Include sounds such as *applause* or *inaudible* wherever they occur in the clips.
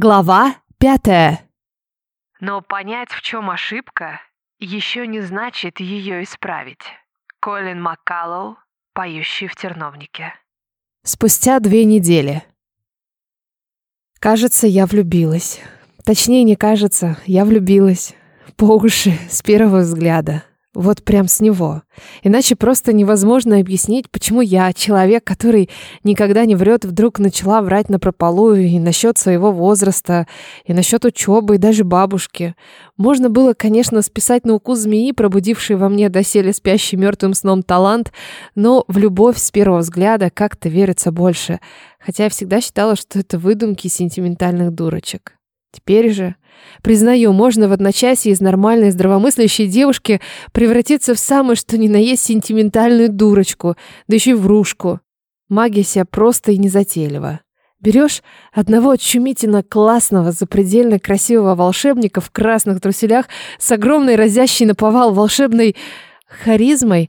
Глава пятая. Но понять, в чем ошибка, еще не значит ее исправить. Колин Маккаллоу, поющий в терновнике. Спустя две недели. Кажется, я влюбилась. Точнее, не кажется, я влюбилась. По уши, с первого взгляда. Вот прям с него. Иначе просто невозможно объяснить, почему я, человек, который никогда не врет, вдруг начала врать на прополую и насчет своего возраста, и насчет учебы, и даже бабушки. Можно было, конечно, списать на укус змеи, пробудивший во мне доселе спящий мертвым сном талант, но в любовь с первого взгляда как-то верится больше, хотя я всегда считала, что это выдумки сентиментальных дурочек. Теперь же, признаю, можно в одночасье из нормальной здравомыслящей девушки превратиться в самую что ни на есть сентиментальную дурочку, да еще и врушку. Магия себя просто и незатейлива. Берешь одного очумительно классного, запредельно красивого волшебника в красных труселях с огромной разящей наповал волшебной харизмой,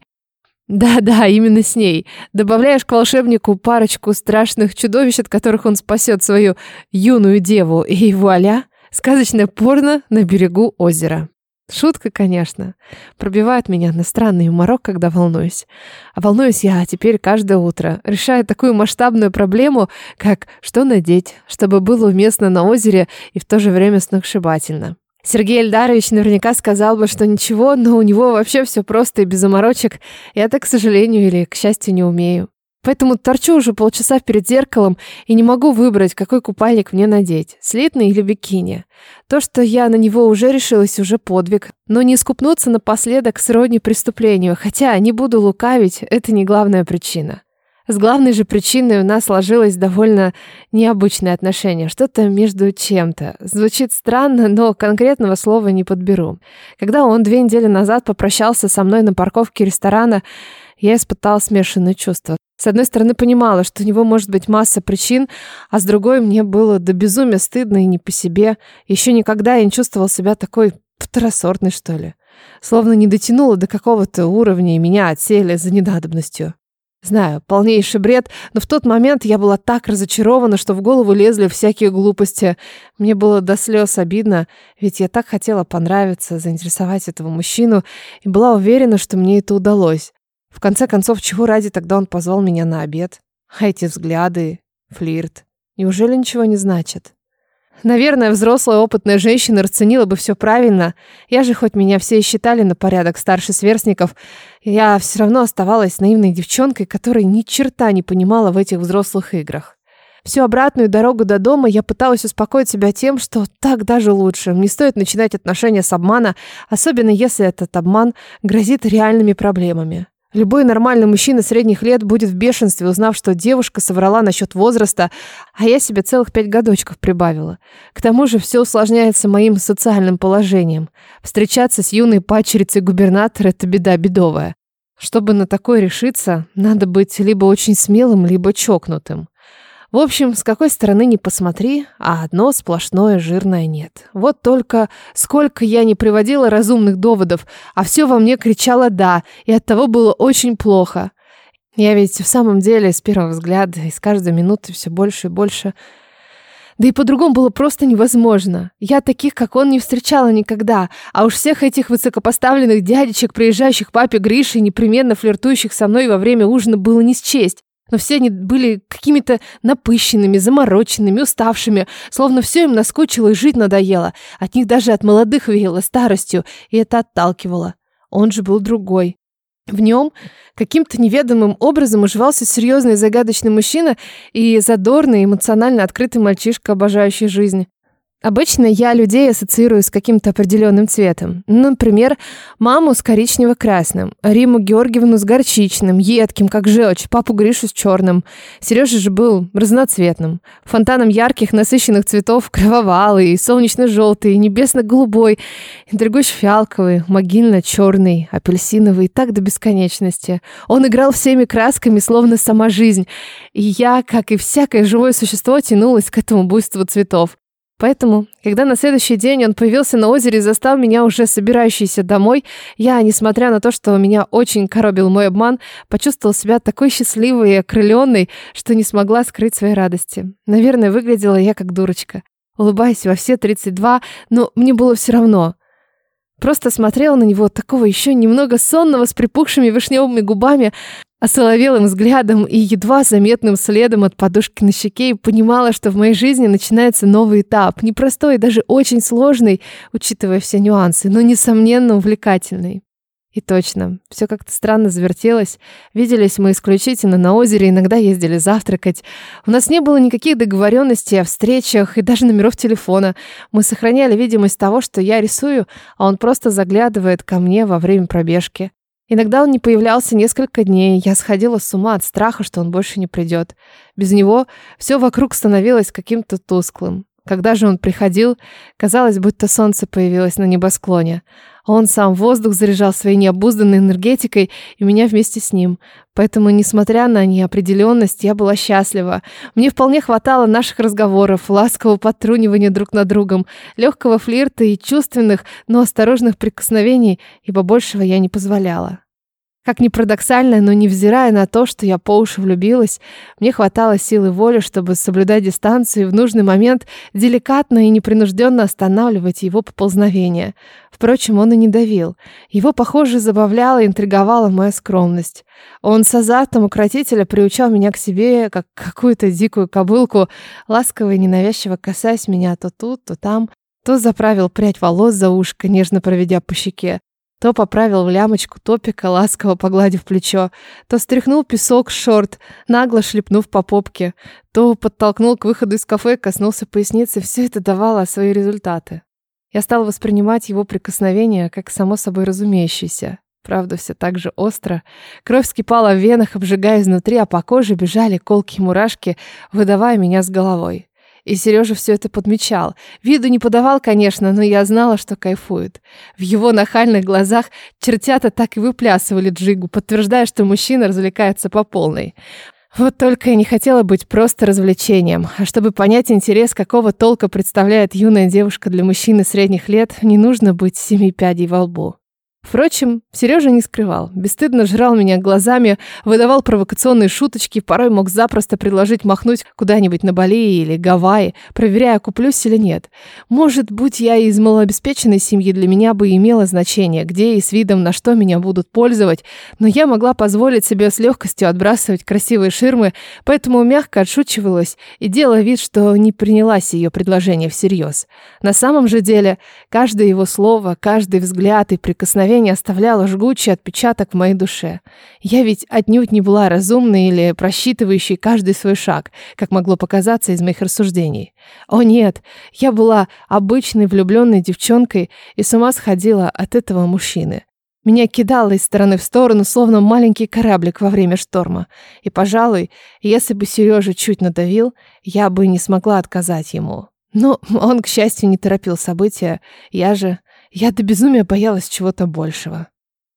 да-да, именно с ней. Добавляешь к волшебнику парочку страшных чудовищ, от которых он спасет свою юную деву, и вуаля, сказочное порно на берегу озера. Шутка, конечно. Пробивает меня на странный юморок, когда волнуюсь. А волнуюсь я теперь каждое утро, решая такую масштабную проблему, как что надеть, чтобы было уместно на озере и в то же время сногсшибательно. Сергей Эльдарович наверняка сказал бы, что ничего, но у него вообще все просто и без заморочек. Я так, к сожалению или к счастью, не умею. Поэтому торчу уже полчаса перед зеркалом и не могу выбрать, какой купальник мне надеть, слитный или бикини. То, что я на него уже решилась, уже подвиг. Но не скупнуться напоследок сродни преступлению, хотя, не буду лукавить, это не главная причина. С главной же причиной у нас сложилось довольно необычное отношение, что-то между чем-то. Звучит странно, но конкретного слова не подберу. Когда он две недели назад попрощался со мной на парковке ресторана, я испытала смешанные чувства. С одной стороны, понимала, что у него может быть масса причин, а с другой мне было до безумия стыдно и не по себе. Еще никогда я не чувствовала себя такой второсортной, что ли. Словно не дотянула до какого-то уровня, и меня отсели за недадобностью. Знаю, полнейший бред, но в тот момент я была так разочарована, что в голову лезли всякие глупости. Мне было до слез обидно, ведь я так хотела понравиться, заинтересовать этого мужчину и была уверена, что мне это удалось. В конце концов, чего ради тогда он позвал меня на обед? А эти взгляды, флирт, неужели ничего не значат? Наверное, взрослая опытная женщина расценила бы все правильно. Я же, хоть меня все считали на порядок старше сверстников, я все равно оставалась наивной девчонкой, которая ни черта не понимала в этих взрослых играх. Всю обратную дорогу до дома я пыталась успокоить себя тем, что так даже лучше. Не стоит начинать отношения с обмана, особенно если этот обман грозит реальными проблемами. Любой нормальный мужчина средних лет будет в бешенстве, узнав, что девушка соврала насчет возраста, а я себе целых пять годочков прибавила. К тому же все усложняется моим социальным положением. Встречаться с юной падчерицей губернатора – это беда бедовая. Чтобы на такое решиться, надо быть либо очень смелым, либо чокнутым. В общем, с какой стороны ни посмотри, а одно сплошное жирное нет. Вот только сколько я не приводила разумных доводов, а все во мне кричало «да», и от того было очень плохо. Я ведь в самом деле с первого взгляда и с каждой минуты все больше и больше... Да и по-другому было просто невозможно. Я таких, как он, не встречала никогда. А уж всех этих высокопоставленных дядечек, приезжающих папе Грише, непременно флиртующих со мной во время ужина, было не счесть но все они были какими-то напыщенными, замороченными, уставшими, словно все им наскучило и жить надоело. От них даже от молодых веяло старостью, и это отталкивало. Он же был другой. В нем каким-то неведомым образом уживался серьезный и загадочный мужчина и задорный, эмоционально открытый мальчишка, обожающий жизнь. Обычно я людей ассоциирую с каким-то определенным цветом. Например, маму с коричнево-красным, Риму Георгиевну с горчичным, едким, как желчь, папу Гришу с черным. Сережа же был разноцветным. Фонтаном ярких, насыщенных цветов, кровавалый, солнечно-желтый, небесно-голубой, интригующий-фиалковый, могильно-черный, апельсиновый, так до бесконечности. Он играл всеми красками, словно сама жизнь. И я, как и всякое живое существо, тянулась к этому буйству цветов. Поэтому, когда на следующий день он появился на озере и застал меня уже собирающейся домой, я, несмотря на то, что меня очень коробил мой обман, почувствовала себя такой счастливой и окрыленной, что не смогла скрыть своей радости. Наверное, выглядела я как дурочка. улыбаясь во все 32, но мне было все равно. Просто смотрела на него такого еще немного сонного с припухшими вишневыми губами, осоловелым взглядом и едва заметным следом от подушки на щеке и понимала, что в моей жизни начинается новый этап, непростой и даже очень сложный, учитывая все нюансы, но, несомненно, увлекательный. И точно, все как-то странно завертелось. Виделись мы исключительно на озере, иногда ездили завтракать. У нас не было никаких договоренностей о встречах и даже номеров телефона. Мы сохраняли видимость того, что я рисую, а он просто заглядывает ко мне во время пробежки. Иногда он не появлялся несколько дней, я сходила с ума от страха, что он больше не придет. Без него все вокруг становилось каким-то тусклым. Когда же он приходил, казалось, будто солнце появилось на небосклоне. Он сам воздух заряжал своей необузданной энергетикой и меня вместе с ним. Поэтому, несмотря на неопределенность, я была счастлива. Мне вполне хватало наших разговоров, ласкового подтрунивания друг над другом, легкого флирта и чувственных, но осторожных прикосновений, ибо большего я не позволяла. Как ни парадоксально, но невзирая на то, что я по уши влюбилась, мне хватало силы воли, чтобы соблюдать дистанцию и в нужный момент деликатно и непринужденно останавливать его поползновение. Впрочем, он и не давил. Его, похоже, забавляла и интриговала моя скромность. Он с азартом укротителя приучал меня к себе, как какую-то дикую кобылку, ласково и ненавязчиво касаясь меня то тут, то там, то заправил прядь волос за ушко, нежно проведя по щеке, то поправил лямочку топика, ласково погладив плечо, то стряхнул песок шорт, нагло шлепнув по попке, то подтолкнул к выходу из кафе, коснулся поясницы. Все это давало свои результаты. Я стал воспринимать его прикосновение как само собой разумеющееся. Правда, все так же остро. Кровь вскипала в венах, обжигая изнутри, а по коже бежали колки мурашки, выдавая меня с головой. И Сережа все это подмечал. Виду не подавал, конечно, но я знала, что кайфует. В его нахальных глазах чертята так и выплясывали джигу, подтверждая, что мужчина развлекается по полной. Вот только я не хотела быть просто развлечением, а чтобы понять интерес, какого толка представляет юная девушка для мужчины средних лет, не нужно быть семи пядей во лбу. Впрочем, Сережа не скрывал. Бесстыдно жрал меня глазами, выдавал провокационные шуточки, порой мог запросто предложить махнуть куда-нибудь на Бали или Гавайи, проверяя, куплюсь или нет. Может, будь я из малообеспеченной семьи, для меня бы имело значение, где и с видом на что меня будут пользовать, но я могла позволить себе с легкостью отбрасывать красивые ширмы, поэтому мягко отшучивалась и делала вид, что не принялась ее предложение всерьез. На самом же деле, каждое его слово, каждый взгляд и прикосновение мгновение оставляло жгучий отпечаток в моей душе. Я ведь отнюдь не была разумной или просчитывающей каждый свой шаг, как могло показаться из моих рассуждений. О нет, я была обычной влюбленной девчонкой и с ума сходила от этого мужчины. Меня кидало из стороны в сторону, словно маленький кораблик во время шторма. И, пожалуй, если бы Сережа чуть надавил, я бы не смогла отказать ему. Но он, к счастью, не торопил события. Я же... Я до безумия боялась чего-то большего.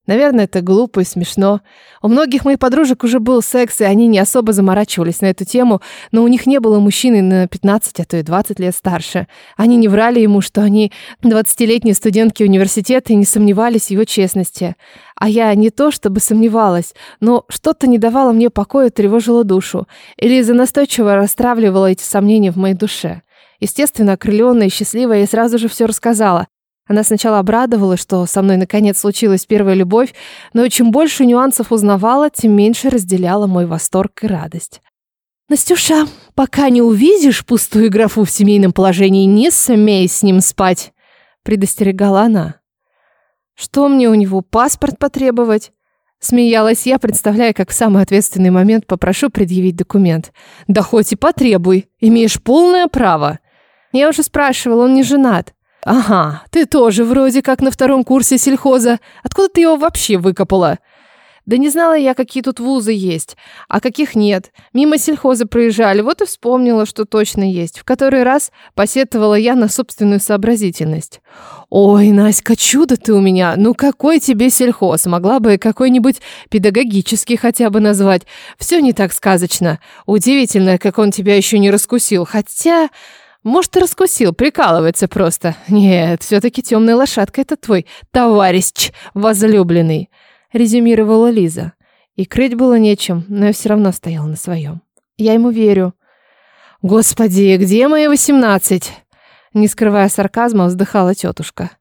Наверное, это глупо и смешно. У многих моих подружек уже был секс, и они не особо заморачивались на эту тему, но у них не было мужчины на 15, а то и 20 лет старше. Они не врали ему, что они 20-летние студентки университета и не сомневались в его честности. А я не то чтобы сомневалась, но что-то не давало мне покоя, тревожило душу. Или из-за настойчиво расстравливала эти сомнения в моей душе. Естественно, окрыленная и счастливая, я сразу же все рассказала. Она сначала обрадовалась, что со мной наконец случилась первая любовь, но чем больше нюансов узнавала, тем меньше разделяла мой восторг и радость. «Настюша, пока не увидишь пустую графу в семейном положении, не смей с ним спать», — предостерегала она. «Что мне у него, паспорт потребовать?» Смеялась я, представляя, как в самый ответственный момент попрошу предъявить документ. «Да хоть и потребуй, имеешь полное право». Я уже спрашивала, он не женат. «Ага, ты тоже вроде как на втором курсе сельхоза. Откуда ты его вообще выкопала?» «Да не знала я, какие тут вузы есть, а каких нет. Мимо сельхоза проезжали, вот и вспомнила, что точно есть. В который раз посетовала я на собственную сообразительность. «Ой, Наська, чудо ты у меня! Ну какой тебе сельхоз? Могла бы какой-нибудь педагогический хотя бы назвать. Все не так сказочно. Удивительно, как он тебя еще не раскусил. Хотя...» Может, раскусил, прикалывается просто. Нет, все-таки темная лошадка это твой товарищ возлюбленный, резюмировала Лиза. И крыть было нечем, но я все равно стояла на своем. Я ему верю. Господи, где мои восемнадцать? Не скрывая сарказма, вздыхала тетушка.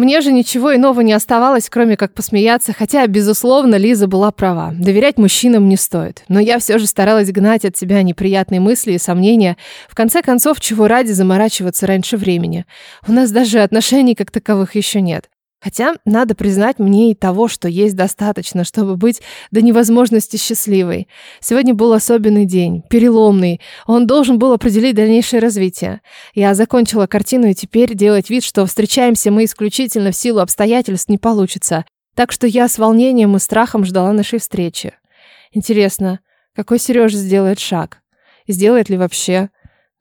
Мне же ничего иного не оставалось, кроме как посмеяться, хотя, безусловно, Лиза была права. Доверять мужчинам не стоит. Но я все же старалась гнать от себя неприятные мысли и сомнения. В конце концов, чего ради заморачиваться раньше времени. У нас даже отношений как таковых еще нет. Хотя, надо признать, мне и того, что есть достаточно, чтобы быть до невозможности счастливой. Сегодня был особенный день, переломный. Он должен был определить дальнейшее развитие. Я закончила картину, и теперь делать вид, что встречаемся мы исключительно в силу обстоятельств, не получится. Так что я с волнением и страхом ждала нашей встречи. Интересно, какой Сережа сделает шаг? Сделает ли вообще?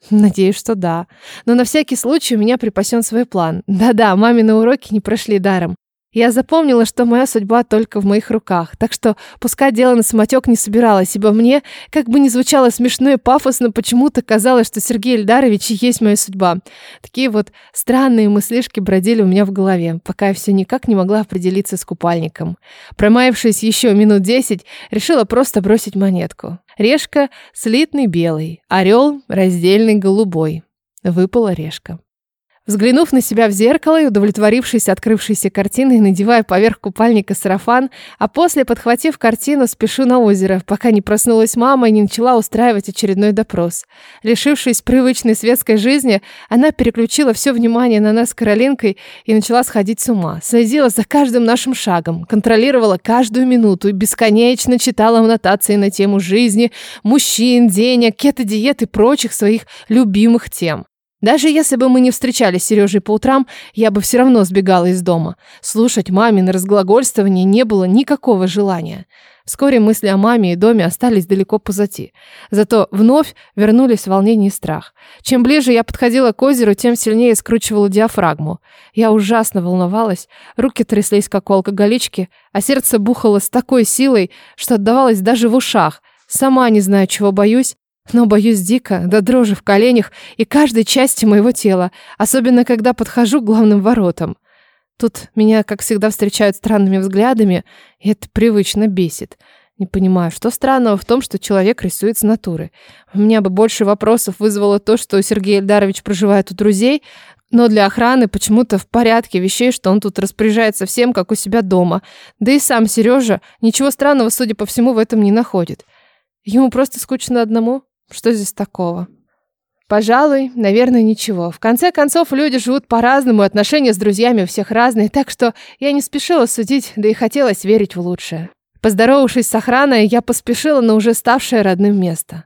Надеюсь, что да. Но на всякий случай у меня припасен свой план. Да-да, мамины уроки не прошли даром. Я запомнила, что моя судьба только в моих руках, так что пускать дело на самотек не собиралась, ибо мне, как бы ни звучало смешно и пафосно, почему-то казалось, что Сергей Эльдарович и есть моя судьба. Такие вот странные мыслишки бродили у меня в голове, пока я все никак не могла определиться с купальником. Промаявшись еще минут десять, решила просто бросить монетку. Решка слитный белый, орел раздельный голубой. Выпала решка. Взглянув на себя в зеркало и удовлетворившись открывшейся картиной, надевая поверх купальника сарафан, а после, подхватив картину, спешу на озеро, пока не проснулась мама и не начала устраивать очередной допрос. Лишившись привычной светской жизни, она переключила все внимание на нас с Каролинкой и начала сходить с ума. Следила за каждым нашим шагом, контролировала каждую минуту и бесконечно читала аннотации на тему жизни, мужчин, денег, кето-диет и прочих своих любимых тем. Даже если бы мы не встречались с Сережей по утрам, я бы все равно сбегала из дома. Слушать мамины разглагольствование не было никакого желания. Вскоре мысли о маме и доме остались далеко позади. Зато вновь вернулись волнение и страх. Чем ближе я подходила к озеру, тем сильнее скручивала диафрагму. Я ужасно волновалась, руки тряслись, как у алкоголички, а сердце бухало с такой силой, что отдавалось даже в ушах. Сама не знаю, чего боюсь, но боюсь дико, до дрожи в коленях и каждой части моего тела, особенно когда подхожу к главным воротам. Тут меня, как всегда, встречают странными взглядами, и это привычно бесит. Не понимаю, что странного в том, что человек рисует с натуры. У меня бы больше вопросов вызвало то, что Сергей Эльдарович проживает у друзей, но для охраны почему-то в порядке вещей, что он тут распоряжается всем, как у себя дома. Да и сам Сережа ничего странного, судя по всему, в этом не находит. Ему просто скучно одному. Что здесь такого? Пожалуй, наверное, ничего. В конце концов, люди живут по-разному, отношения с друзьями у всех разные, так что я не спешила судить, да и хотелось верить в лучшее. Поздоровавшись с охраной, я поспешила на уже ставшее родным место.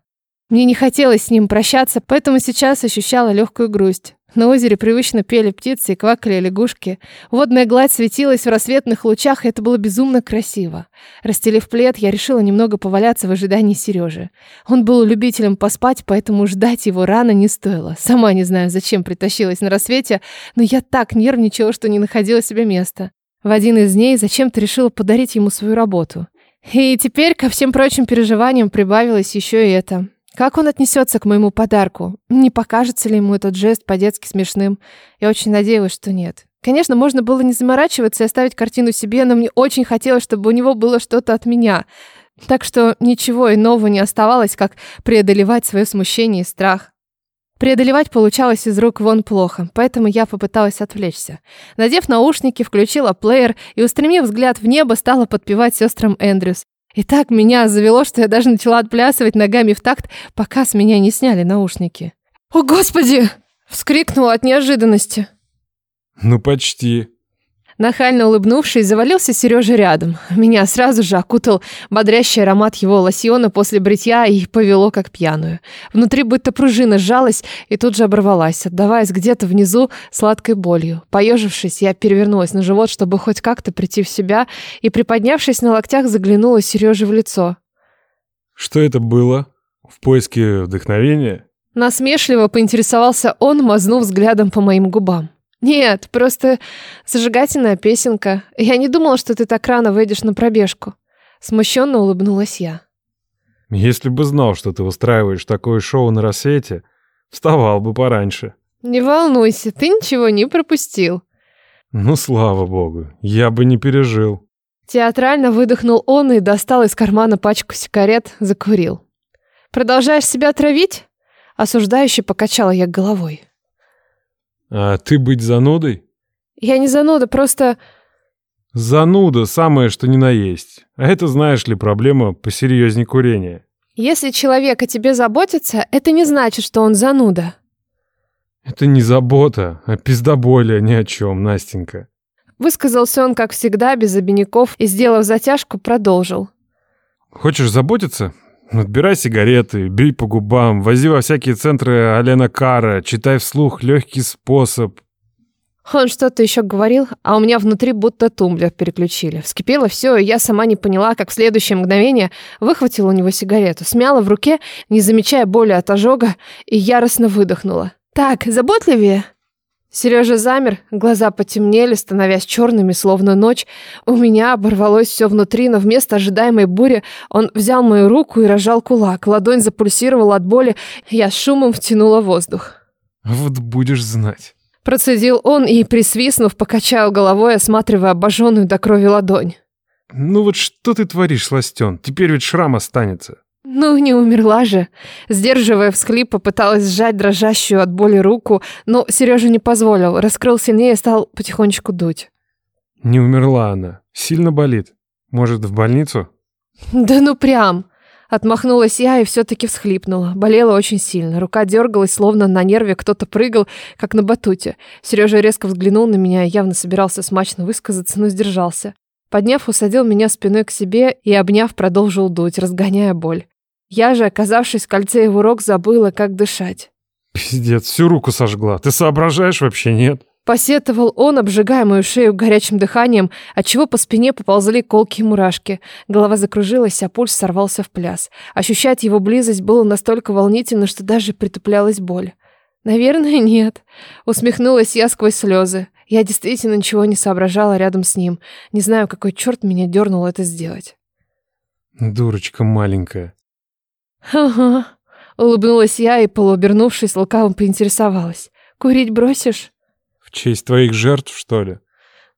Мне не хотелось с ним прощаться, поэтому сейчас ощущала легкую грусть. На озере привычно пели птицы и квакали лягушки. Водная гладь светилась в рассветных лучах, и это было безумно красиво. Расстелив плед, я решила немного поваляться в ожидании Сережи. Он был любителем поспать, поэтому ждать его рано не стоило. Сама не знаю, зачем притащилась на рассвете, но я так нервничала, что не находила себе места. В один из дней зачем-то решила подарить ему свою работу. И теперь ко всем прочим переживаниям прибавилось еще и это. Как он отнесется к моему подарку? Не покажется ли ему этот жест по-детски смешным? Я очень надеялась, что нет. Конечно, можно было не заморачиваться и оставить картину себе, но мне очень хотелось, чтобы у него было что-то от меня. Так что ничего иного не оставалось, как преодолевать свое смущение и страх. Преодолевать получалось из рук вон плохо, поэтому я попыталась отвлечься. Надев наушники, включила плеер и, устремив взгляд в небо, стала подпевать сестрам Эндрюс. И так меня завело, что я даже начала отплясывать ногами в такт, пока с меня не сняли наушники. «О, Господи!» — вскрикнула от неожиданности. «Ну, почти», Нахально улыбнувшись, завалился Сережа рядом. Меня сразу же окутал бодрящий аромат его лосьона после бритья и повело как пьяную. Внутри будто пружина сжалась и тут же оборвалась, отдаваясь где-то внизу сладкой болью. Поежившись, я перевернулась на живот, чтобы хоть как-то прийти в себя, и, приподнявшись на локтях, заглянула Сереже в лицо. «Что это было? В поиске вдохновения?» Насмешливо поинтересовался он, мазнув взглядом по моим губам. «Нет, просто зажигательная песенка. Я не думала, что ты так рано выйдешь на пробежку». Смущенно улыбнулась я. «Если бы знал, что ты устраиваешь такое шоу на рассвете, вставал бы пораньше». «Не волнуйся, ты ничего не пропустил». «Ну, слава богу, я бы не пережил». Театрально выдохнул он и достал из кармана пачку сигарет, закурил. «Продолжаешь себя травить?» Осуждающе покачала я головой. А ты быть занудой? Я не зануда, просто... Зануда самое, что ни на есть. А это, знаешь ли, проблема посерьезнее курения. Если человек о тебе заботится, это не значит, что он зануда. Это не забота, а пиздоболие ни о чем, Настенька. Высказался он, как всегда, без обиняков, и, сделав затяжку, продолжил. Хочешь заботиться? Отбирай сигареты, бей по губам, вози во всякие центры Алена Кара, читай вслух легкий способ. Он что-то еще говорил, а у меня внутри будто тумблер переключили. Вскипело все, и я сама не поняла, как в следующее мгновение выхватила у него сигарету, смяла в руке, не замечая боли от ожога, и яростно выдохнула. «Так, заботливее!» Сережа замер, глаза потемнели, становясь черными, словно ночь. У меня оборвалось все внутри, но вместо ожидаемой бури он взял мою руку и разжал кулак. Ладонь запульсировала от боли, я с шумом втянула воздух. Вот будешь знать. Процедил он и, присвистнув, покачал головой, осматривая обожженную до крови ладонь. Ну вот что ты творишь, Сластен? Теперь ведь шрам останется. Ну, не умерла же. Сдерживая всхлип, попыталась сжать дрожащую от боли руку, но Сережа не позволил, раскрыл сильнее и стал потихонечку дуть. Не умерла она. Сильно болит. Может, в больницу? Да ну прям. Отмахнулась я и все-таки всхлипнула. Болела очень сильно. Рука дергалась, словно на нерве кто-то прыгал, как на батуте. Сережа резко взглянул на меня и явно собирался смачно высказаться, но сдержался. Подняв, усадил меня спиной к себе и, обняв, продолжил дуть, разгоняя боль. Я же, оказавшись в кольце его рук, забыла, как дышать. Пиздец, всю руку сожгла. Ты соображаешь вообще, нет? Посетовал он, обжигая мою шею горячим дыханием, отчего по спине поползли колкие мурашки. Голова закружилась, а пульс сорвался в пляс. Ощущать его близость было настолько волнительно, что даже притуплялась боль. «Наверное, нет», — усмехнулась я сквозь слезы. Я действительно ничего не соображала рядом с ним. Не знаю, какой черт меня дернул это сделать. Дурочка маленькая. «Ага», — улыбнулась я и, полуобернувшись, лукавым поинтересовалась. «Курить бросишь?» «В честь твоих жертв, что ли?»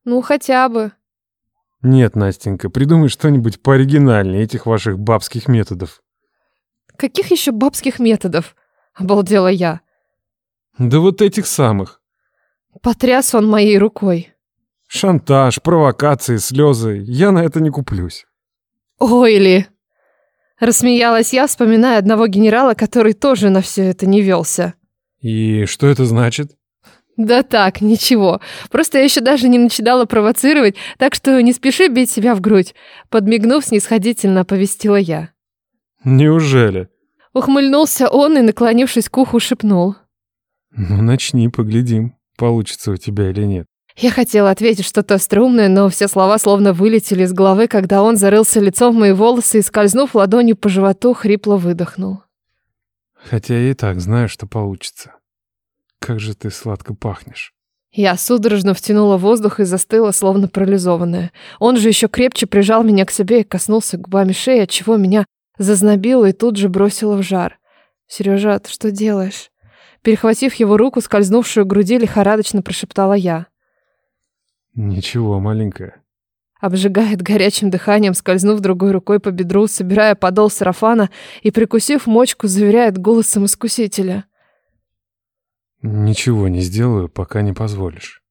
«Ну, хотя бы». «Нет, Настенька, придумай что-нибудь пооригинальнее этих ваших бабских методов». «Каких еще бабских методов?» — обалдела я. «Да вот этих самых». Потряс он моей рукой. «Шантаж, провокации, слезы. Я на это не куплюсь». «Ой ли!» Рассмеялась я, вспоминая одного генерала, который тоже на все это не велся. И что это значит? Да так, ничего. Просто я еще даже не начинала провоцировать, так что не спеши бить себя в грудь. Подмигнув, снисходительно оповестила я. Неужели? Ухмыльнулся он и, наклонившись к уху, шепнул. Ну, начни, поглядим, получится у тебя или нет. Я хотела ответить что-то струмное, но все слова словно вылетели из головы, когда он зарылся лицом в мои волосы и, скользнув ладонью по животу, хрипло выдохнул. Хотя я и так знаю, что получится. Как же ты сладко пахнешь. Я судорожно втянула воздух и застыла, словно парализованная. Он же еще крепче прижал меня к себе и коснулся губами шеи, отчего меня зазнобило и тут же бросило в жар. «Сережа, ты что делаешь?» Перехватив его руку, скользнувшую к груди, лихорадочно прошептала я. Ничего, маленькая. Обжигает горячим дыханием, скользнув другой рукой по бедру, собирая подол сарафана и, прикусив мочку, заверяет голосом искусителя. Ничего не сделаю, пока не позволишь.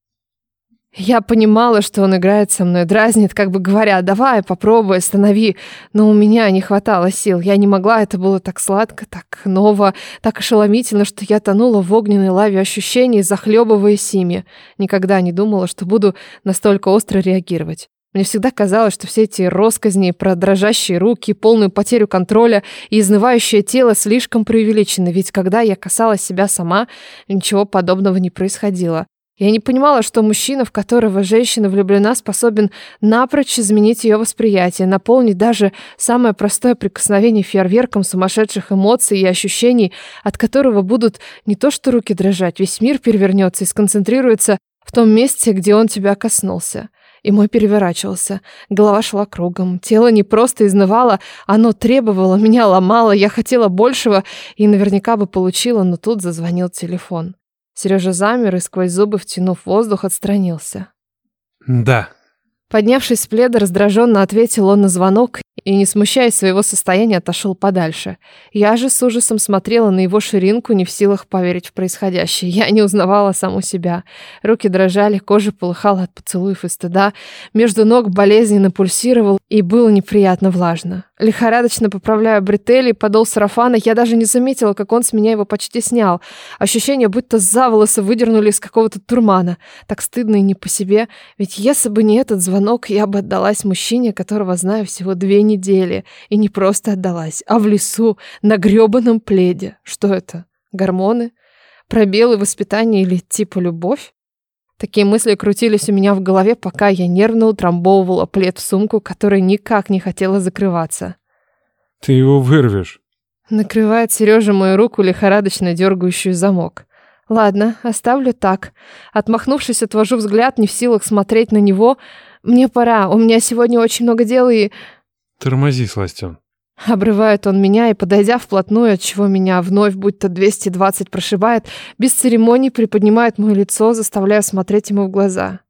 Я понимала, что он играет со мной, дразнит, как бы говоря, давай, попробуй, останови. Но у меня не хватало сил. Я не могла, это было так сладко, так ново, так ошеломительно, что я тонула в огненной лаве ощущений, захлебываясь ими. Никогда не думала, что буду настолько остро реагировать. Мне всегда казалось, что все эти росказни про дрожащие руки, полную потерю контроля и изнывающее тело слишком преувеличены, ведь когда я касалась себя сама, ничего подобного не происходило. Я не понимала, что мужчина, в которого женщина влюблена, способен напрочь изменить ее восприятие, наполнить даже самое простое прикосновение фейерверком сумасшедших эмоций и ощущений, от которого будут не то что руки дрожать, весь мир перевернется и сконцентрируется в том месте, где он тебя коснулся. И мой переворачивался. Голова шла кругом. Тело не просто изнывало, оно требовало, меня ломало. Я хотела большего и наверняка бы получила, но тут зазвонил телефон. Сережа замер и сквозь зубы, втянув воздух, отстранился. Да. Поднявшись с пледа, раздраженно ответил он на звонок и, не смущаясь своего состояния, отошел подальше. Я же с ужасом смотрела на его ширинку, не в силах поверить в происходящее. Я не узнавала саму себя. Руки дрожали, кожа полыхала от поцелуев и стыда. Между ног болезненно пульсировал, и было неприятно влажно. Лихорадочно поправляя бретели, подол сарафана, я даже не заметила, как он с меня его почти снял. Ощущение, будто за волосы выдернули из какого-то турмана. Так стыдно и не по себе. Ведь если бы не этот звонок, я бы отдалась мужчине, которого знаю всего две недели. И не просто отдалась, а в лесу, на грёбаном пледе. Что это? Гормоны? Пробелы воспитания или типа любовь? Такие мысли крутились у меня в голове, пока я нервно утрамбовывала плед в сумку, которая никак не хотела закрываться. Ты его вырвешь. Накрывает Сережа мою руку, лихорадочно дергающую замок. Ладно, оставлю так. Отмахнувшись, отвожу взгляд, не в силах смотреть на него. Мне пора, у меня сегодня очень много дел и... Тормози, Сластен. Обрывает он меня и, подойдя вплотную, от чего меня вновь будто 220 прошибает, без церемоний приподнимает мое лицо, заставляя смотреть ему в глаза.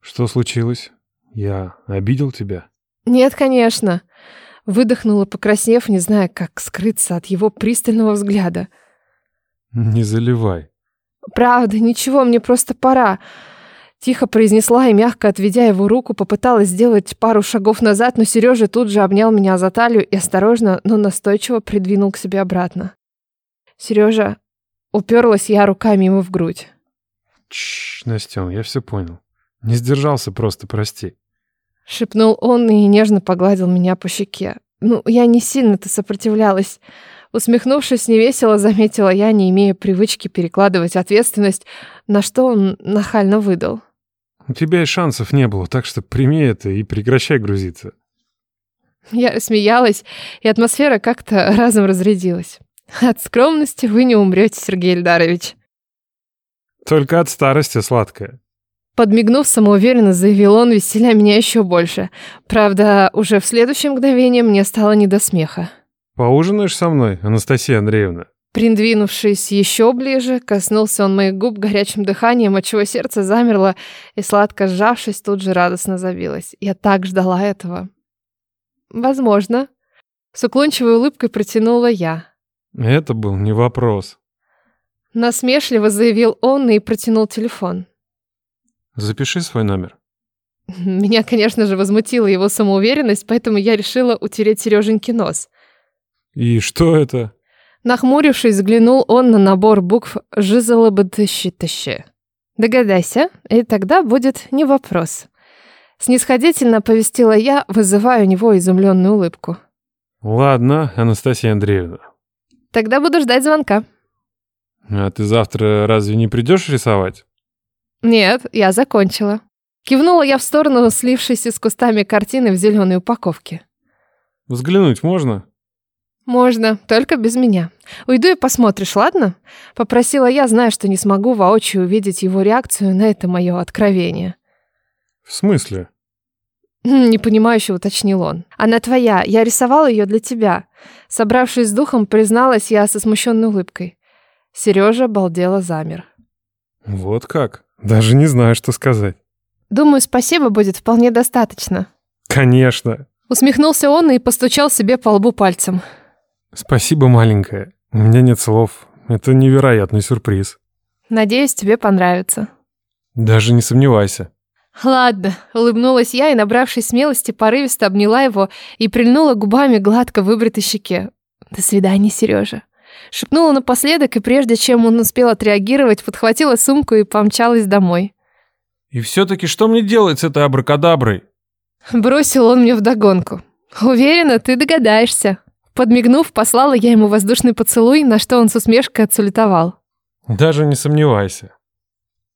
Что случилось? Я обидел тебя? Нет, конечно. Выдохнула, покраснев, не зная, как скрыться от его пристального взгляда. Не заливай. Правда, ничего, мне просто пора. Тихо произнесла и, мягко отведя его руку, попыталась сделать пару шагов назад, но Сережа тут же обнял меня за талию и осторожно, но настойчиво придвинул к себе обратно. Сережа, уперлась я руками ему в грудь. Чш, Настен, я все понял. Не сдержался просто, прости. Шепнул он и нежно погладил меня по щеке. Ну, я не сильно-то сопротивлялась. Усмехнувшись невесело, заметила я, не имея привычки перекладывать ответственность, на что он нахально выдал. У тебя и шансов не было, так что прими это и прекращай грузиться. Я рассмеялась, и атмосфера как-то *laughs* разом разрядилась. От скромности вы не умрете, Сергей Ильдарович. Только от старости, сладкая. Подмигнув, самоуверенно заявил он, веселя меня еще больше. Правда, уже в следующее мгновение мне стало не до смеха. Поужинаешь со мной, Анастасия Андреевна? Придвинувшись еще ближе, коснулся он моих губ горячим дыханием, отчего сердце замерло, и сладко сжавшись, тут же радостно забилось. Я так ждала этого. Возможно. С уклончивой улыбкой протянула я. Это был не вопрос. Насмешливо заявил он и протянул телефон. Запиши свой номер. Меня, конечно же, возмутила его самоуверенность, поэтому я решила утереть Сереженьки нос. И что это? Нахмурившись, взглянул он на набор букв «Жизелобытыщи-тыщи». Догадайся, и тогда будет не вопрос. Снисходительно повестила я, вызывая у него изумленную улыбку. Ладно, Анастасия Андреевна. Тогда буду ждать звонка. А ты завтра разве не придешь рисовать? Нет, я закончила. Кивнула я в сторону слившейся с кустами картины в зеленой упаковке. Взглянуть можно? Можно, только без меня. Уйду и посмотришь, ладно? Попросила я, зная, что не смогу воочию увидеть его реакцию на это мое откровение. В смысле? Непонимающе уточнил он. Она твоя, я рисовала ее для тебя. Собравшись с духом, призналась я со смущенной улыбкой. Сережа балдело замер. Вот как? Даже не знаю, что сказать. Думаю, спасибо будет вполне достаточно. Конечно. Усмехнулся он и постучал себе по лбу пальцем. Спасибо, маленькая. У меня нет слов. Это невероятный сюрприз. Надеюсь, тебе понравится. Даже не сомневайся. Ладно, улыбнулась я и, набравшись смелости, порывисто обняла его и прильнула губами гладко выбритой щеке. До свидания, Сережа. Шепнула напоследок, и прежде чем он успел отреагировать, подхватила сумку и помчалась домой. И все-таки что мне делать с этой абракадаброй? Бросил он мне вдогонку. Уверена, ты догадаешься. Подмигнув, послала я ему воздушный поцелуй, на что он с усмешкой отсулетовал. Даже не сомневайся.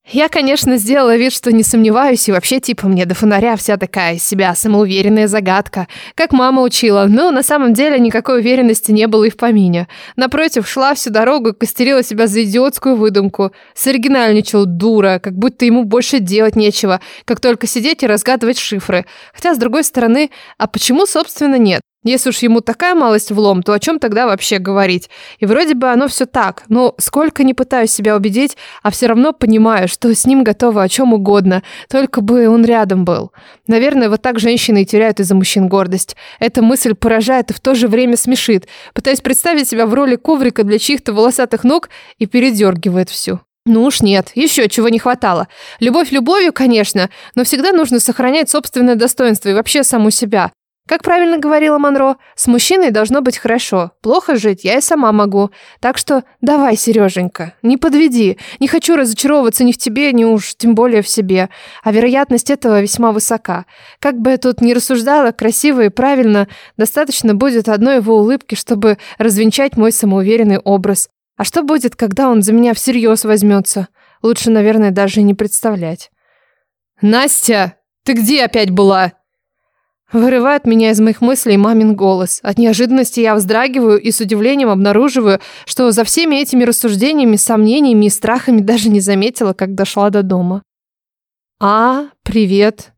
Я, конечно, сделала вид, что не сомневаюсь, и вообще, типа, мне до фонаря вся такая из себя самоуверенная загадка, как мама учила, но на самом деле никакой уверенности не было и в помине. Напротив, шла всю дорогу и костерила себя за идиотскую выдумку. Соригинальничал дура, как будто ему больше делать нечего, как только сидеть и разгадывать шифры. Хотя, с другой стороны, а почему, собственно, нет? Если уж ему такая малость влом, то о чем тогда вообще говорить? И вроде бы оно все так, но сколько не пытаюсь себя убедить, а все равно понимаю, что с ним готова о чем угодно, только бы он рядом был. Наверное, вот так женщины и теряют из-за мужчин гордость. Эта мысль поражает и в то же время смешит. Пытаюсь представить себя в роли коврика для чьих-то волосатых ног и передергивает всю. Ну уж нет, еще чего не хватало. Любовь любовью, конечно, но всегда нужно сохранять собственное достоинство и вообще саму себя. Как правильно говорила Монро, с мужчиной должно быть хорошо. Плохо жить я и сама могу. Так что давай, Сереженька, не подведи. Не хочу разочаровываться ни в тебе, ни уж тем более в себе. А вероятность этого весьма высока. Как бы я тут ни рассуждала, красиво и правильно, достаточно будет одной его улыбки, чтобы развенчать мой самоуверенный образ. А что будет, когда он за меня всерьез возьмется? Лучше, наверное, даже не представлять. «Настя, ты где опять была?» Вырывает меня из моих мыслей мамин голос. От неожиданности я вздрагиваю и с удивлением обнаруживаю, что за всеми этими рассуждениями, сомнениями и страхами даже не заметила, как дошла до дома. «А, привет!»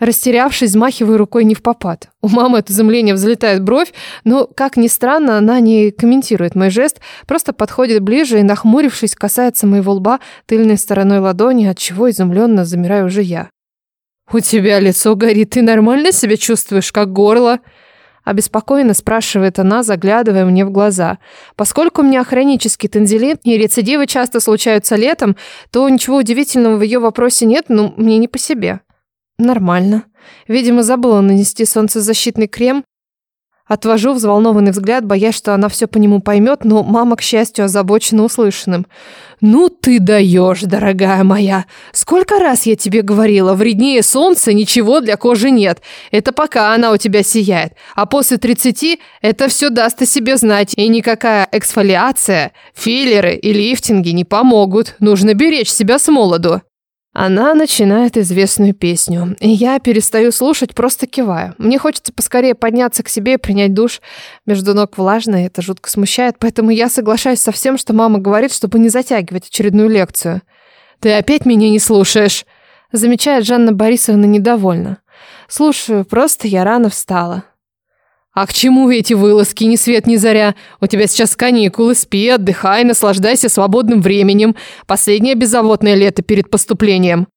Растерявшись, взмахиваю рукой не в попад. У мамы от изумления взлетает бровь, но, как ни странно, она не комментирует мой жест, просто подходит ближе и, нахмурившись, касается моего лба тыльной стороной ладони, от чего изумленно замираю уже я. «У тебя лицо горит, ты нормально себя чувствуешь, как горло?» Обеспокоенно спрашивает она, заглядывая мне в глаза. Поскольку у меня хронический танзелит и рецидивы часто случаются летом, то ничего удивительного в ее вопросе нет, но мне не по себе. Нормально. Видимо, забыла нанести солнцезащитный крем. Отвожу взволнованный взгляд, боясь, что она все по нему поймет, но мама, к счастью, озабочена услышанным. «Ну ты даешь, дорогая моя! Сколько раз я тебе говорила, вреднее солнца ничего для кожи нет. Это пока она у тебя сияет. А после 30 это все даст о себе знать. И никакая эксфолиация, филлеры и лифтинги не помогут. Нужно беречь себя с молоду». Она начинает известную песню, и я перестаю слушать, просто киваю. Мне хочется поскорее подняться к себе и принять душ. Между ног влажно, это жутко смущает, поэтому я соглашаюсь со всем, что мама говорит, чтобы не затягивать очередную лекцию. «Ты опять меня не слушаешь?» Замечает Жанна Борисовна недовольно. «Слушаю, просто я рано встала». «А к чему эти вылазки, ни свет, ни заря? У тебя сейчас каникулы, спи, отдыхай, наслаждайся свободным временем. Последнее беззаботное лето перед поступлением».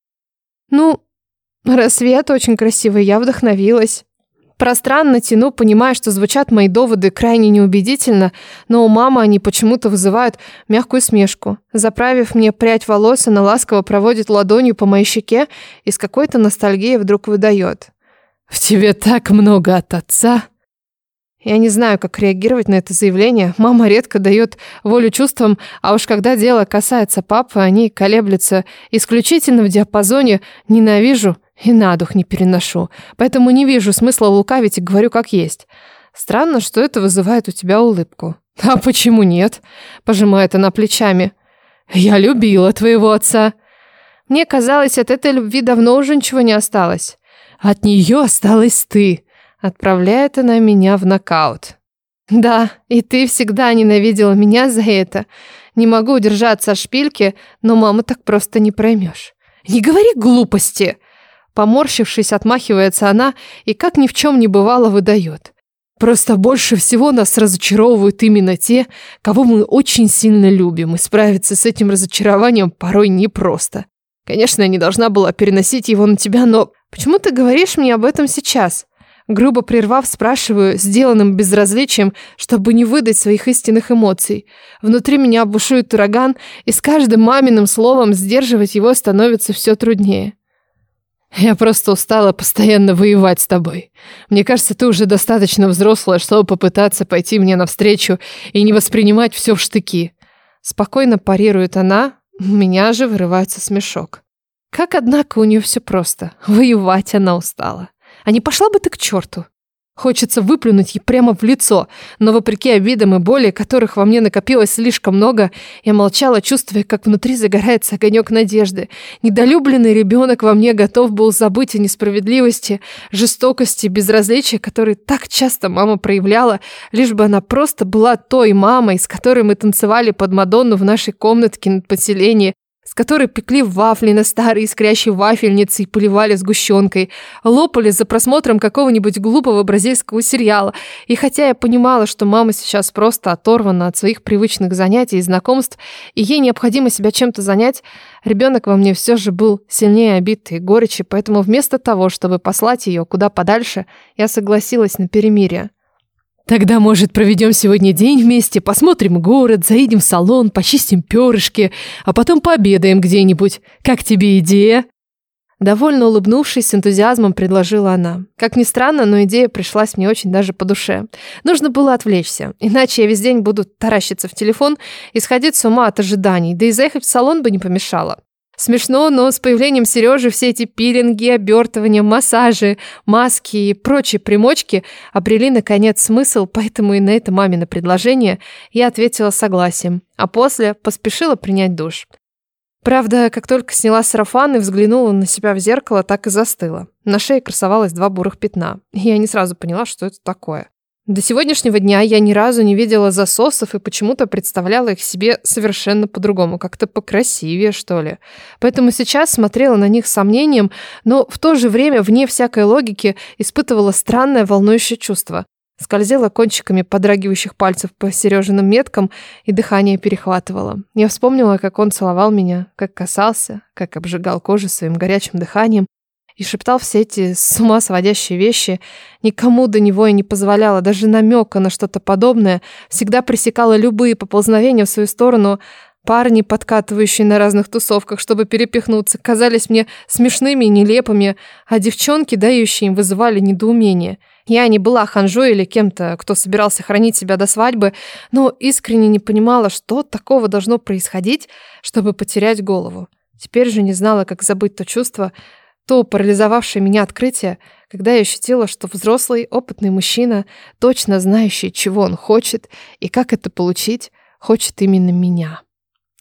«Ну, рассвет очень красивый, я вдохновилась». Пространно тяну, понимая, что звучат мои доводы крайне неубедительно, но у мамы они почему-то вызывают мягкую смешку. Заправив мне прядь волос, она ласково проводит ладонью по моей щеке и с какой-то ностальгией вдруг выдает. «В тебе так много от отца!» Я не знаю, как реагировать на это заявление. Мама редко дает волю чувствам, а уж когда дело касается папы, они колеблются исключительно в диапазоне «ненавижу» и на дух не переношу. Поэтому не вижу смысла лукавить и говорю как есть. Странно, что это вызывает у тебя улыбку. А почему нет? Пожимает она плечами. Я любила твоего отца. Мне казалось, от этой любви давно уже ничего не осталось. От нее осталась ты. Отправляет она меня в нокаут. Да, и ты всегда ненавидела меня за это. Не могу удержаться от шпильки, но маму так просто не проймешь. Не говори глупости! Поморщившись, отмахивается она и, как ни в чем не бывало, выдает. Просто больше всего нас разочаровывают именно те, кого мы очень сильно любим, и справиться с этим разочарованием порой непросто. Конечно, я не должна была переносить его на тебя, но почему ты говоришь мне об этом сейчас? Грубо прервав, спрашиваю, сделанным безразличием, чтобы не выдать своих истинных эмоций. Внутри меня бушует ураган, и с каждым маминым словом сдерживать его становится все труднее. Я просто устала постоянно воевать с тобой. Мне кажется, ты уже достаточно взрослая, чтобы попытаться пойти мне навстречу и не воспринимать все в штыки. Спокойно парирует она, у меня же вырывается смешок. Как, однако, у нее все просто. Воевать она устала. А не пошла бы ты к черту? Хочется выплюнуть ей прямо в лицо, но вопреки обидам и боли, которых во мне накопилось слишком много, я молчала, чувствуя, как внутри загорается огонек надежды. Недолюбленный ребенок во мне готов был забыть о несправедливости, жестокости, безразличии, которые так часто мама проявляла, лишь бы она просто была той мамой, с которой мы танцевали под Мадонну в нашей комнатке над поселением, с которой пекли вафли на старой искрящей вафельнице и поливали сгущенкой, лопали за просмотром какого-нибудь глупого бразильского сериала. И хотя я понимала, что мама сейчас просто оторвана от своих привычных занятий и знакомств, и ей необходимо себя чем-то занять, ребенок во мне все же был сильнее обид и горечи, поэтому вместо того, чтобы послать ее куда подальше, я согласилась на перемирие. Тогда, может, проведем сегодня день вместе, посмотрим город, заедем в салон, почистим перышки, а потом пообедаем где-нибудь. Как тебе идея?» Довольно улыбнувшись, с энтузиазмом предложила она. Как ни странно, но идея пришлась мне очень даже по душе. Нужно было отвлечься, иначе я весь день буду таращиться в телефон и сходить с ума от ожиданий, да и заехать в салон бы не помешало. Смешно, но с появлением Сережи все эти пилинги, обертывания, массажи, маски и прочие примочки обрели, наконец, смысл, поэтому и на это мамино предложение я ответила согласием, а после поспешила принять душ. Правда, как только сняла сарафан и взглянула на себя в зеркало, так и застыла. На шее красовалось два бурых пятна, я не сразу поняла, что это такое. До сегодняшнего дня я ни разу не видела засосов и почему-то представляла их себе совершенно по-другому, как-то покрасивее, что ли. Поэтому сейчас смотрела на них с сомнением, но в то же время, вне всякой логики, испытывала странное волнующее чувство. Скользила кончиками подрагивающих пальцев по Сережиным меткам, и дыхание перехватывало. Я вспомнила, как он целовал меня, как касался, как обжигал кожу своим горячим дыханием, и шептал все эти с ума сводящие вещи. Никому до него я не позволяла даже намека на что-то подобное, всегда пресекала любые поползновения в свою сторону. Парни, подкатывающие на разных тусовках, чтобы перепихнуться, казались мне смешными и нелепыми, а девчонки, дающие им, вызывали недоумение. Я не была ханжой или кем-то, кто собирался хранить себя до свадьбы, но искренне не понимала, что такого должно происходить, чтобы потерять голову. Теперь же не знала, как забыть то чувство, то парализовавшее меня открытие, когда я ощутила, что взрослый, опытный мужчина, точно знающий, чего он хочет и как это получить, хочет именно меня.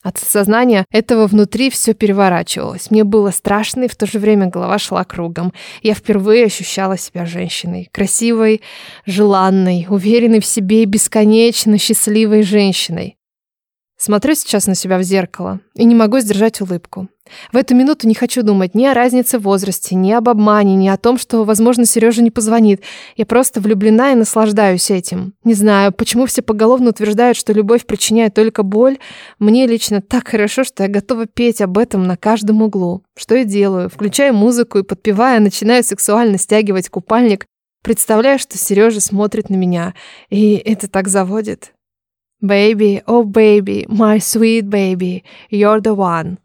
От осознания этого внутри все переворачивалось. Мне было страшно, и в то же время голова шла кругом. Я впервые ощущала себя женщиной. Красивой, желанной, уверенной в себе и бесконечно счастливой женщиной. Смотрю сейчас на себя в зеркало и не могу сдержать улыбку. В эту минуту не хочу думать ни о разнице в возрасте, ни об обмане, ни о том, что, возможно, Сережа не позвонит. Я просто влюблена и наслаждаюсь этим. Не знаю, почему все поголовно утверждают, что любовь причиняет только боль. Мне лично так хорошо, что я готова петь об этом на каждом углу. Что я делаю? Включаю музыку и, подпевая, начинаю сексуально стягивать купальник, представляя, что Сережа смотрит на меня. И это так заводит. «Baby, oh baby, my sweet baby, you're the one».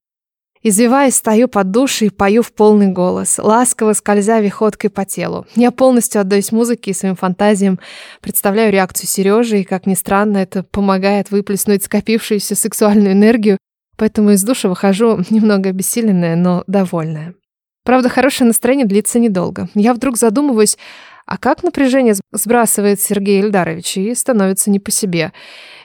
Извиваясь, стою под душей и пою в полный голос, ласково скользя виходкой по телу. Я полностью отдаюсь музыке и своим фантазиям, представляю реакцию Сережи, и, как ни странно, это помогает выплеснуть скопившуюся сексуальную энергию, поэтому из душа выхожу немного обессиленная, но довольная. Правда, хорошее настроение длится недолго. Я вдруг задумываюсь, а как напряжение сбрасывает Сергей Ильдарович и становится не по себе,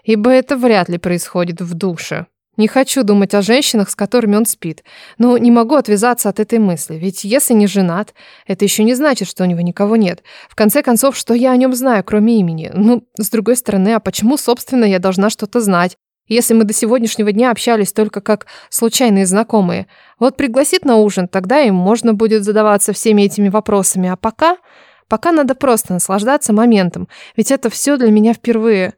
ибо это вряд ли происходит в душе. Не хочу думать о женщинах, с которыми он спит. Но не могу отвязаться от этой мысли. Ведь если не женат, это еще не значит, что у него никого нет. В конце концов, что я о нем знаю, кроме имени? Ну, с другой стороны, а почему, собственно, я должна что-то знать? Если мы до сегодняшнего дня общались только как случайные знакомые. Вот пригласит на ужин, тогда им можно будет задаваться всеми этими вопросами. А пока... Пока надо просто наслаждаться моментом. Ведь это все для меня впервые.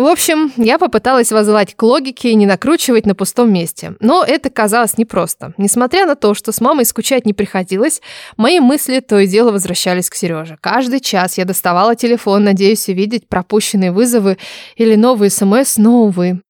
В общем, я попыталась возвать к логике и не накручивать на пустом месте. Но это казалось непросто. Несмотря на то, что с мамой скучать не приходилось, мои мысли то и дело возвращались к Сереже. Каждый час я доставала телефон, надеясь увидеть пропущенные вызовы или новые смс, но, увы.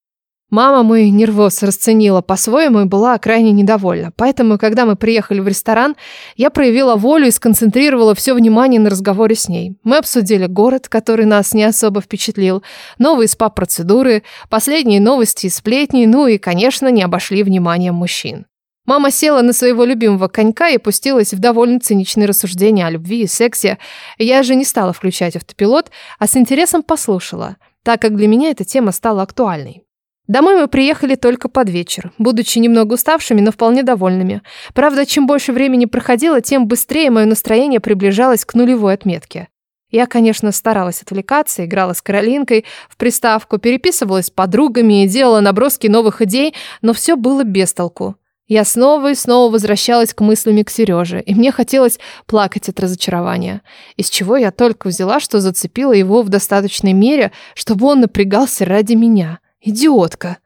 Мама мой нервоз расценила по-своему и была крайне недовольна. Поэтому, когда мы приехали в ресторан, я проявила волю и сконцентрировала все внимание на разговоре с ней. Мы обсудили город, который нас не особо впечатлил, новые спа-процедуры, последние новости и сплетни, ну и, конечно, не обошли вниманием мужчин. Мама села на своего любимого конька и пустилась в довольно циничные рассуждения о любви и сексе. Я же не стала включать автопилот, а с интересом послушала, так как для меня эта тема стала актуальной. Домой мы приехали только под вечер, будучи немного уставшими, но вполне довольными. Правда, чем больше времени проходило, тем быстрее мое настроение приближалось к нулевой отметке. Я, конечно, старалась отвлекаться, играла с Каролинкой в приставку, переписывалась с подругами и делала наброски новых идей, но все было без толку. Я снова и снова возвращалась к мыслям к Сереже, и мне хотелось плакать от разочарования. Из чего я только взяла, что зацепила его в достаточной мере, чтобы он напрягался ради меня. Идиотка.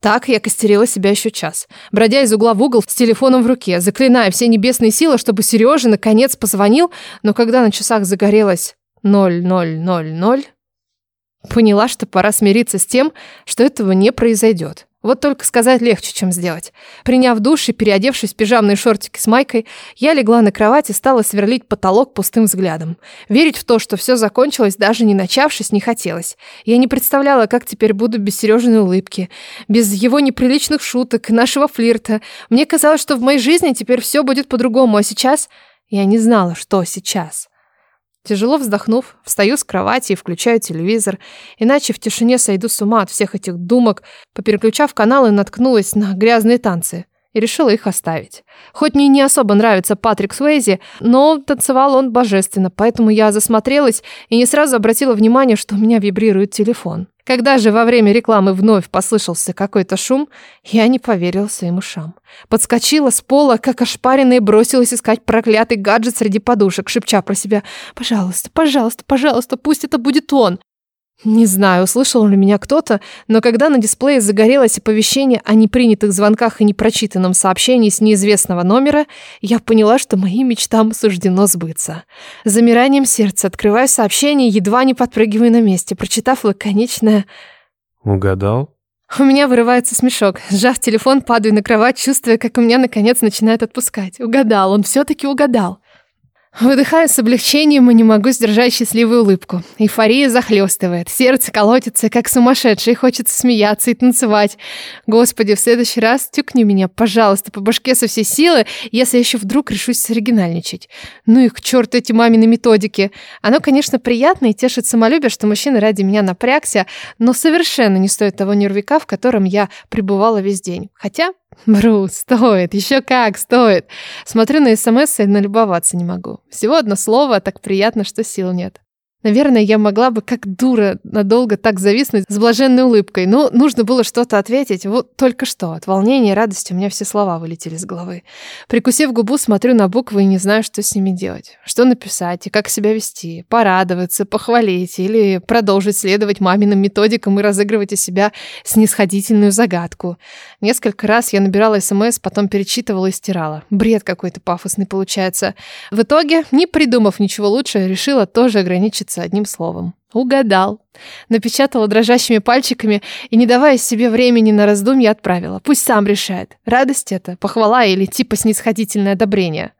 Так я костерила себя еще час, бродя из угла в угол с телефоном в руке, заклиная все небесные силы, чтобы Сережа наконец позвонил, но когда на часах загорелось 0000, поняла, что пора смириться с тем, что этого не произойдет. Вот только сказать легче, чем сделать. Приняв душ и переодевшись в пижамные шортики с майкой, я легла на кровать и стала сверлить потолок пустым взглядом. Верить в то, что все закончилось, даже не начавшись, не хотелось. Я не представляла, как теперь буду без Сережиной улыбки, без его неприличных шуток, нашего флирта. Мне казалось, что в моей жизни теперь все будет по-другому, а сейчас я не знала, что сейчас. Тяжело вздохнув, встаю с кровати и включаю телевизор, иначе в тишине сойду с ума от всех этих думок, попереключав каналы, наткнулась на грязные танцы и решила их оставить. Хоть мне не особо нравится Патрик Суэйзи, но танцевал он божественно, поэтому я засмотрелась и не сразу обратила внимание, что у меня вибрирует телефон. Когда же во время рекламы вновь послышался какой-то шум, я не поверила своим ушам. Подскочила с пола, как ошпаренная, и бросилась искать проклятый гаджет среди подушек, шепча про себя «Пожалуйста, пожалуйста, пожалуйста, пусть это будет он!» Не знаю, услышал ли меня кто-то, но когда на дисплее загорелось оповещение о непринятых звонках и непрочитанном сообщении с неизвестного номера, я поняла, что моим мечтам суждено сбыться. Замиранием сердца открываю сообщение, едва не подпрыгивая на месте, прочитав лаконичное «Угадал?» У меня вырывается смешок. Сжав телефон, падаю на кровать, чувствуя, как у меня наконец начинает отпускать. Угадал, он все-таки угадал. Выдыхаю с облегчением и не могу сдержать счастливую улыбку. Эйфория захлестывает. Сердце колотится, как сумасшедшее. Хочется смеяться и танцевать. Господи, в следующий раз тюкни меня, пожалуйста, по башке со всей силы, если я еще вдруг решусь соригинальничать. Ну их к черту эти мамины методики. Оно, конечно, приятно и тешит самолюбие, что мужчина ради меня напрягся, но совершенно не стоит того нервика, в котором я пребывала весь день. Хотя Бру, стоит, еще как стоит. Смотрю на СМС и налюбоваться не могу. Всего одно слово, так приятно, что сил нет. Наверное, я могла бы как дура надолго так зависнуть с блаженной улыбкой, но нужно было что-то ответить. Вот только что. От волнения и радости у меня все слова вылетели с головы. Прикусив губу, смотрю на буквы и не знаю, что с ними делать. Что написать и как себя вести. Порадоваться, похвалить или продолжить следовать маминым методикам и разыгрывать из себя снисходительную загадку. Несколько раз я набирала СМС, потом перечитывала и стирала. Бред какой-то пафосный получается. В итоге, не придумав ничего лучше, решила тоже ограничиться получится одним словом. Угадал. Напечатала дрожащими пальчиками и, не давая себе времени на раздумья, отправила. Пусть сам решает, радость это, похвала или типа снисходительное одобрение.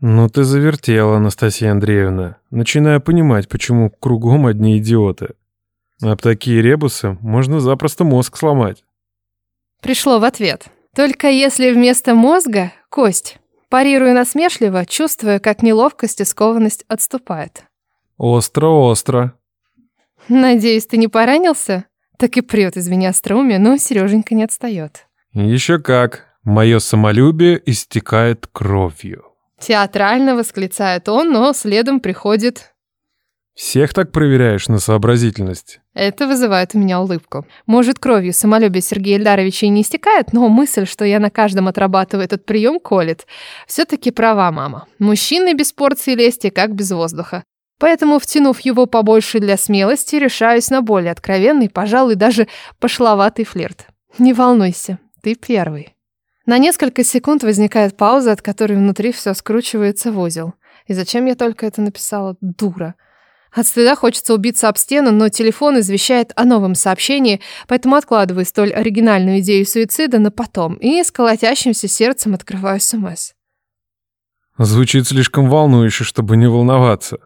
Ну ты завертела, Анастасия Андреевна. Начинаю понимать, почему кругом одни идиоты. Об такие ребусы можно запросто мозг сломать. Пришло в ответ. Только если вместо мозга — кость. Парирую насмешливо, чувствуя, как неловкость и скованность отступает. Остро-остро. Надеюсь, ты не поранился? Так и прет из меня остроумие, но Сереженька не отстает. Еще как. Мое самолюбие истекает кровью. Театрально восклицает он, но следом приходит... Всех так проверяешь на сообразительность? Это вызывает у меня улыбку. Может, кровью самолюбие Сергея Ильдаровича и не истекает, но мысль, что я на каждом отрабатываю этот прием, колет. Все-таки права мама. Мужчины без порции лести, как без воздуха. Поэтому, втянув его побольше для смелости, решаюсь на более откровенный, пожалуй, даже пошловатый флирт. Не волнуйся, ты первый. На несколько секунд возникает пауза, от которой внутри все скручивается в узел. И зачем я только это написала? Дура. От стыда хочется убиться об стену, но телефон извещает о новом сообщении, поэтому откладываю столь оригинальную идею суицида на потом и с колотящимся сердцем открываю СМС. Звучит слишком волнующе, чтобы не волноваться.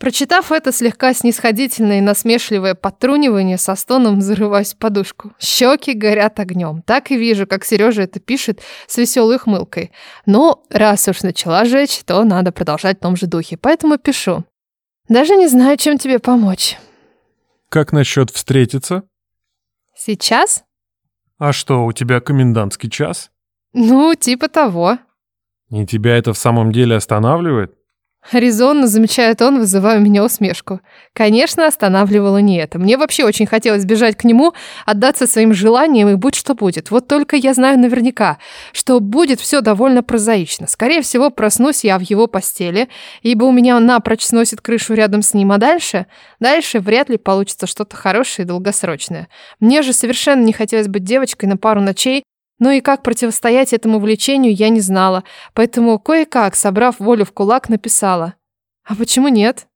Прочитав это слегка снисходительное и насмешливое подтрунивание, со стоном зарываюсь в подушку. Щеки горят огнем. Так и вижу, как Сережа это пишет с веселой ухмылкой. Но раз уж начала жечь, то надо продолжать в том же духе. Поэтому пишу. Даже не знаю, чем тебе помочь. Как насчет встретиться? Сейчас? А что, у тебя комендантский час? Ну, типа того. И тебя это в самом деле останавливает? Резонно замечает он, вызывая у меня усмешку. Конечно, останавливало не это. Мне вообще очень хотелось бежать к нему, отдаться своим желаниям и будь что будет. Вот только я знаю наверняка, что будет все довольно прозаично. Скорее всего, проснусь я в его постели, ибо у меня напрочь сносит крышу рядом с ним, а дальше? Дальше вряд ли получится что-то хорошее и долгосрочное. Мне же совершенно не хотелось быть девочкой на пару ночей, но и как противостоять этому влечению я не знала, поэтому кое-как, собрав волю в кулак, написала. А почему нет?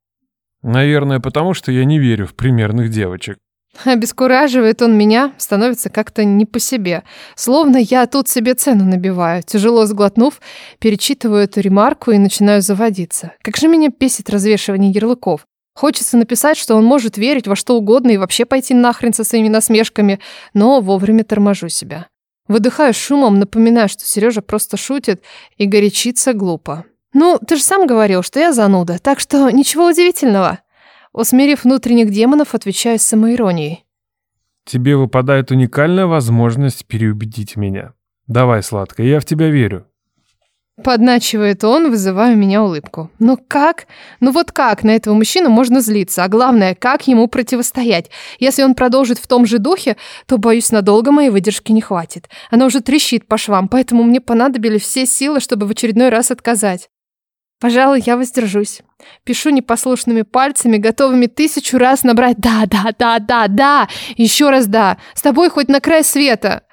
Наверное, потому что я не верю в примерных девочек. Обескураживает он меня, становится как-то не по себе. Словно я тут себе цену набиваю. Тяжело сглотнув, перечитываю эту ремарку и начинаю заводиться. Как же меня бесит развешивание ярлыков. Хочется написать, что он может верить во что угодно и вообще пойти нахрен со своими насмешками, но вовремя торможу себя. Выдыхаю шумом, напоминая, что Сережа просто шутит и горячится глупо. «Ну, ты же сам говорил, что я зануда, так что ничего удивительного». Усмирив внутренних демонов, отвечаю с самоиронией. «Тебе выпадает уникальная возможность переубедить меня. Давай, сладкая, я в тебя верю. Подначивает он, вызывая у меня улыбку. Ну как? Ну вот как на этого мужчину можно злиться? А главное, как ему противостоять? Если он продолжит в том же духе, то, боюсь, надолго моей выдержки не хватит. Она уже трещит по швам, поэтому мне понадобились все силы, чтобы в очередной раз отказать. Пожалуй, я воздержусь. Пишу непослушными пальцами, готовыми тысячу раз набрать «да, да, да, да, да», еще раз «да», с тобой хоть на край света.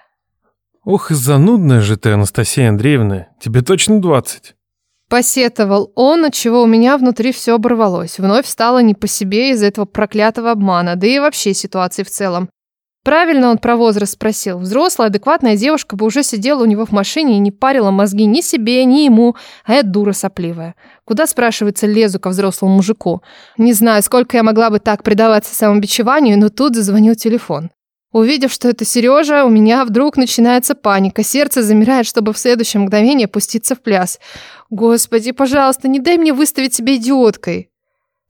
Ох, занудная же ты, Анастасия Андреевна. Тебе точно двадцать. Посетовал он, от чего у меня внутри все оборвалось. Вновь стало не по себе из-за этого проклятого обмана, да и вообще ситуации в целом. Правильно он про возраст спросил. Взрослая, адекватная девушка бы уже сидела у него в машине и не парила мозги ни себе, ни ему, а я дура сопливая. Куда, спрашивается, лезу ко взрослому мужику? Не знаю, сколько я могла бы так предаваться самобичеванию, но тут зазвонил телефон. Увидев, что это Сережа, у меня вдруг начинается паника. Сердце замирает, чтобы в следующее мгновение пуститься в пляс. Господи, пожалуйста, не дай мне выставить себя идиоткой.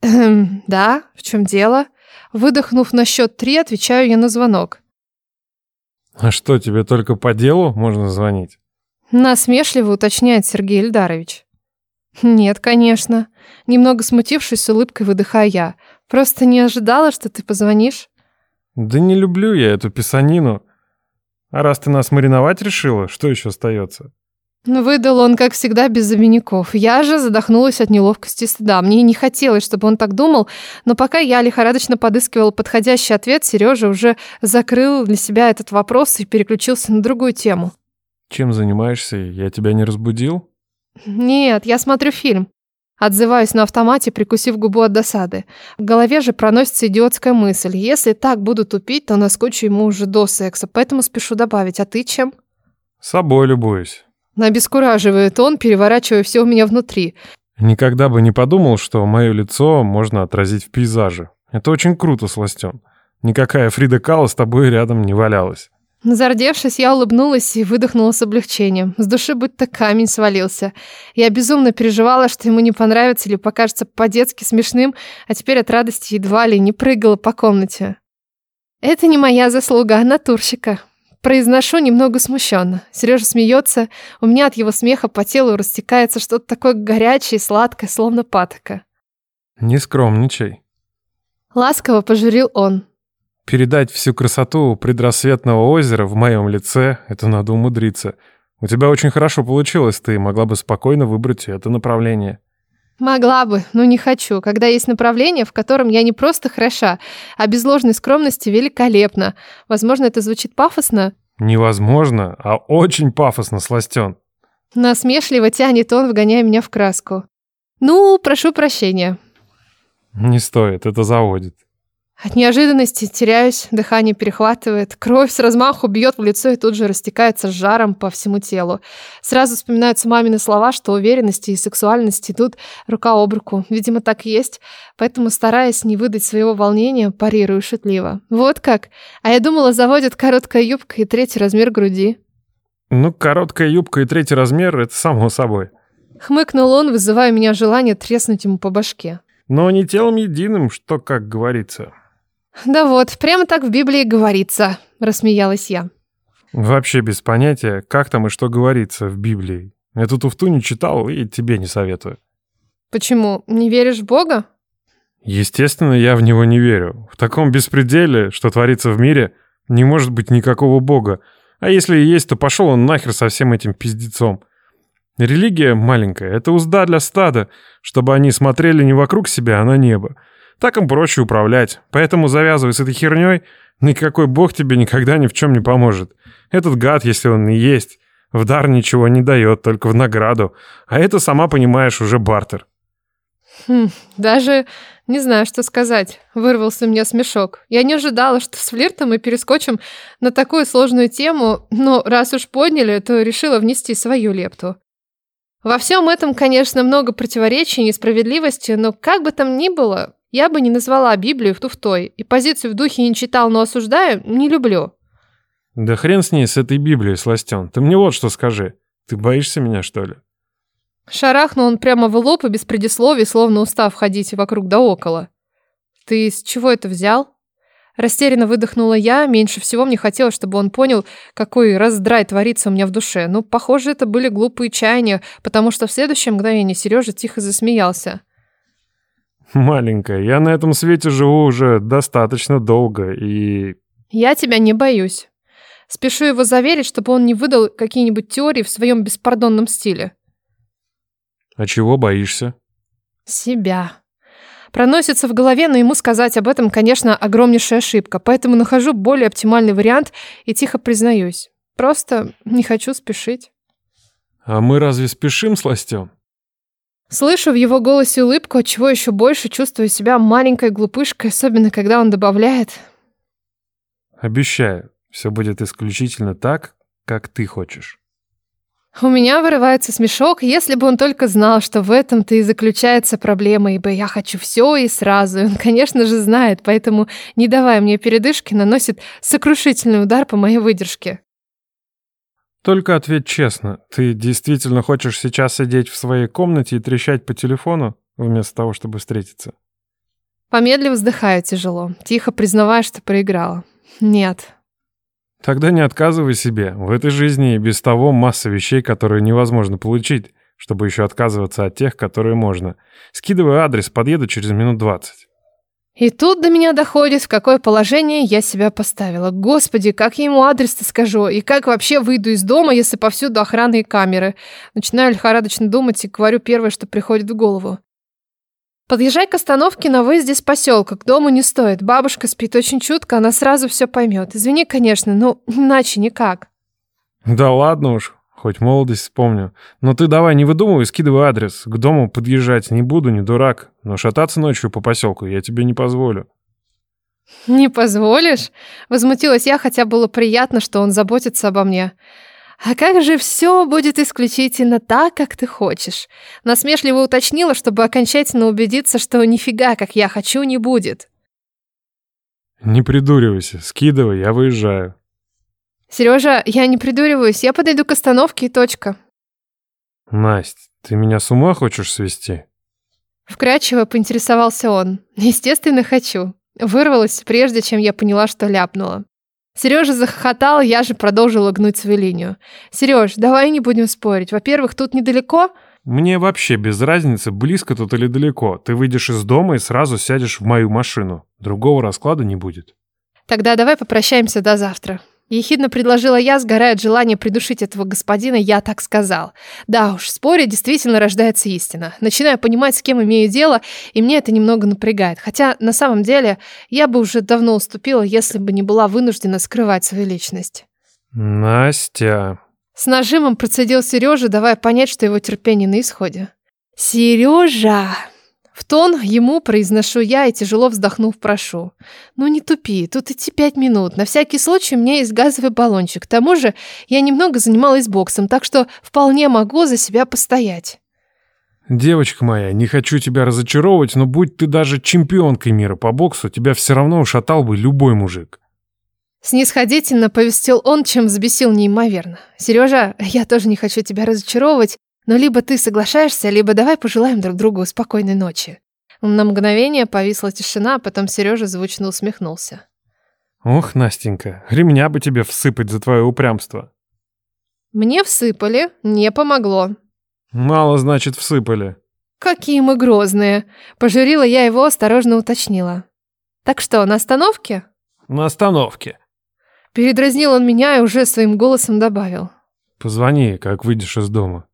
Эм, да, в чем дело? Выдохнув на счет три, отвечаю я на звонок. А что, тебе только по делу можно звонить? Насмешливо уточняет Сергей Ильдарович. Нет, конечно. Немного смутившись, с улыбкой выдыхаю я. Просто не ожидала, что ты позвонишь. Да не люблю я эту писанину. А раз ты нас мариновать решила, что еще остается? Ну, выдал он, как всегда, без обиняков. Я же задохнулась от неловкости и стыда. Мне не хотелось, чтобы он так думал, но пока я лихорадочно подыскивала подходящий ответ, Сережа уже закрыл для себя этот вопрос и переключился на другую тему. Чем занимаешься? Я тебя не разбудил? Нет, я смотрю фильм. Отзываюсь на автомате, прикусив губу от досады. В голове же проносится идиотская мысль. Если так буду тупить, то наскучу ему уже до секса. Поэтому спешу добавить. А ты чем? Собой любуюсь. Обескураживает он, переворачивая все у меня внутри. Никогда бы не подумал, что мое лицо можно отразить в пейзаже. Это очень круто, Сластен. Никакая Фрида Кала с тобой рядом не валялась. Зардевшись, я улыбнулась и выдохнула с облегчением. С души будто камень свалился. Я безумно переживала, что ему не понравится или покажется по-детски смешным, а теперь от радости едва ли не прыгала по комнате. Это не моя заслуга, а натурщика. Произношу немного смущенно. Сережа смеется, у меня от его смеха по телу растекается что-то такое горячее и сладкое, словно патока. Не скромничай. Ласково пожурил он. Передать всю красоту предрассветного озера в моем лице — это надо умудриться. У тебя очень хорошо получилось, ты могла бы спокойно выбрать это направление. Могла бы, но не хочу, когда есть направление, в котором я не просто хороша, а без ложной скромности великолепна. Возможно, это звучит пафосно? Невозможно, а очень пафосно, Сластен. Насмешливо тянет он, вгоняя меня в краску. Ну, прошу прощения. Не стоит, это заводит. От неожиданности теряюсь, дыхание перехватывает, кровь с размаху бьет в лицо и тут же растекается с жаром по всему телу. Сразу вспоминаются мамины слова, что уверенности и сексуальность идут рука об руку. Видимо, так и есть, поэтому, стараясь не выдать своего волнения, парирую шутливо. Вот как? А я думала, заводит короткая юбка и третий размер груди. Ну, короткая юбка и третий размер — это само собой. Хмыкнул он, вызывая у меня желание треснуть ему по башке. Но не телом единым, что, как говорится. Да вот, прямо так в Библии говорится, рассмеялась я. Вообще без понятия, как там и что говорится в Библии. Эту туфту не читал и тебе не советую. Почему? Не веришь в Бога? Естественно, я в него не верю. В таком беспределе, что творится в мире, не может быть никакого бога. А если и есть, то пошел он нахер со всем этим пиздецом. Религия маленькая — это узда для стада, чтобы они смотрели не вокруг себя, а на небо. Так им проще управлять. Поэтому завязывай с этой херней, никакой бог тебе никогда ни в чем не поможет. Этот гад, если он и есть, в дар ничего не дает, только в награду. А это, сама понимаешь, уже бартер. Хм, даже не знаю, что сказать. Вырвался мне смешок. Я не ожидала, что с флиртом мы перескочим на такую сложную тему, но раз уж подняли, то решила внести свою лепту. Во всем этом, конечно, много противоречий и несправедливости, но как бы там ни было, я бы не назвала Библию туфтой, и позицию в духе не читал, но осуждаю, не люблю. Да хрен с ней, с этой Библией, Сластен. Ты мне вот что скажи. Ты боишься меня, что ли? Шарахнул он прямо в лоб и без предисловий, словно устав ходить вокруг да около. «Ты с чего это взял?» Растерянно выдохнула я, меньше всего мне хотелось, чтобы он понял, какой раздрай творится у меня в душе. Но, похоже, это были глупые чаяния, потому что в следующее мгновение Сережа тихо засмеялся. «Маленькая, я на этом свете живу уже достаточно долго и...» «Я тебя не боюсь. Спешу его заверить, чтобы он не выдал какие-нибудь теории в своем беспардонном стиле». А чего боишься? Себя. Проносится в голове, но ему сказать об этом, конечно, огромнейшая ошибка. Поэтому нахожу более оптимальный вариант и тихо признаюсь. Просто не хочу спешить. А мы разве спешим с Ластем? Слышу в его голосе улыбку, от чего еще больше чувствую себя маленькой глупышкой, особенно когда он добавляет. Обещаю, все будет исключительно так, как ты хочешь. У меня вырывается смешок, если бы он только знал, что в этом-то и заключается проблема, ибо я хочу все и сразу. И он, конечно же, знает, поэтому, не давая мне передышки, наносит сокрушительный удар по моей выдержке. Только ответь честно, ты действительно хочешь сейчас сидеть в своей комнате и трещать по телефону, вместо того, чтобы встретиться? Помедлив вздыхаю тяжело, тихо признавая, что проиграла. Нет, Тогда не отказывай себе. В этой жизни и без того масса вещей, которые невозможно получить, чтобы еще отказываться от тех, которые можно. Скидывай адрес, подъеду через минут двадцать. И тут до меня доходит, в какое положение я себя поставила. Господи, как я ему адрес-то скажу? И как вообще выйду из дома, если повсюду охраны и камеры? Начинаю лихорадочно думать и говорю первое, что приходит в голову. Подъезжай к остановке на выезде с поселка. К дому не стоит. Бабушка спит очень чутко, она сразу все поймет. Извини, конечно, но иначе никак. Да ладно уж, хоть молодость вспомню. Но ты давай не выдумывай, скидывай адрес. К дому подъезжать не буду, не дурак. Но шататься ночью по поселку я тебе не позволю. Не позволишь? Возмутилась я, хотя было приятно, что он заботится обо мне. «А как же все будет исключительно так, как ты хочешь?» Насмешливо уточнила, чтобы окончательно убедиться, что нифига, как я хочу, не будет. «Не придуривайся, скидывай, я выезжаю». «Сережа, я не придуриваюсь, я подойду к остановке и точка». «Насть, ты меня с ума хочешь свести?» Вкрадчиво поинтересовался он. «Естественно, хочу». Вырвалась, прежде чем я поняла, что ляпнула. Сережа захохотал, я же продолжила гнуть свою линию. Сереж, давай не будем спорить. Во-первых, тут недалеко. Мне вообще без разницы, близко тут или далеко. Ты выйдешь из дома и сразу сядешь в мою машину. Другого расклада не будет. Тогда давай попрощаемся до завтра. Ехидно предложила я, сгорая от желания придушить этого господина, я так сказал. Да уж, в споре действительно рождается истина. Начинаю понимать, с кем имею дело, и мне это немного напрягает. Хотя, на самом деле, я бы уже давно уступила, если бы не была вынуждена скрывать свою личность. Настя. С нажимом процедил Сережа, давая понять, что его терпение на исходе. Сережа! Тон ему произношу я и тяжело вздохнув прошу. Ну не тупи, тут идти пять минут. На всякий случай у меня есть газовый баллончик. К тому же я немного занималась боксом, так что вполне могу за себя постоять. Девочка моя, не хочу тебя разочаровывать, но будь ты даже чемпионкой мира по боксу, тебя все равно ушатал бы любой мужик. Снисходительно повестил он, чем взбесил неимоверно. Сережа, я тоже не хочу тебя разочаровывать, но либо ты соглашаешься, либо давай пожелаем друг другу спокойной ночи. На мгновение повисла тишина, а потом Сережа звучно усмехнулся. Ох, Настенька, ремня бы тебе всыпать за твое упрямство. Мне всыпали, не помогло. Мало, значит, всыпали. Какие мы грозные. Пожурила я его, осторожно уточнила. Так что, на остановке? На остановке. Передразнил он меня и уже своим голосом добавил. Позвони, как выйдешь из дома.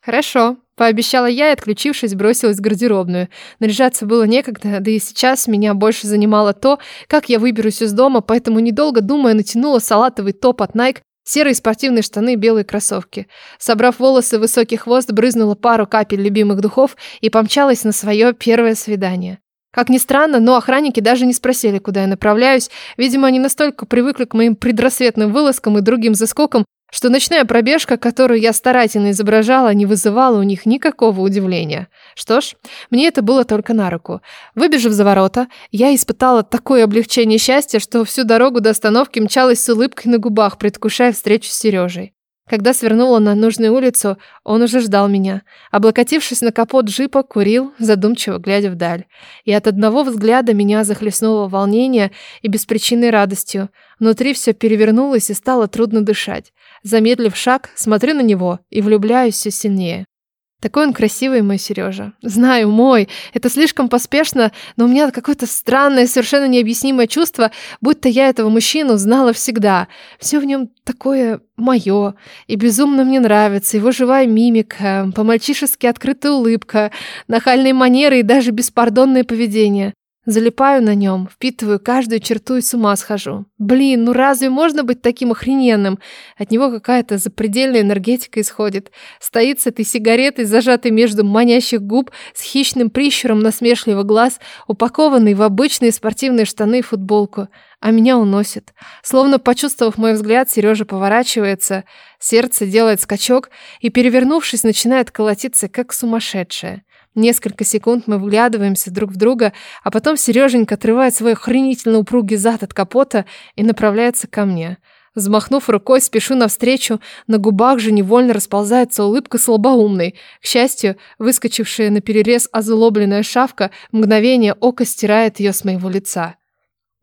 Хорошо, пообещала я и, отключившись, бросилась в гардеробную. Наряжаться было некогда, да и сейчас меня больше занимало то, как я выберусь из дома, поэтому, недолго думая, натянула салатовый топ от Nike, серые спортивные штаны, белые кроссовки. Собрав волосы в высокий хвост, брызнула пару капель любимых духов и помчалась на свое первое свидание. Как ни странно, но охранники даже не спросили, куда я направляюсь. Видимо, они настолько привыкли к моим предрассветным вылазкам и другим заскокам, что ночная пробежка, которую я старательно изображала, не вызывала у них никакого удивления. Что ж, мне это было только на руку. Выбежав за ворота, я испытала такое облегчение счастья, что всю дорогу до остановки мчалась с улыбкой на губах, предвкушая встречу с Сережей. Когда свернула на нужную улицу, он уже ждал меня. Облокотившись на капот джипа, курил, задумчиво глядя вдаль. И от одного взгляда меня захлестнуло волнение и беспричинной радостью. Внутри все перевернулось и стало трудно дышать. Замедлив шаг, смотрю на него и влюбляюсь все сильнее. Такой он красивый, мой Сережа. Знаю, мой. Это слишком поспешно, но у меня какое-то странное, совершенно необъяснимое чувство, будто я этого мужчину знала всегда. Все в нем такое мое. И безумно мне нравится его живая мимика, по-мальчишески открытая улыбка, нахальные манеры и даже беспардонное поведение. Залипаю на нем, впитываю каждую черту и с ума схожу. Блин, ну разве можно быть таким охрененным? От него какая-то запредельная энергетика исходит. Стоит с этой сигаретой, зажатой между манящих губ, с хищным прищуром насмешливо глаз, упакованный в обычные спортивные штаны и футболку. А меня уносит. Словно почувствовав мой взгляд, Сережа поворачивается, сердце делает скачок и, перевернувшись, начинает колотиться, как сумасшедшее. Несколько секунд мы вглядываемся друг в друга, а потом Сереженька отрывает свой охренительно упругий зад от капота и направляется ко мне. Взмахнув рукой, спешу навстречу, на губах же невольно расползается улыбка слабоумной. К счастью, выскочившая на перерез озлобленная шавка мгновение ока стирает ее с моего лица.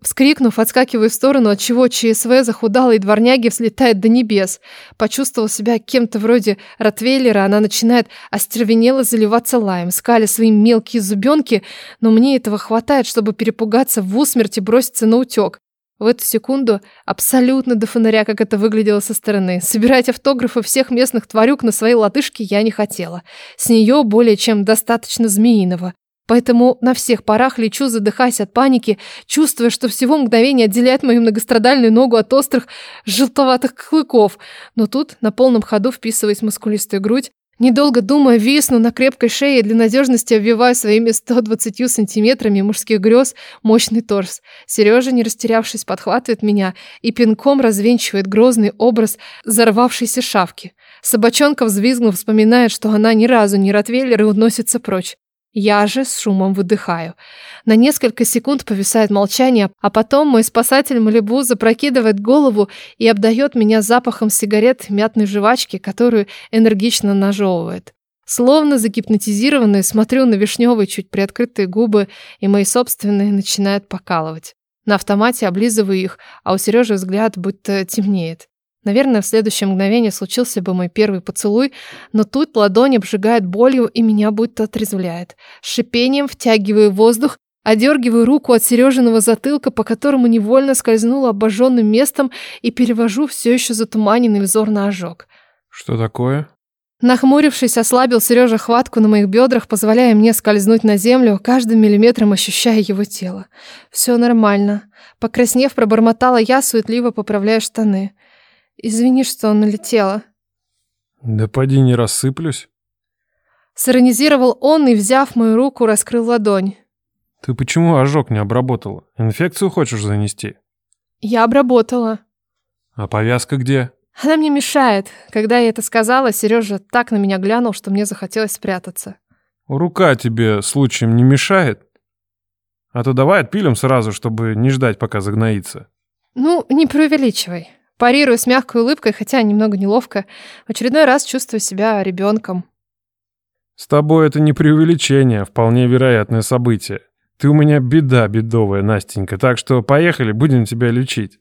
Вскрикнув, отскакиваю в сторону, от чего ЧСВ захудалой дворняги взлетает до небес. Почувствовав себя кем-то вроде Ротвейлера, она начинает остервенело заливаться лаем, скаля свои мелкие зубенки, но мне этого хватает, чтобы перепугаться в усмерть и броситься на утек. В эту секунду, абсолютно до фонаря, как это выглядело со стороны, собирать автографы всех местных тварюк на своей лодыжке я не хотела. С нее более чем достаточно змеиного. Поэтому на всех парах лечу, задыхаясь от паники, чувствуя, что всего мгновение отделяет мою многострадальную ногу от острых желтоватых клыков. Но тут, на полном ходу, вписываясь в мускулистую грудь, недолго думая, висну на крепкой шее и для надежности обвиваю своими 120 сантиметрами мужских грез мощный торс. Сережа, не растерявшись, подхватывает меня и пинком развенчивает грозный образ взорвавшейся шавки. Собачонка, взвизгнув, вспоминает, что она ни разу не ротвейлер и уносится прочь. Я же с шумом выдыхаю. На несколько секунд повисает молчание, а потом мой спасатель Малибу запрокидывает голову и обдает меня запахом сигарет мятной жвачки, которую энергично нажевывает. Словно загипнотизированный, смотрю на вишневые чуть приоткрытые губы, и мои собственные начинают покалывать. На автомате облизываю их, а у Сережи взгляд будто темнеет. Наверное, в следующее мгновение случился бы мой первый поцелуй, но тут ладонь обжигает болью и меня будто отрезвляет. С шипением втягиваю воздух, одергиваю руку от Сережиного затылка, по которому невольно скользнула обожженным местом и перевожу все еще затуманенный взор на ожог. Что такое? Нахмурившись, ослабил Сережа хватку на моих бедрах, позволяя мне скользнуть на землю, каждым миллиметром ощущая его тело. Все нормально. Покраснев, пробормотала я, суетливо поправляя штаны. Извини, что налетела. Да поди не рассыплюсь. Сиронизировал он и, взяв мою руку, раскрыл ладонь. Ты почему ожог не обработала? Инфекцию хочешь занести? Я обработала. А повязка где? Она мне мешает. Когда я это сказала, Сережа так на меня глянул, что мне захотелось спрятаться. Рука тебе случаем не мешает? А то давай отпилим сразу, чтобы не ждать, пока загноится. Ну, не преувеличивай. Парирую с мягкой улыбкой, хотя немного неловко. В очередной раз чувствую себя ребенком. С тобой это не преувеличение, а вполне вероятное событие. Ты у меня беда бедовая, Настенька, так что поехали, будем тебя лечить.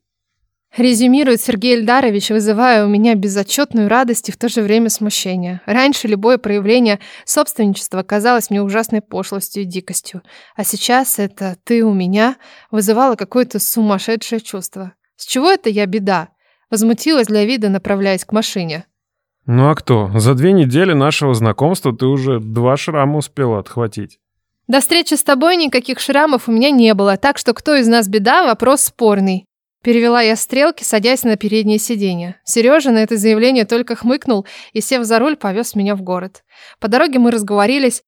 Резюмирует Сергей Эльдарович, вызывая у меня безотчетную радость и в то же время смущение. Раньше любое проявление собственничества казалось мне ужасной пошлостью и дикостью. А сейчас это «ты у меня» вызывало какое-то сумасшедшее чувство. С чего это я беда? Возмутилась для вида, направляясь к машине. Ну а кто? За две недели нашего знакомства ты уже два шрама успела отхватить. До встречи с тобой никаких шрамов у меня не было, так что кто из нас беда, вопрос спорный. Перевела я стрелки, садясь на переднее сиденье. Сережа на это заявление только хмыкнул и, сев за руль, повез меня в город. По дороге мы разговорились.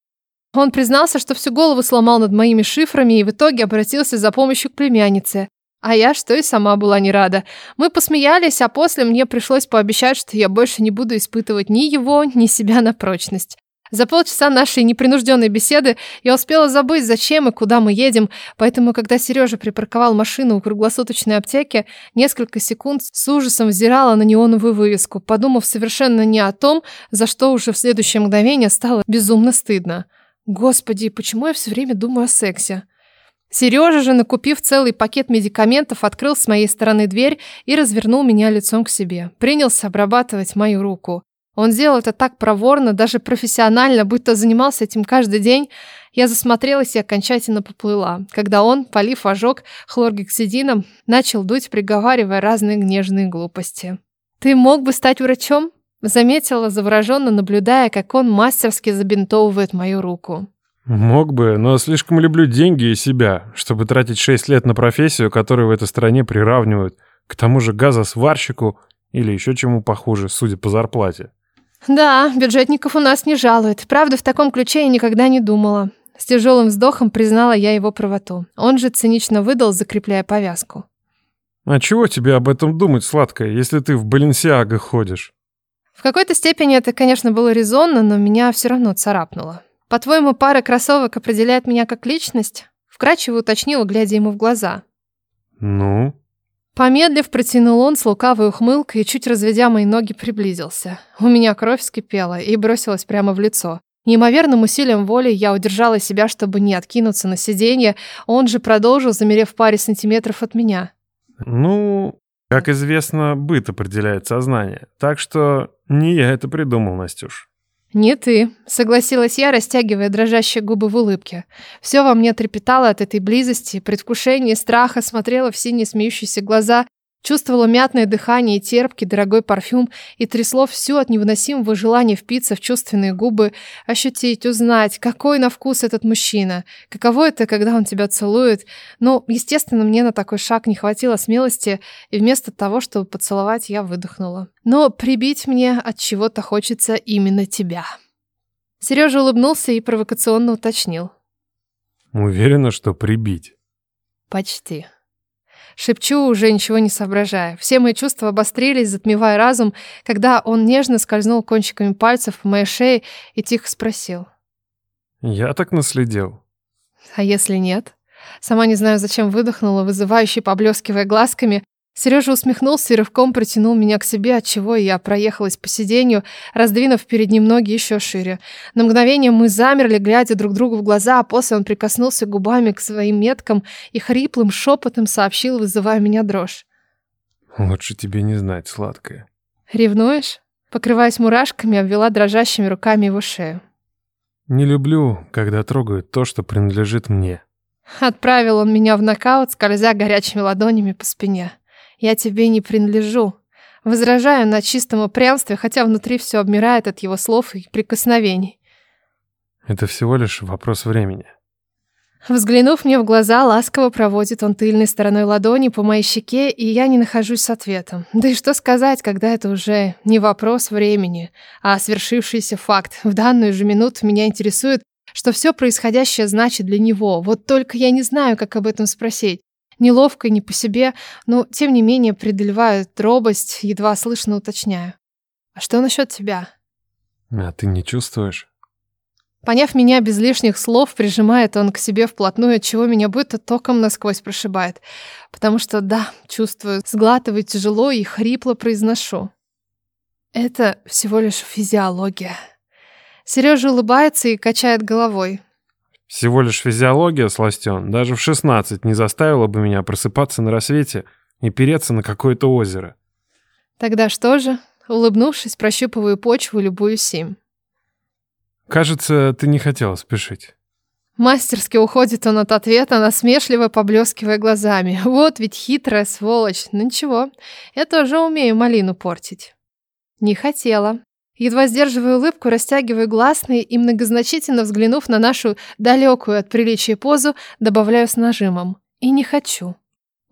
Он признался, что всю голову сломал над моими шифрами и в итоге обратился за помощью к племяннице. А я что и сама была не рада. Мы посмеялись, а после мне пришлось пообещать, что я больше не буду испытывать ни его, ни себя на прочность. За полчаса нашей непринужденной беседы я успела забыть, зачем и куда мы едем, поэтому, когда Сережа припарковал машину у круглосуточной аптеки, несколько секунд с ужасом взирала на неоновую вывеску, подумав совершенно не о том, за что уже в следующее мгновение стало безумно стыдно. Господи, почему я все время думаю о сексе? Сережа же, накупив целый пакет медикаментов, открыл с моей стороны дверь и развернул меня лицом к себе. Принялся обрабатывать мою руку. Он сделал это так проворно, даже профессионально, будто занимался этим каждый день. Я засмотрелась и окончательно поплыла, когда он, полив ожог хлоргексидином, начал дуть, приговаривая разные нежные глупости. «Ты мог бы стать врачом?» Заметила, завороженно наблюдая, как он мастерски забинтовывает мою руку. Мог бы, но слишком люблю деньги и себя, чтобы тратить 6 лет на профессию, которую в этой стране приравнивают к тому же газосварщику или еще чему похуже, судя по зарплате. Да, бюджетников у нас не жалуют. Правда, в таком ключе я никогда не думала. С тяжелым вздохом признала я его правоту. Он же цинично выдал, закрепляя повязку. А чего тебе об этом думать, сладкое, если ты в Баленсиаго ходишь? В какой-то степени это, конечно, было резонно, но меня все равно царапнуло. По-твоему, пара кроссовок определяет меня как личность? Вкрадчиво уточнила, глядя ему в глаза. Ну? Помедлив, протянул он с лукавой ухмылкой и, чуть разведя мои ноги, приблизился. У меня кровь вскипела и бросилась прямо в лицо. Неимоверным усилием воли я удержала себя, чтобы не откинуться на сиденье, он же продолжил, замерев в паре сантиметров от меня. Ну, как известно, быт определяет сознание. Так что не я это придумал, Настюш. «Не ты», — согласилась я, растягивая дрожащие губы в улыбке. Все во мне трепетало от этой близости, предвкушения, страха, смотрела в синие смеющиеся глаза, чувствовала мятное дыхание и терпкий дорогой парфюм и трясло все от невыносимого желания впиться в чувственные губы, ощутить, узнать, какой на вкус этот мужчина, каково это, когда он тебя целует. Но, естественно, мне на такой шаг не хватило смелости, и вместо того, чтобы поцеловать, я выдохнула. Но прибить мне от чего-то хочется именно тебя. Сережа улыбнулся и провокационно уточнил. Уверена, что прибить. Почти. Шепчу, уже ничего не соображая. Все мои чувства обострились, затмевая разум, когда он нежно скользнул кончиками пальцев по моей шее и тихо спросил. «Я так наследил». «А если нет?» Сама не знаю, зачем выдохнула, вызывающе поблескивая глазками, Сережа усмехнулся и рывком притянул меня к себе, отчего я проехалась по сиденью, раздвинув перед ним ноги еще шире. На мгновение мы замерли, глядя друг другу в глаза, а после он прикоснулся губами к своим меткам и хриплым шепотом сообщил, вызывая меня дрожь. «Лучше тебе не знать, сладкое». «Ревнуешь?» Покрываясь мурашками, обвела дрожащими руками его шею. «Не люблю, когда трогают то, что принадлежит мне». Отправил он меня в нокаут, скользя горячими ладонями по спине. Я тебе не принадлежу. Возражаю на чистом упрямстве, хотя внутри все обмирает от его слов и прикосновений. Это всего лишь вопрос времени. Взглянув мне в глаза, ласково проводит он тыльной стороной ладони по моей щеке, и я не нахожусь с ответом. Да и что сказать, когда это уже не вопрос времени, а свершившийся факт. В данную же минуту меня интересует, что все происходящее значит для него. Вот только я не знаю, как об этом спросить. Неловко, не по себе, но тем не менее преодолевает робость, едва слышно уточняю. «А что насчет тебя?» «А ты не чувствуешь?» Поняв меня без лишних слов, прижимает он к себе вплотную, чего меня будто током насквозь прошибает. Потому что, да, чувствую, сглатываю тяжело и хрипло произношу. Это всего лишь физиология. Сережа улыбается и качает головой. Всего лишь физиология, сластен, даже в 16 не заставила бы меня просыпаться на рассвете и переться на какое-то озеро. Тогда что же? Улыбнувшись, прощупываю почву, любуюсь им. Кажется, ты не хотела спешить. Мастерски уходит он от ответа, насмешливо поблескивая глазами. Вот ведь хитрая сволочь. Ну ничего, я тоже умею малину портить. Не хотела. Едва сдерживаю улыбку, растягиваю гласные и, многозначительно взглянув на нашу далекую от приличия позу, добавляю с нажимом. И не хочу.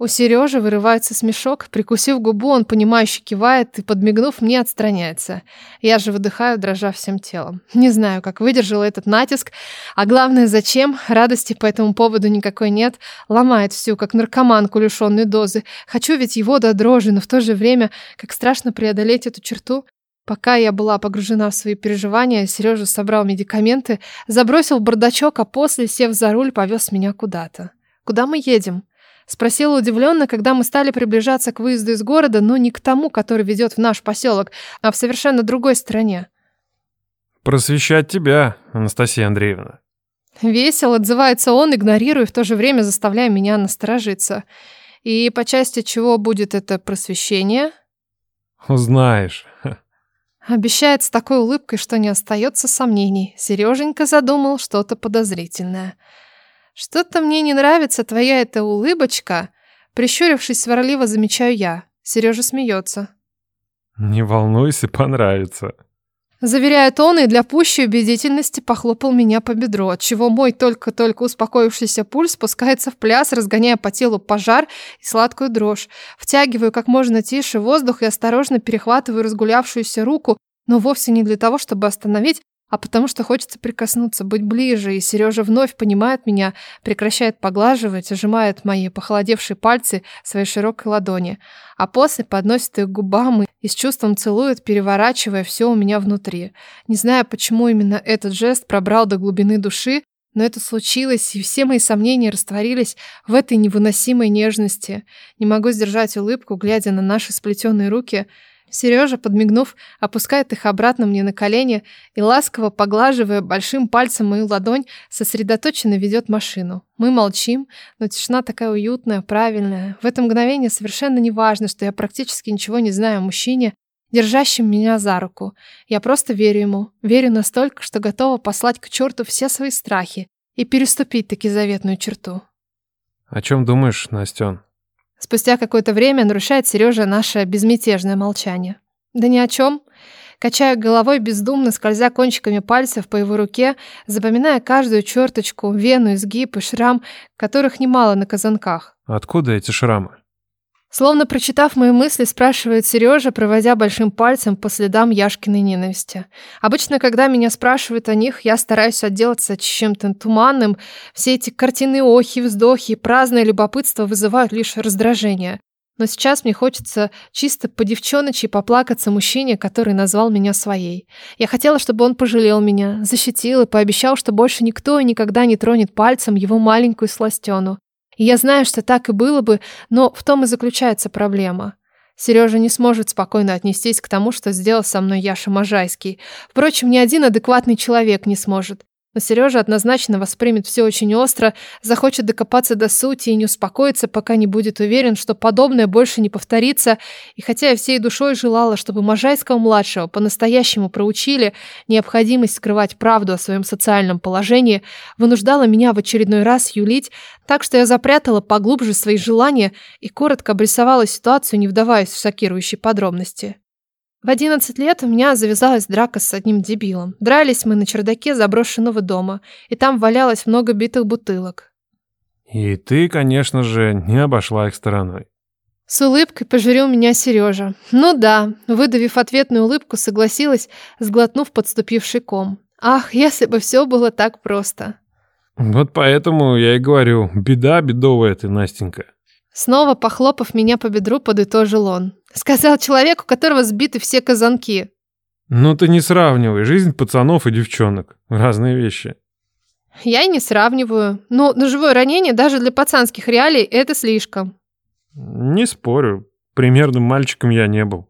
У Сережи вырывается смешок, прикусив губу, он понимающе кивает и, подмигнув, мне отстраняется. Я же выдыхаю, дрожа всем телом. Не знаю, как выдержала этот натиск, а главное, зачем, радости по этому поводу никакой нет, ломает всю, как наркоманку, лишенную дозы. Хочу ведь его до дрожи, но в то же время, как страшно преодолеть эту черту. Пока я была погружена в свои переживания, Сережа собрал медикаменты, забросил в бардачок, а после, сев за руль, повез меня куда-то. Куда мы едем? Спросила удивленно, когда мы стали приближаться к выезду из города, но не к тому, который ведет в наш поселок, а в совершенно другой стороне. «Просвещать тебя, Анастасия Андреевна». Весело отзывается он, игнорируя, в то же время заставляя меня насторожиться. И по части чего будет это просвещение? Узнаешь. *laughs* Обещает с такой улыбкой, что не остается сомнений. Сереженька задумал что-то подозрительное. «Что-то мне не нравится твоя эта улыбочка», прищурившись сварливо, замечаю я. Сережа смеется. «Не волнуйся, понравится». Заверяет он и для пущей убедительности похлопал меня по бедру, отчего мой только-только успокоившийся пульс спускается в пляс, разгоняя по телу пожар и сладкую дрожь. Втягиваю как можно тише воздух и осторожно перехватываю разгулявшуюся руку, но вовсе не для того, чтобы остановить, а потому что хочется прикоснуться, быть ближе, и Сережа вновь понимает меня, прекращает поглаживать, сжимает мои похолодевшие пальцы своей широкой ладони, а после подносит их к губам и с чувством целует, переворачивая все у меня внутри. Не знаю, почему именно этот жест пробрал до глубины души, но это случилось, и все мои сомнения растворились в этой невыносимой нежности. Не могу сдержать улыбку, глядя на наши сплетенные руки – Сережа, подмигнув, опускает их обратно мне на колени и, ласково поглаживая большим пальцем мою ладонь, сосредоточенно ведет машину. Мы молчим, но тишина такая уютная, правильная. В это мгновение совершенно не важно, что я практически ничего не знаю о мужчине, держащем меня за руку. Я просто верю ему. Верю настолько, что готова послать к черту все свои страхи и переступить таки заветную черту. «О чем думаешь, Настен?» Спустя какое-то время нарушает Сережа наше безмятежное молчание. Да ни о чем. Качаю головой бездумно, скользя кончиками пальцев по его руке, запоминая каждую черточку, вену, изгиб и шрам, которых немало на казанках. Откуда эти шрамы? Словно прочитав мои мысли, спрашивает Сережа, проводя большим пальцем по следам Яшкиной ненависти. Обычно, когда меня спрашивают о них, я стараюсь отделаться чем-то туманным. Все эти картины охи, вздохи, праздное любопытство вызывают лишь раздражение. Но сейчас мне хочется чисто по девчоночи поплакаться мужчине, который назвал меня своей. Я хотела, чтобы он пожалел меня, защитил и пообещал, что больше никто и никогда не тронет пальцем его маленькую сластену. Я знаю, что так и было бы, но в том и заключается проблема. Сережа не сможет спокойно отнестись к тому, что сделал со мной Яша Можайский. Впрочем, ни один адекватный человек не сможет. Но Сережа однозначно воспримет все очень остро, захочет докопаться до сути и не успокоится, пока не будет уверен, что подобное больше не повторится. И хотя я всей душой желала, чтобы Можайского-младшего по-настоящему проучили, необходимость скрывать правду о своем социальном положении вынуждала меня в очередной раз юлить, так что я запрятала поглубже свои желания и коротко обрисовала ситуацию, не вдаваясь в шокирующие подробности. В 11 лет у меня завязалась драка с одним дебилом. Дрались мы на чердаке заброшенного дома, и там валялось много битых бутылок. И ты, конечно же, не обошла их стороной. С улыбкой пожурил меня Сережа. Ну да, выдавив ответную улыбку, согласилась, сглотнув подступивший ком. Ах, если бы все было так просто. Вот поэтому я и говорю, беда бедовая ты, Настенька. Снова похлопав меня по бедру, подытожил он. Сказал человек, у которого сбиты все казанки. Ну ты не сравнивай жизнь пацанов и девчонок. Разные вещи. Я и не сравниваю. Но ножевое ранение даже для пацанских реалий это слишком. Не спорю. Примерным мальчиком я не был.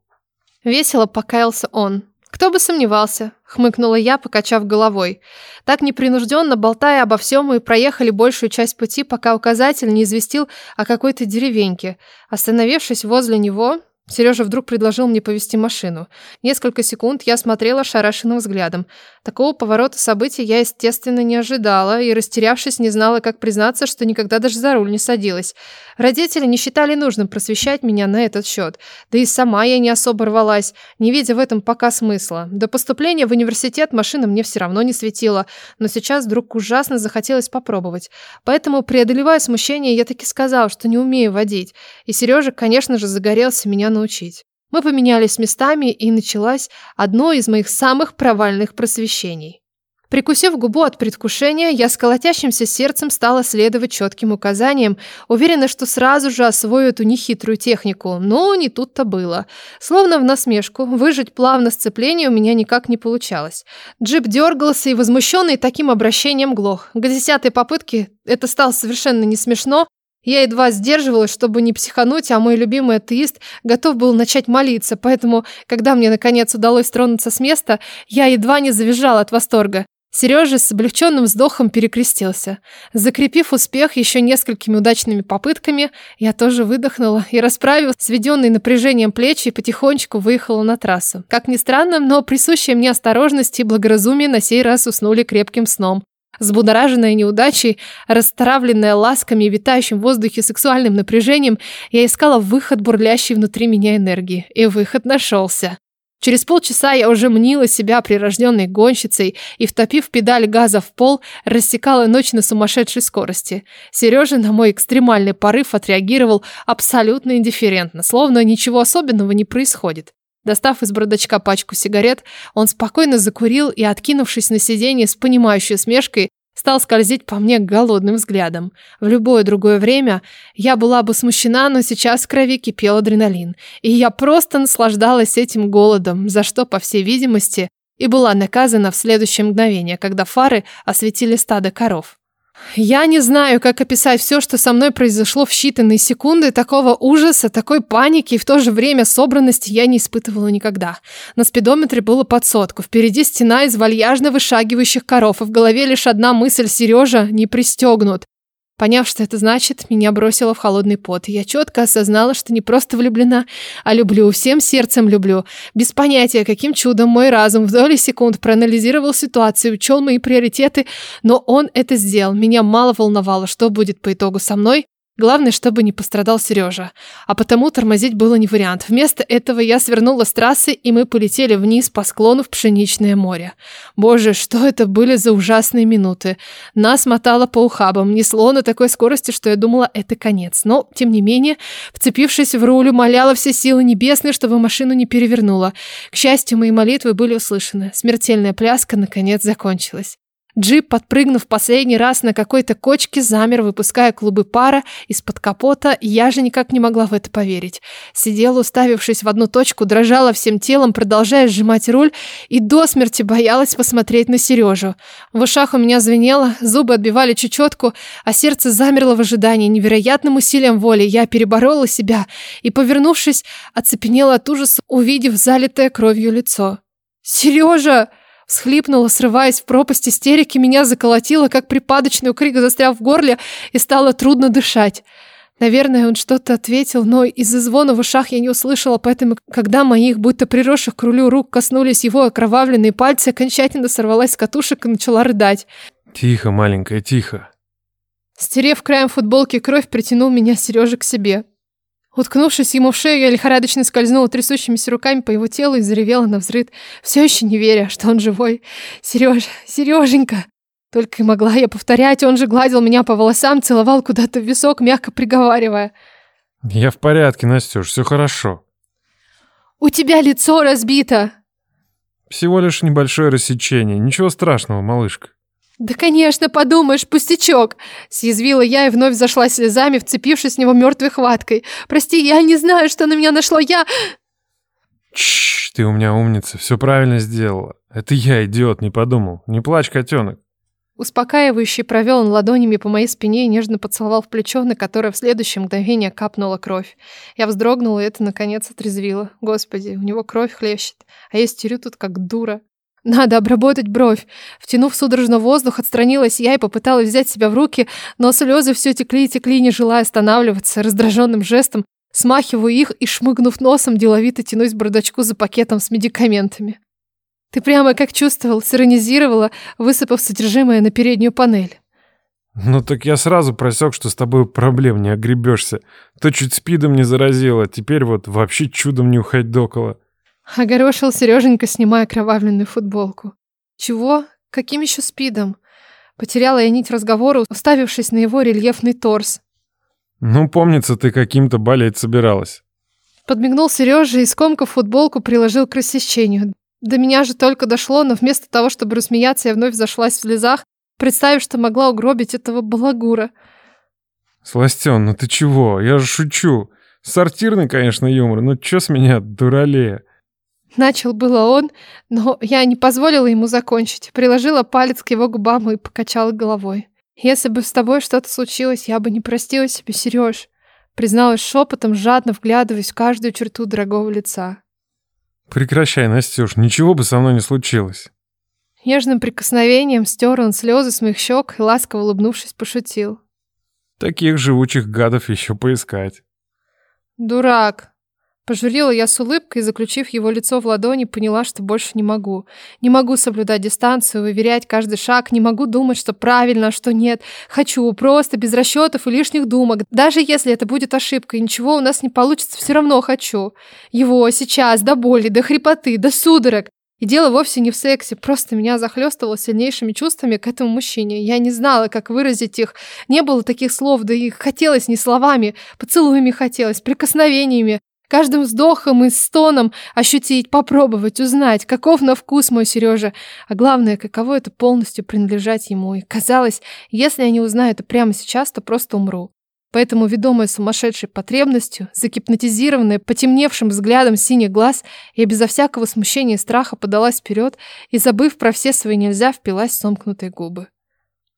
Весело покаялся он. Кто бы сомневался, хмыкнула я, покачав головой. Так непринужденно, болтая обо всем, мы проехали большую часть пути, пока указатель не известил о какой-то деревеньке. Остановившись возле него, Сережа вдруг предложил мне повести машину. Несколько секунд я смотрела шарашенным взглядом. Такого поворота событий я, естественно, не ожидала и, растерявшись, не знала, как признаться, что никогда даже за руль не садилась. Родители не считали нужным просвещать меня на этот счет. Да и сама я не особо рвалась, не видя в этом пока смысла. До поступления в университет машина мне все равно не светила, но сейчас вдруг ужасно захотелось попробовать. Поэтому, преодолевая смущение, я таки сказала, что не умею водить. И Сережа, конечно же, загорелся меня научить. Мы поменялись местами, и началось одно из моих самых провальных просвещений. Прикусив губу от предвкушения, я с колотящимся сердцем стала следовать четким указаниям, уверена, что сразу же освою эту нехитрую технику, но не тут-то было. Словно в насмешку, выжить плавно сцепление у меня никак не получалось. Джип дергался и, возмущенный таким обращением, глох. К десятой попытке это стало совершенно не смешно, я едва сдерживалась, чтобы не психануть, а мой любимый атеист готов был начать молиться, поэтому, когда мне наконец удалось тронуться с места, я едва не завизжала от восторга. Сережа с облегченным вздохом перекрестился. Закрепив успех еще несколькими удачными попытками, я тоже выдохнула и, расправив сведенные напряжением плечи, потихонечку выехала на трассу. Как ни странно, но присущие мне осторожность и благоразумие на сей раз уснули крепким сном. Взбудораженная неудачей, расстравленная ласками и витающим в воздухе сексуальным напряжением, я искала выход бурлящей внутри меня энергии. И выход нашелся. Через полчаса я уже мнила себя прирожденной гонщицей и, втопив педаль газа в пол, рассекала ночь на сумасшедшей скорости. Сережа на мой экстремальный порыв отреагировал абсолютно индифферентно, словно ничего особенного не происходит. Достав из бардачка пачку сигарет, он спокойно закурил и, откинувшись на сиденье с понимающей смешкой, стал скользить по мне голодным взглядом. В любое другое время я была бы смущена, но сейчас в крови кипел адреналин. И я просто наслаждалась этим голодом, за что, по всей видимости, и была наказана в следующее мгновение, когда фары осветили стадо коров. Я не знаю, как описать все, что со мной произошло в считанные секунды. Такого ужаса, такой паники и в то же время собранности я не испытывала никогда. На спидометре было под сотку. Впереди стена из вальяжно вышагивающих коров, и в голове лишь одна мысль «Сережа не пристегнут». Поняв, что это значит, меня бросило в холодный пот. Я четко осознала, что не просто влюблена, а люблю, всем сердцем люблю. Без понятия, каким чудом мой разум в доли секунд проанализировал ситуацию, учел мои приоритеты, но он это сделал. Меня мало волновало, что будет по итогу со мной, Главное, чтобы не пострадал Сережа. А потому тормозить было не вариант. Вместо этого я свернула с трассы, и мы полетели вниз по склону в пшеничное море. Боже, что это были за ужасные минуты. Нас мотало по ухабам, несло на такой скорости, что я думала, это конец. Но, тем не менее, вцепившись в руль, умоляла все силы небесные, чтобы машину не перевернула. К счастью, мои молитвы были услышаны. Смертельная пляска, наконец, закончилась. Джип, подпрыгнув последний раз на какой-то кочке, замер, выпуская клубы пара из-под капота, я же никак не могла в это поверить. Сидела, уставившись в одну точку, дрожала всем телом, продолжая сжимать руль, и до смерти боялась посмотреть на Сережу. В ушах у меня звенело, зубы отбивали чечетку, а сердце замерло в ожидании. Невероятным усилием воли я переборола себя и, повернувшись, оцепенела от ужаса, увидев залитое кровью лицо. «Сережа!» Схлипнула, срываясь в пропасть истерики, меня заколотило, как припадочный крик застрял в горле, и стало трудно дышать. Наверное, он что-то ответил, но из-за звона в ушах я не услышала, поэтому, когда моих, будто приросших к рулю рук, коснулись его окровавленные пальцы, окончательно сорвалась с катушек и начала рыдать. «Тихо, маленькая, тихо». Стерев краем футболки кровь, притянул меня Сережа к себе. Уткнувшись ему в шею, я лихорадочно скользнула трясущимися руками по его телу и заревела на взрыд, все еще не веря, что он живой. «Сережа, Сереженька!» Только и могла я повторять, он же гладил меня по волосам, целовал куда-то в висок, мягко приговаривая. «Я в порядке, Настюш, все хорошо». «У тебя лицо разбито!» «Всего лишь небольшое рассечение, ничего страшного, малышка». «Да, конечно, подумаешь, пустячок!» Съязвила я и вновь зашла слезами, вцепившись в него мертвой хваткой. «Прости, я не знаю, что на меня нашло, я...» Чш, ты у меня умница, все правильно сделала. Это я, идиот, не подумал. Не плачь, котенок. Успокаивающий провел он ладонями по моей спине и нежно поцеловал в плечо, на которое в следующее мгновение капнула кровь. Я вздрогнула, и это, наконец, отрезвило. Господи, у него кровь хлещет, а я стерю тут как дура. Надо обработать бровь. Втянув судорожно воздух, отстранилась я и попыталась взять себя в руки, но слезы все текли и текли, не желая останавливаться. Раздраженным жестом смахиваю их и, шмыгнув носом, деловито тянусь к бардачку за пакетом с медикаментами. Ты прямо как чувствовал, сиронизировала, высыпав содержимое на переднюю панель. Ну так я сразу просек, что с тобой проблем не огребешься. То чуть спидом не заразило, теперь вот вообще чудом не уходь докола. Огорошил Сереженька, снимая кровавленную футболку. Чего? Каким еще спидом? Потеряла я нить разговора, уставившись на его рельефный торс. Ну, помнится, ты каким-то болеть собиралась. Подмигнул Сережа и, скомкав футболку, приложил к рассечению. До меня же только дошло, но вместо того, чтобы рассмеяться, я вновь зашлась в слезах, представив, что могла угробить этого балагура. Сластен, ну ты чего? Я же шучу. Сортирный, конечно, юмор, но чё с меня дуралея? Начал было он, но я не позволила ему закончить. Приложила палец к его губам и покачала головой. Если бы с тобой что-то случилось, я бы не простила себе, Сереж. Призналась шепотом, жадно вглядываясь в каждую черту дорогого лица. Прекращай, Настюш, ничего бы со мной не случилось. Нежным прикосновением стер он слезы с моих щек и, ласково улыбнувшись, пошутил. Таких живучих гадов еще поискать. Дурак, Пожурила я с улыбкой, заключив его лицо в ладони, поняла, что больше не могу. Не могу соблюдать дистанцию, выверять каждый шаг, не могу думать, что правильно, а что нет. Хочу, просто, без расчетов и лишних думок. Даже если это будет ошибкой, ничего у нас не получится, все равно хочу. Его сейчас, до боли, до хрипоты, до судорог. И дело вовсе не в сексе, просто меня захлестывало сильнейшими чувствами к этому мужчине. Я не знала, как выразить их. Не было таких слов, да и хотелось не словами. Поцелуями хотелось, прикосновениями каждым вздохом и стоном ощутить, попробовать, узнать, каков на вкус мой Сережа, а главное, каково это полностью принадлежать ему. И казалось, если я не узнаю это прямо сейчас, то просто умру. Поэтому, ведомая сумасшедшей потребностью, загипнотизированная потемневшим взглядом синих глаз, я безо всякого смущения и страха подалась вперед и, забыв про все свои нельзя, впилась в сомкнутые губы.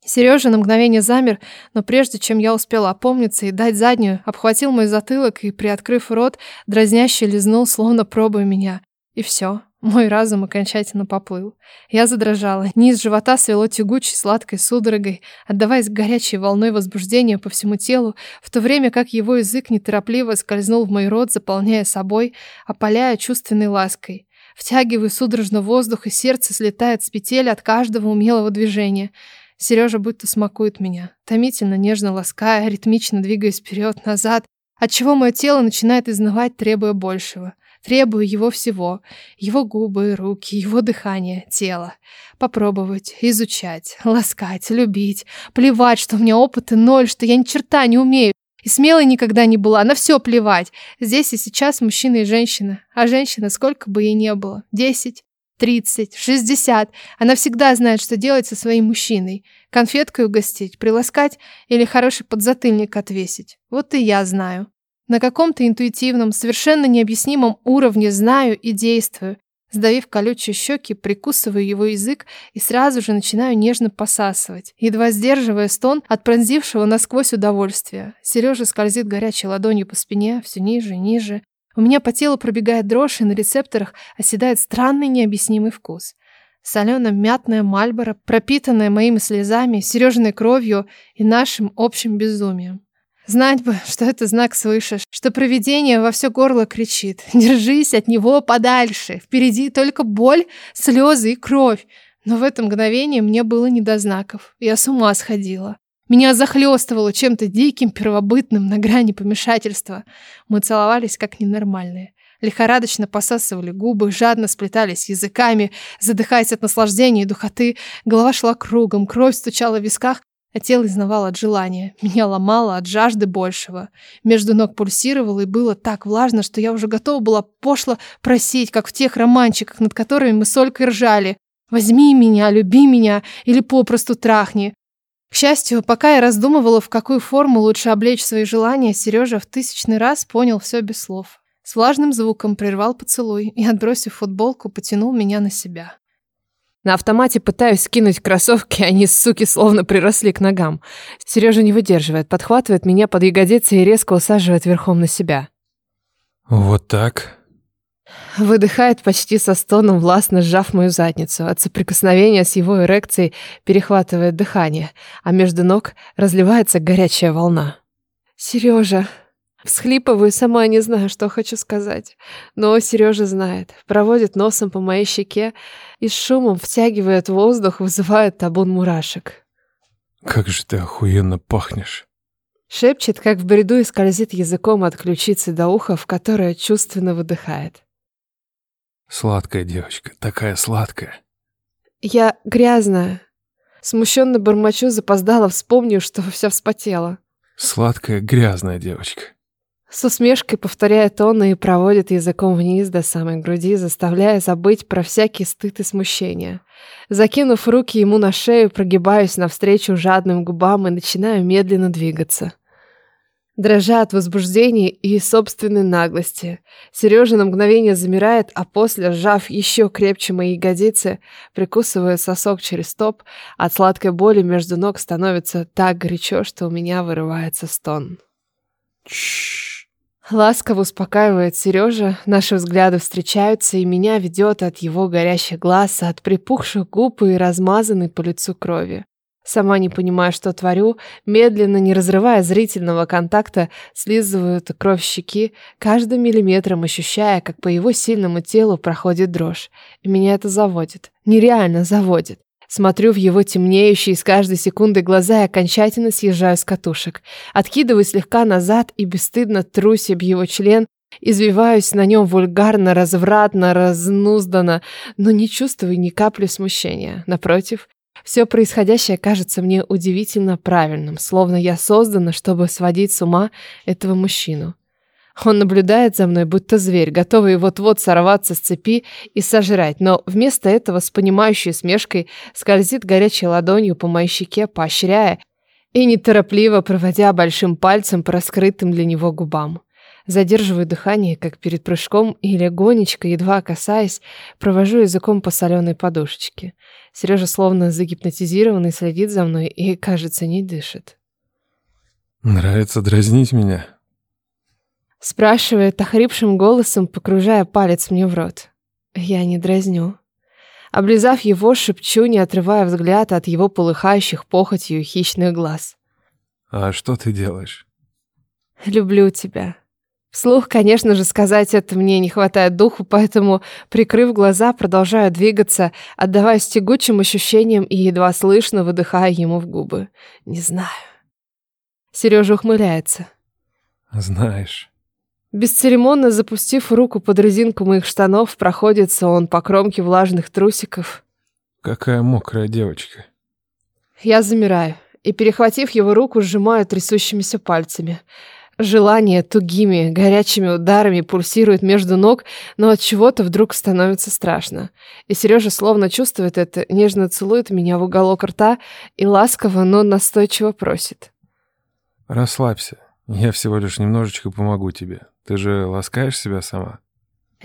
Сережа на мгновение замер, но прежде чем я успела опомниться и дать заднюю, обхватил мой затылок и, приоткрыв рот, дразняще лизнул, словно пробуя меня. И все, мой разум окончательно поплыл. Я задрожала, низ живота свело тягучей сладкой судорогой, отдаваясь горячей волной возбуждения по всему телу, в то время как его язык неторопливо скользнул в мой рот, заполняя собой, опаляя чувственной лаской. Втягиваю судорожно воздух, и сердце слетает с петель от каждого умелого движения — Сережа будто смакует меня, томительно, нежно лаская, ритмично двигаясь вперед, назад, отчего мое тело начинает изнывать, требуя большего. Требую его всего. Его губы, руки, его дыхание, тело. Попробовать, изучать, ласкать, любить. Плевать, что у меня опыта ноль, что я ни черта не умею. И смелой никогда не была, на все плевать. Здесь и сейчас мужчина и женщина. А женщина, сколько бы ей не было. Десять, 30, 60. Она всегда знает, что делать со своим мужчиной. Конфеткой угостить, приласкать или хороший подзатыльник отвесить. Вот и я знаю. На каком-то интуитивном, совершенно необъяснимом уровне знаю и действую. Сдавив колючие щеки, прикусываю его язык и сразу же начинаю нежно посасывать, едва сдерживая стон от пронзившего насквозь удовольствия. Сережа скользит горячей ладонью по спине, все ниже ниже, у меня по телу пробегает дрожь, и на рецепторах оседает странный необъяснимый вкус. Солено-мятная мальбора, пропитанная моими слезами, Сережиной кровью и нашим общим безумием. Знать бы, что это знак свыше, что провидение во все горло кричит. Держись от него подальше. Впереди только боль, слезы и кровь. Но в это мгновение мне было не до знаков. Я с ума сходила. Меня захлестывало чем-то диким, первобытным, на грани помешательства. Мы целовались как ненормальные. Лихорадочно посасывали губы, жадно сплетались языками, задыхаясь от наслаждения и духоты. Голова шла кругом, кровь стучала в висках, а тело изнавало от желания. Меня ломало от жажды большего. Между ног пульсировало и было так влажно, что я уже готова была пошло просить, как в тех романчиках, над которыми мы с Олькой ржали. «Возьми меня, люби меня или попросту трахни». К счастью, пока я раздумывала, в какую форму лучше облечь свои желания, Сережа в тысячный раз понял все без слов. С влажным звуком прервал поцелуй и, отбросив футболку, потянул меня на себя. На автомате пытаюсь скинуть кроссовки, они, суки, словно приросли к ногам. Сережа не выдерживает, подхватывает меня под ягодицы и резко усаживает верхом на себя. Вот так? Выдыхает почти со стоном, властно сжав мою задницу. От соприкосновения с его эрекцией перехватывает дыхание, а между ног разливается горячая волна. Сережа, Всхлипываю, сама не знаю, что хочу сказать. Но Сережа знает. Проводит носом по моей щеке и с шумом втягивает воздух, вызывает табун мурашек. «Как же ты охуенно пахнешь!» Шепчет, как в бреду, и скользит языком от ключицы до уха, в которое чувственно выдыхает. «Сладкая девочка, такая сладкая!» Я грязная. Смущенно бормочу, запоздала, вспомню, что *laughs* вся вспотела. «Сладкая, грязная девочка!» С усмешкой повторяет он и проводит языком вниз до самой груди, заставляя забыть про всякий стыд и смущение. Закинув руки ему на шею, прогибаюсь навстречу жадным губам и начинаю медленно двигаться. Дрожа от возбуждения и собственной наглости. Сережа на мгновение замирает, а после, сжав еще крепче мои ягодицы, прикусывая сосок через топ, от сладкой боли между ног становится так горячо, что у меня вырывается стон. Чш. Ласково успокаивает Сережа, наши взгляды встречаются, и меня ведет от его горящих глаз, от припухших губ и размазанной по лицу крови. Сама не понимая, что творю, медленно, не разрывая зрительного контакта, слизываю кровь щеки, каждым миллиметром ощущая, как по его сильному телу проходит дрожь. И меня это заводит. Нереально заводит. Смотрю в его темнеющие с каждой секунды глаза и окончательно съезжаю с катушек. Откидываю слегка назад и бесстыдно трусь об его член, извиваюсь на нем вульгарно, развратно, разнузданно, но не чувствую ни капли смущения. Напротив, все происходящее кажется мне удивительно правильным, словно я создана, чтобы сводить с ума этого мужчину. Он наблюдает за мной, будто зверь, готовый вот-вот сорваться с цепи и сожрать, но вместо этого с понимающей смешкой скользит горячей ладонью по моей щеке, поощряя и неторопливо проводя большим пальцем по раскрытым для него губам. Задерживаю дыхание, как перед прыжком, и легонечко, едва касаясь, провожу языком по соленой подушечке. Сережа словно загипнотизированный следит за мной и, кажется, не дышит. «Нравится дразнить меня?» Спрашивает охрипшим голосом, покружая палец мне в рот. Я не дразню. Облизав его, шепчу, не отрывая взгляд от его полыхающих похотью хищных глаз. «А что ты делаешь?» «Люблю тебя». Вслух, конечно же, сказать это мне не хватает духу, поэтому, прикрыв глаза, продолжаю двигаться, отдаваясь тягучим ощущениям и едва слышно выдыхая ему в губы. «Не знаю». Сережа ухмыляется. «Знаешь». Бесцеремонно запустив руку под резинку моих штанов, проходится он по кромке влажных трусиков. Какая мокрая девочка. Я замираю и, перехватив его руку, сжимаю трясущимися пальцами. Желание тугими, горячими ударами пульсирует между ног, но от чего-то вдруг становится страшно. И Сережа словно чувствует это, нежно целует меня в уголок рта и ласково, но настойчиво просит. Расслабься. Я всего лишь немножечко помогу тебе. Ты же ласкаешь себя сама?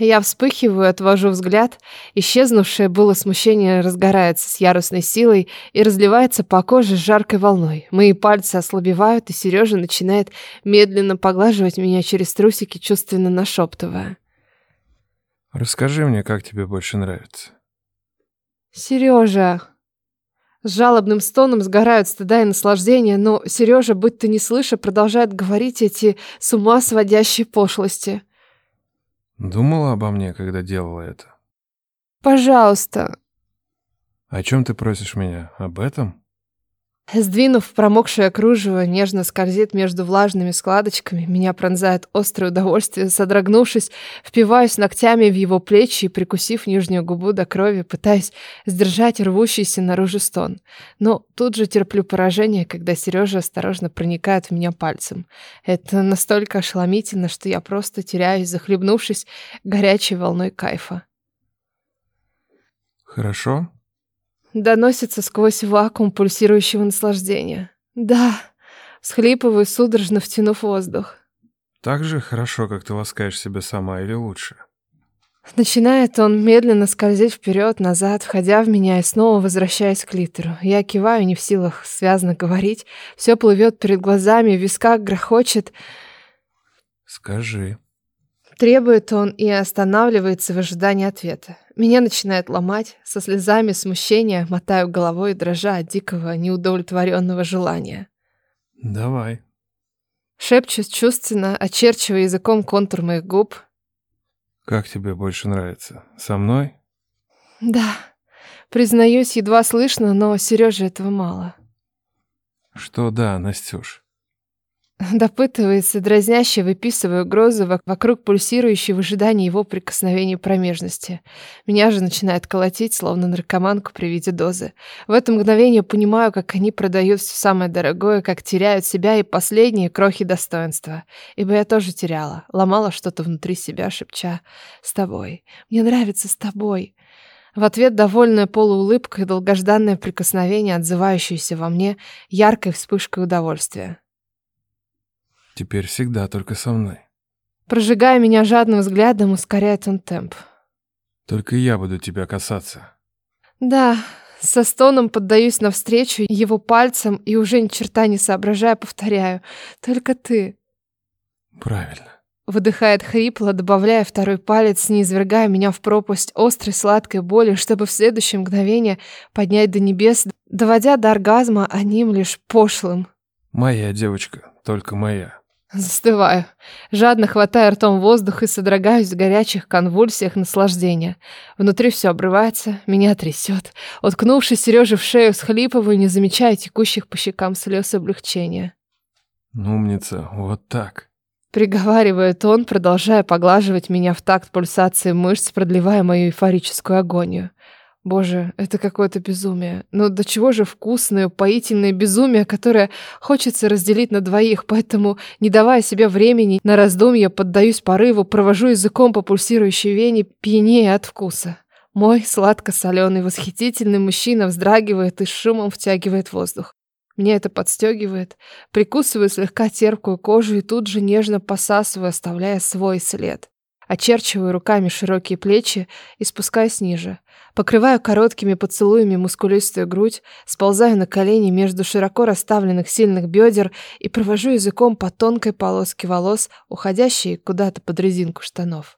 Я вспыхиваю, отвожу взгляд. Исчезнувшее было смущение разгорается с ярусной силой и разливается по коже жаркой волной. Мои пальцы ослабевают, и Сережа начинает медленно поглаживать меня через трусики, чувственно нашептывая. «Расскажи мне, как тебе больше нравится». «Сережа!» С жалобным стоном сгорают стыда и наслаждения, но Сережа, будто не слыша, продолжает говорить эти с ума сводящие пошлости. Думала обо мне, когда делала это? Пожалуйста. О чем ты просишь меня? Об этом? Сдвинув промокшее кружево, нежно скользит между влажными складочками. Меня пронзает острое удовольствие. Содрогнувшись, впиваюсь ногтями в его плечи и, прикусив нижнюю губу до крови, пытаюсь сдержать рвущийся наружу стон. Но тут же терплю поражение, когда Сережа осторожно проникает в меня пальцем. Это настолько ошеломительно, что я просто теряюсь, захлебнувшись горячей волной кайфа. «Хорошо?» Доносится сквозь вакуум пульсирующего наслаждения. Да, схлипываю, судорожно втянув воздух. Так же хорошо, как ты ласкаешь себя сама, или лучше? Начинает он медленно скользить вперед, назад, входя в меня и снова возвращаясь к литеру. Я киваю, не в силах связно говорить. Все плывет перед глазами, в висках грохочет. Скажи. Требует он и останавливается в ожидании ответа. Меня начинает ломать, со слезами смущения мотаю головой, дрожа от дикого, неудовлетворенного желания. Давай. Шепчет чувственно, очерчивая языком контур моих губ. Как тебе больше нравится? Со мной? Да. Признаюсь, едва слышно, но Сереже этого мало. Что да, Настюш? *laughs* Допытывается, дразняще выписывая угрозы вокруг пульсирующей в ожидании его прикосновений промежности. Меня же начинает колотить, словно наркоманку при виде дозы. В это мгновение понимаю, как они продают все самое дорогое, как теряют себя и последние крохи достоинства. Ибо я тоже теряла, ломала что-то внутри себя, шепча «С тобой. Мне нравится с тобой». В ответ довольная полуулыбка и долгожданное прикосновение, отзывающееся во мне яркой вспышкой удовольствия. Теперь всегда только со мной. Прожигая меня жадным взглядом, ускоряет он темп. Только я буду тебя касаться. Да, со стоном поддаюсь навстречу его пальцем и уже ни черта не соображая повторяю. Только ты. Правильно. Выдыхает хрипло, добавляя второй палец, не извергая меня в пропасть острой сладкой боли, чтобы в следующее мгновение поднять до небес, доводя до оргазма одним лишь пошлым. Моя девочка, только моя. *laughs* Застываю, жадно хватая ртом воздух и содрогаюсь в горячих конвульсиях наслаждения. Внутри все обрывается, меня трясет. Уткнувшись Сереже в шею, схлипываю, не замечая текущих по щекам слез облегчения. Умница, вот так. Приговаривает он, продолжая поглаживать меня в такт пульсации мышц, продлевая мою эйфорическую агонию. Боже, это какое-то безумие. Но до чего же вкусное, упоительное безумие, которое хочется разделить на двоих, поэтому, не давая себе времени на раздумья, поддаюсь порыву, провожу языком по пульсирующей вене, пьянее от вкуса. Мой сладко-соленый, восхитительный мужчина вздрагивает и шумом втягивает воздух. Меня это подстегивает, прикусываю слегка терпкую кожу и тут же нежно посасываю, оставляя свой след. Очерчиваю руками широкие плечи и спускаюсь ниже. Покрываю короткими поцелуями мускулистую грудь, сползаю на колени между широко расставленных сильных бедер и провожу языком по тонкой полоске волос, уходящей куда-то под резинку штанов.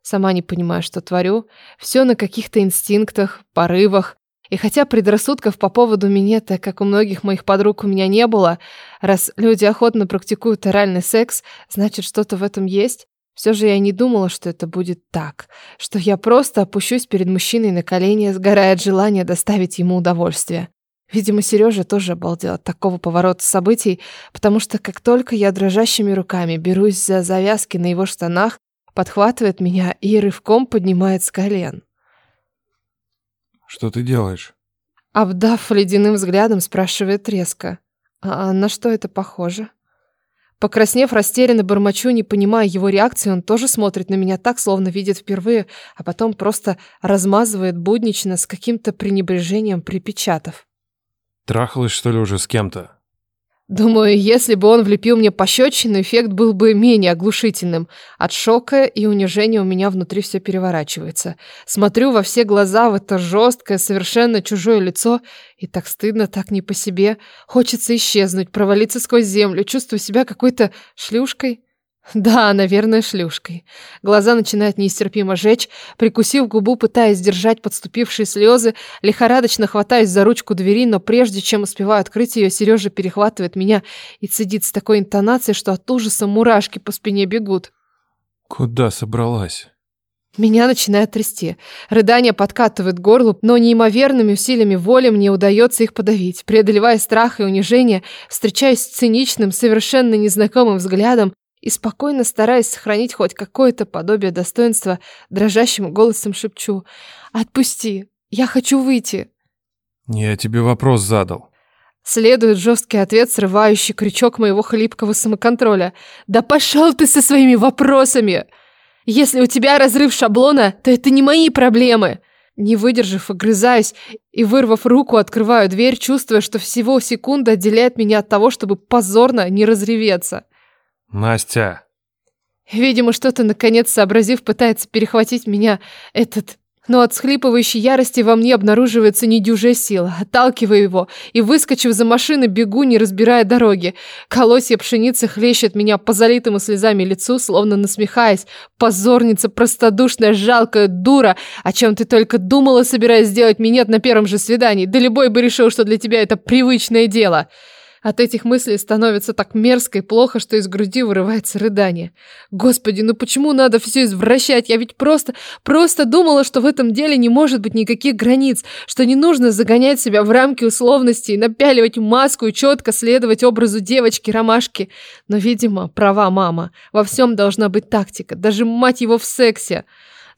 Сама не понимаю, что творю. Все на каких-то инстинктах, порывах. И хотя предрассудков по поводу минета, как у многих моих подруг, у меня не было, раз люди охотно практикуют оральный секс, значит, что-то в этом есть, все же я не думала, что это будет так, что я просто опущусь перед мужчиной на колени, сгорая от желания доставить ему удовольствие. Видимо, Сережа тоже обалдел от такого поворота событий, потому что как только я дрожащими руками берусь за завязки на его штанах, подхватывает меня и рывком поднимает с колен. «Что ты делаешь?» Обдав ледяным взглядом, спрашивает резко. «А на что это похоже?» Покраснев, растерянно бормочу, не понимая его реакции, он тоже смотрит на меня так, словно видит впервые, а потом просто размазывает буднично с каким-то пренебрежением припечатав. Трахалась, что ли, уже с кем-то? Думаю, если бы он влепил мне пощечину, эффект был бы менее оглушительным. От шока и унижения у меня внутри все переворачивается. Смотрю во все глаза в это жесткое, совершенно чужое лицо, и так стыдно, так не по себе. Хочется исчезнуть, провалиться сквозь землю, чувствую себя какой-то шлюшкой. Да, наверное, шлюшкой. Глаза начинают нестерпимо жечь, прикусив губу, пытаясь сдержать подступившие слезы, лихорадочно хватаясь за ручку двери, но прежде чем успеваю открыть ее, Сережа перехватывает меня и цедит с такой интонацией, что от ужаса мурашки по спине бегут. Куда собралась? Меня начинает трясти. Рыдания подкатывают горло, но неимоверными усилиями воли мне удается их подавить. Преодолевая страх и унижение, встречаясь с циничным, совершенно незнакомым взглядом, и спокойно, стараясь сохранить хоть какое-то подобие достоинства, дрожащим голосом шепчу «Отпусти! Я хочу выйти!» «Я тебе вопрос задал». Следует жесткий ответ, срывающий крючок моего хлипкого самоконтроля. «Да пошел ты со своими вопросами! Если у тебя разрыв шаблона, то это не мои проблемы!» Не выдержав, огрызаюсь и, вырвав руку, открываю дверь, чувствуя, что всего секунда отделяет меня от того, чтобы позорно не разреветься. Настя. Видимо, что-то, наконец сообразив, пытается перехватить меня этот но от схлипывающей ярости во мне обнаруживается недюжая сила. Отталкиваю его и, выскочив за машины, бегу, не разбирая дороги. Колосья пшеницы хлещет меня по залитому слезами лицу, словно насмехаясь. Позорница, простодушная, жалкая дура. О чем ты только думала, собираясь сделать минет на первом же свидании. Да любой бы решил, что для тебя это привычное дело. От этих мыслей становится так мерзко и плохо, что из груди вырывается рыдание. Господи, ну почему надо все извращать? Я ведь просто, просто думала, что в этом деле не может быть никаких границ, что не нужно загонять себя в рамки условностей, напяливать маску и четко следовать образу девочки-ромашки. Но, видимо, права мама. Во всем должна быть тактика, даже мать его в сексе.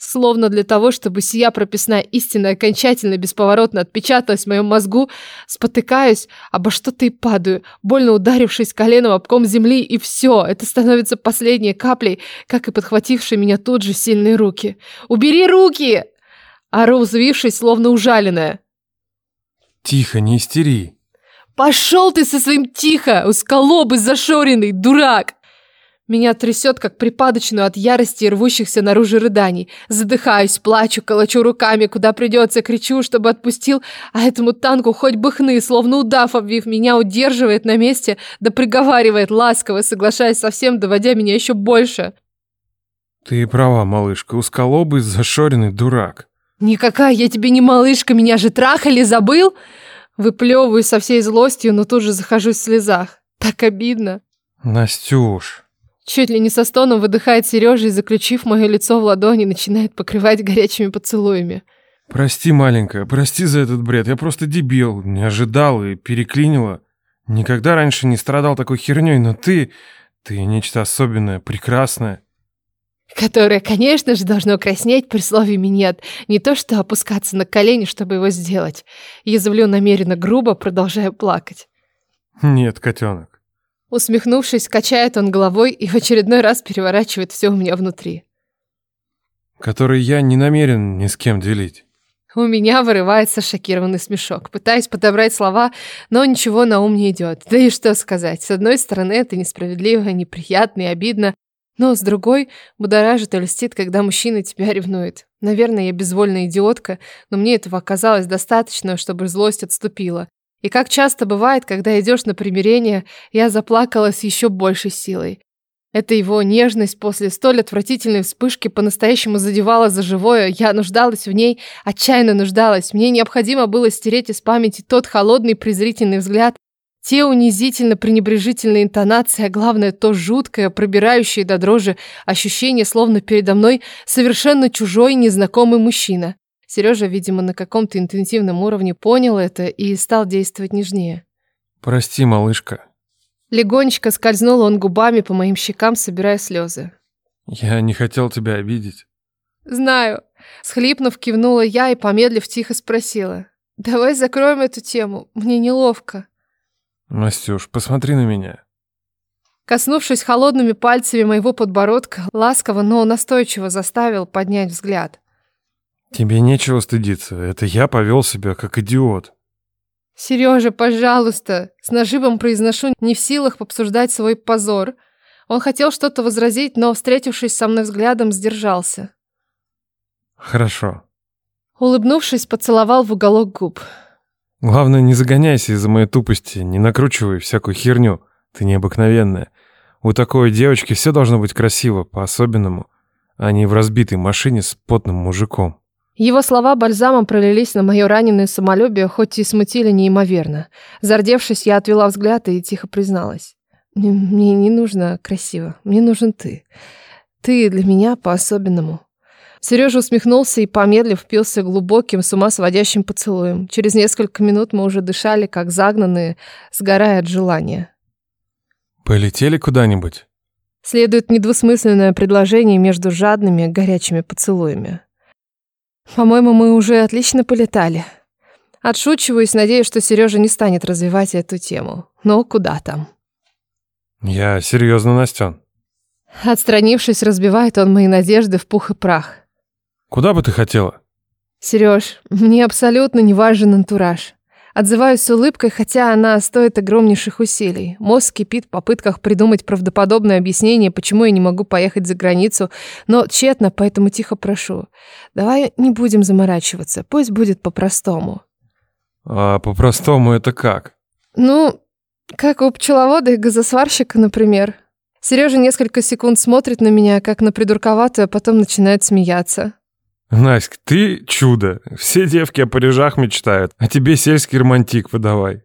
Словно для того, чтобы сия прописная истина окончательно бесповоротно отпечаталась в моем мозгу, спотыкаюсь, обо что-то и падаю, больно ударившись коленом об ком земли, и все, это становится последней каплей, как и подхватившие меня тут же сильные руки. «Убери руки!» Ору, взвившись, словно ужаленная. «Тихо, не истери!» «Пошел ты со своим тихо, усколобый зашоренный, дурак!» Меня трясет, как припадочную от ярости и рвущихся наружу рыданий. Задыхаюсь, плачу, колочу руками, куда придется, кричу, чтобы отпустил, а этому танку хоть бы хны, словно удав, обвив меня, удерживает на месте, да приговаривает ласково, соглашаясь совсем, доводя меня еще больше. Ты права, малышка, усколобый, зашоренный дурак. Никакая я тебе не малышка, меня же трахали, забыл? Выплевываю со всей злостью, но тут же захожусь в слезах. Так обидно. Настюш. Чуть ли не со стоном выдыхает Сережа и, заключив мое лицо в ладони, начинает покрывать горячими поцелуями. «Прости, маленькая, прости за этот бред. Я просто дебил, не ожидал и переклинила. Никогда раньше не страдал такой херней, но ты... Ты нечто особенное, прекрасное». Которое, конечно же, должно краснеть при слове «минет». Не то что опускаться на колени, чтобы его сделать. Язвлю намеренно грубо, продолжая плакать. «Нет, котенок. Усмехнувшись, качает он головой и в очередной раз переворачивает все у меня внутри. Который я не намерен ни с кем делить. У меня вырывается шокированный смешок. Пытаюсь подобрать слова, но ничего на ум не идет. Да и что сказать. С одной стороны, это несправедливо, неприятно и обидно. Но с другой, будоражит и льстит, когда мужчина тебя ревнует. Наверное, я безвольная идиотка, но мне этого оказалось достаточно, чтобы злость отступила. И как часто бывает, когда идешь на примирение, я заплакала с еще большей силой. Эта его нежность после столь отвратительной вспышки по-настоящему задевала за живое. Я нуждалась в ней, отчаянно нуждалась. Мне необходимо было стереть из памяти тот холодный презрительный взгляд, те унизительно-пренебрежительные интонации, а главное, то жуткое, пробирающее до дрожи ощущение, словно передо мной совершенно чужой, незнакомый мужчина. Сережа, видимо, на каком-то интенсивном уровне понял это и стал действовать нежнее. «Прости, малышка». Легонечко скользнул он губами по моим щекам, собирая слезы. «Я не хотел тебя обидеть». «Знаю». Схлипнув, кивнула я и, помедлив, тихо спросила. «Давай закроем эту тему, мне неловко». «Настюш, посмотри на меня». Коснувшись холодными пальцами моего подбородка, ласково, но настойчиво заставил поднять взгляд. Тебе нечего стыдиться. Это я повел себя как идиот. Сережа, пожалуйста. С наживом произношу, не в силах обсуждать свой позор. Он хотел что-то возразить, но, встретившись со мной взглядом, сдержался. Хорошо. Улыбнувшись, поцеловал в уголок губ. Главное, не загоняйся из-за моей тупости, не накручивай всякую херню. Ты необыкновенная. У такой девочки все должно быть красиво, по-особенному, а не в разбитой машине с потным мужиком. Его слова бальзамом пролились на мое раненое самолюбие, хоть и смутили неимоверно. Зардевшись, я отвела взгляд и тихо призналась. «Мне не нужно красиво, мне нужен ты. Ты для меня по-особенному». Сережа усмехнулся и, помедлив, впился глубоким, с ума сводящим поцелуем. Через несколько минут мы уже дышали, как загнанные, сгорая от желания. «Полетели куда-нибудь?» Следует недвусмысленное предложение между жадными, горячими поцелуями. По-моему, мы уже отлично полетали. Отшучиваюсь, надеюсь, что Сережа не станет развивать эту тему. Но куда там? Я серьезно, Настен. Отстранившись, разбивает он мои надежды в пух и прах. Куда бы ты хотела? Сереж, мне абсолютно не важен антураж. Отзываюсь с улыбкой, хотя она стоит огромнейших усилий. Мозг кипит в попытках придумать правдоподобное объяснение, почему я не могу поехать за границу, но тщетно, поэтому тихо прошу. Давай не будем заморачиваться, пусть будет по-простому. А по-простому это как? Ну, как у пчеловода и газосварщика, например. Сережа несколько секунд смотрит на меня, как на придурковатую, а потом начинает смеяться. Наськ, ты чудо. Все девки о Парижах мечтают, а тебе сельский романтик выдавай.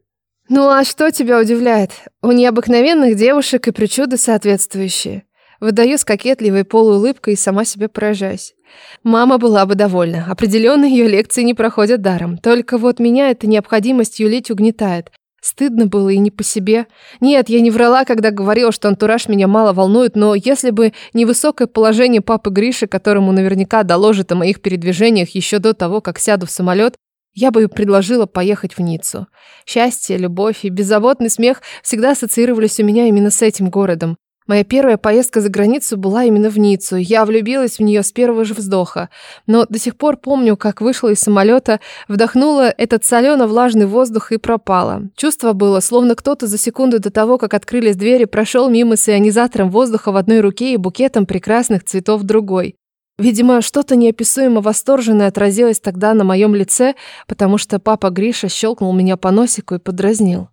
Ну а что тебя удивляет? У необыкновенных девушек и причуды соответствующие. Выдаю с кокетливой полуулыбкой и сама себе поражаюсь. Мама была бы довольна. Определенно ее лекции не проходят даром. Только вот меня эта необходимость юлить угнетает. Стыдно было и не по себе. Нет, я не врала, когда говорила, что антураж меня мало волнует, но если бы не высокое положение папы Гриши, которому наверняка доложит о моих передвижениях еще до того, как сяду в самолет, я бы предложила поехать в Ниццу. Счастье, любовь и беззаботный смех всегда ассоциировались у меня именно с этим городом. Моя первая поездка за границу была именно в Ниццу. Я влюбилась в нее с первого же вздоха. Но до сих пор помню, как вышла из самолета, вдохнула этот солено-влажный воздух и пропала. Чувство было, словно кто-то за секунду до того, как открылись двери, прошел мимо с ионизатором воздуха в одной руке и букетом прекрасных цветов в другой. Видимо, что-то неописуемо восторженное отразилось тогда на моем лице, потому что папа Гриша щелкнул меня по носику и подразнил.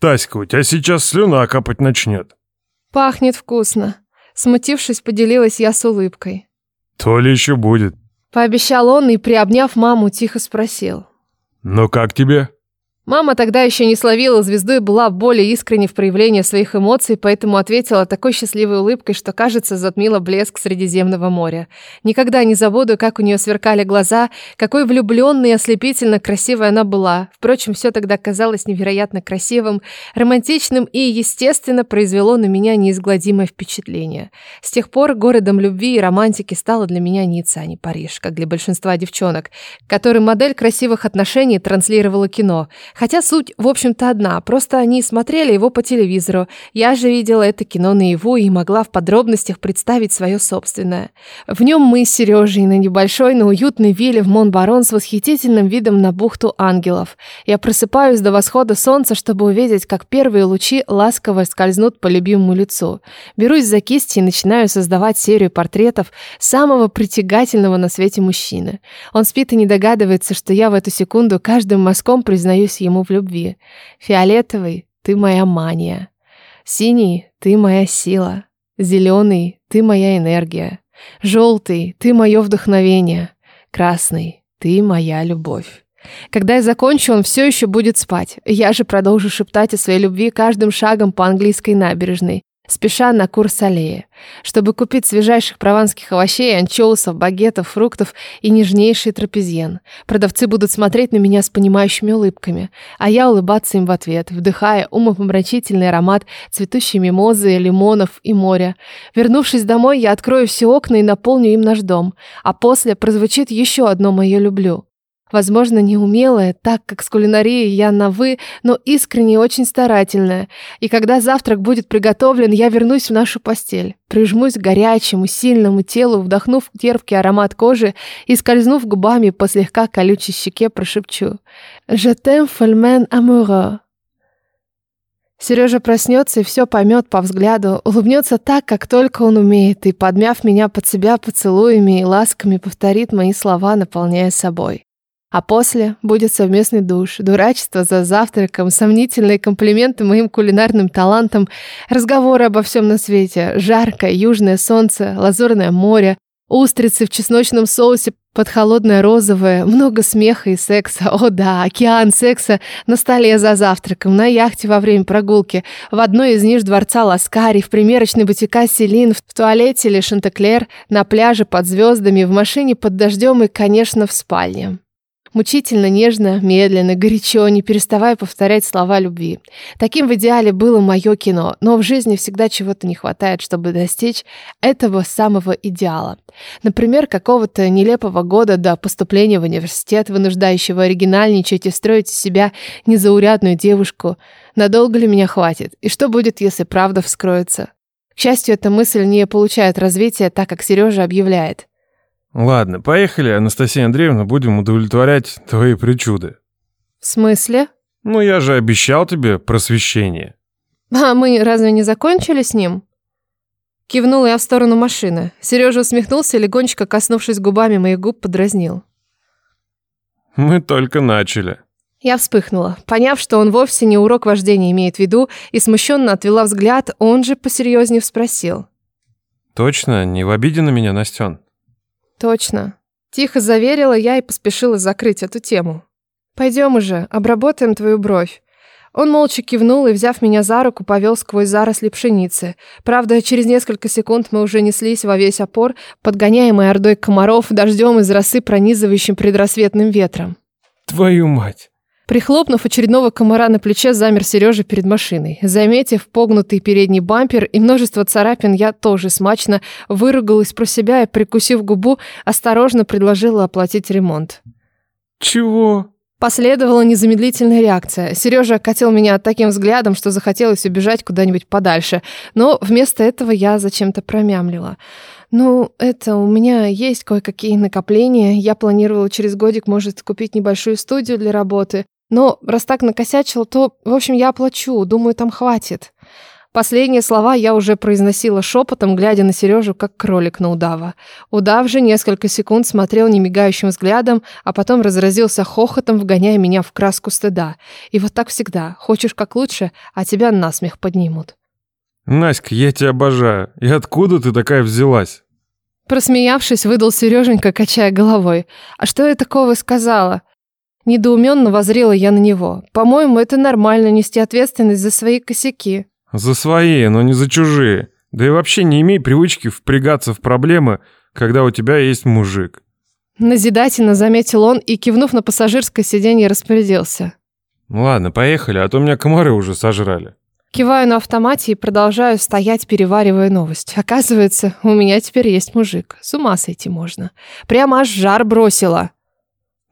Таська, у тебя сейчас слюна капать начнет. Пахнет вкусно. Смутившись, поделилась я с улыбкой. То ли еще будет. Пообещал он и, приобняв маму, тихо спросил. Ну как тебе? Мама тогда еще не словила звезду и была более искренне в проявлении своих эмоций, поэтому ответила такой счастливой улыбкой, что, кажется, затмила блеск Средиземного моря. Никогда не забуду, как у нее сверкали глаза, какой влюбленной и ослепительно красивой она была. Впрочем, все тогда казалось невероятно красивым, романтичным и, естественно, произвело на меня неизгладимое впечатление. С тех пор городом любви и романтики стала для меня Ницца, а не Париж, как для большинства девчонок, которым модель красивых отношений транслировала кино – Хотя суть, в общем-то, одна, просто они смотрели его по телевизору. Я же видела это кино наяву и могла в подробностях представить свое собственное. В нем мы с Сережей на небольшой, но уютной вилле в Монбарон с восхитительным видом на бухту ангелов. Я просыпаюсь до восхода солнца, чтобы увидеть, как первые лучи ласково скользнут по любимому лицу. Берусь за кисти и начинаю создавать серию портретов самого притягательного на свете мужчины. Он спит и не догадывается, что я в эту секунду каждым мазком признаюсь ему в любви. Фиолетовый — ты моя мания. Синий — ты моя сила. Зеленый — ты моя энергия. Желтый — ты мое вдохновение. Красный — ты моя любовь. Когда я закончу, он все еще будет спать. Я же продолжу шептать о своей любви каждым шагом по английской набережной спеша на курс аллеи, чтобы купить свежайших прованских овощей, анчоусов, багетов, фруктов и нежнейший трапезьен. Продавцы будут смотреть на меня с понимающими улыбками, а я улыбаться им в ответ, вдыхая умопомрачительный аромат цветущей мимозы, лимонов и моря. Вернувшись домой, я открою все окна и наполню им наш дом, а после прозвучит еще одно мое «люблю». Возможно, неумелая, так как с кулинарией я на «вы», но искренне очень старательная. И когда завтрак будет приготовлен, я вернусь в нашу постель. Прижмусь к горячему, сильному телу, вдохнув терпкий аромат кожи и, скользнув губами по слегка колючей щеке, прошепчу «Je t'aime, folmen amoureux». Сережа проснется и все поймет по взгляду, улыбнется так, как только он умеет, и, подмяв меня под себя поцелуями и ласками, повторит мои слова, наполняя собой. А после будет совместный душ, дурачество за завтраком, сомнительные комплименты моим кулинарным талантам, разговоры обо всем на свете, жаркое южное солнце, лазурное море, устрицы в чесночном соусе под холодное розовое, много смеха и секса. *laughs* О да, океан секса на столе за завтраком, на яхте во время прогулки, в одной из ниш дворца Ласкари, в примерочной бутика Селин, в туалете или Шантеклер, на пляже под звездами, в машине под дождем и, конечно, в спальне. Мучительно, нежно, медленно, горячо, не переставая повторять слова любви. Таким в идеале было мое кино, но в жизни всегда чего-то не хватает, чтобы достичь этого самого идеала. Например, какого-то нелепого года до поступления в университет, вынуждающего оригинальничать и строить из себя незаурядную девушку. Надолго ли меня хватит? И что будет, если правда вскроется? К счастью, эта мысль не получает развития, так как Сережа объявляет. Ладно, поехали, Анастасия Андреевна, будем удовлетворять твои причуды. В смысле? Ну, я же обещал тебе просвещение. А мы разве не закончили с ним? Кивнула я в сторону машины. Сережа усмехнулся и, легонечко коснувшись губами моих губ, подразнил. Мы только начали. Я вспыхнула, поняв, что он вовсе не урок вождения имеет в виду, и смущенно отвела взгляд, он же посерьезнее спросил. Точно, не в обиде на меня, Настен? Точно. Тихо заверила я и поспешила закрыть эту тему. Пойдем уже, обработаем твою бровь. Он молча кивнул и, взяв меня за руку, повел сквозь заросли пшеницы. Правда, через несколько секунд мы уже неслись во весь опор, подгоняемые ордой комаров, дождем из росы, пронизывающим предрассветным ветром. Твою мать! Прихлопнув очередного комара на плече, замер Сережа перед машиной. Заметив погнутый передний бампер и множество царапин, я тоже смачно выругалась про себя и, прикусив губу, осторожно предложила оплатить ремонт. Чего? Последовала незамедлительная реакция. Сережа окатил меня таким взглядом, что захотелось убежать куда-нибудь подальше. Но вместо этого я зачем-то промямлила. Ну, это у меня есть кое-какие накопления. Я планировала через годик, может, купить небольшую студию для работы. Но раз так накосячил, то, в общем, я оплачу, думаю, там хватит. Последние слова я уже произносила шепотом, глядя на Сережу, как кролик на удава. Удав же несколько секунд смотрел немигающим взглядом, а потом разразился хохотом, вгоняя меня в краску стыда. И вот так всегда. Хочешь как лучше, а тебя насмех поднимут. Наська, я тебя обожаю. И откуда ты такая взялась? Просмеявшись, выдал Сереженька, качая головой. А что я такого сказала? Недоуменно возрела я на него. По-моему, это нормально нести ответственность за свои косяки. За свои, но не за чужие. Да и вообще не имей привычки впрягаться в проблемы, когда у тебя есть мужик. Назидательно заметил он и, кивнув на пассажирское сиденье, распорядился. Ладно, поехали, а то меня комары уже сожрали. Киваю на автомате и продолжаю стоять, переваривая новость. Оказывается, у меня теперь есть мужик. С ума сойти можно. Прямо аж жар бросила.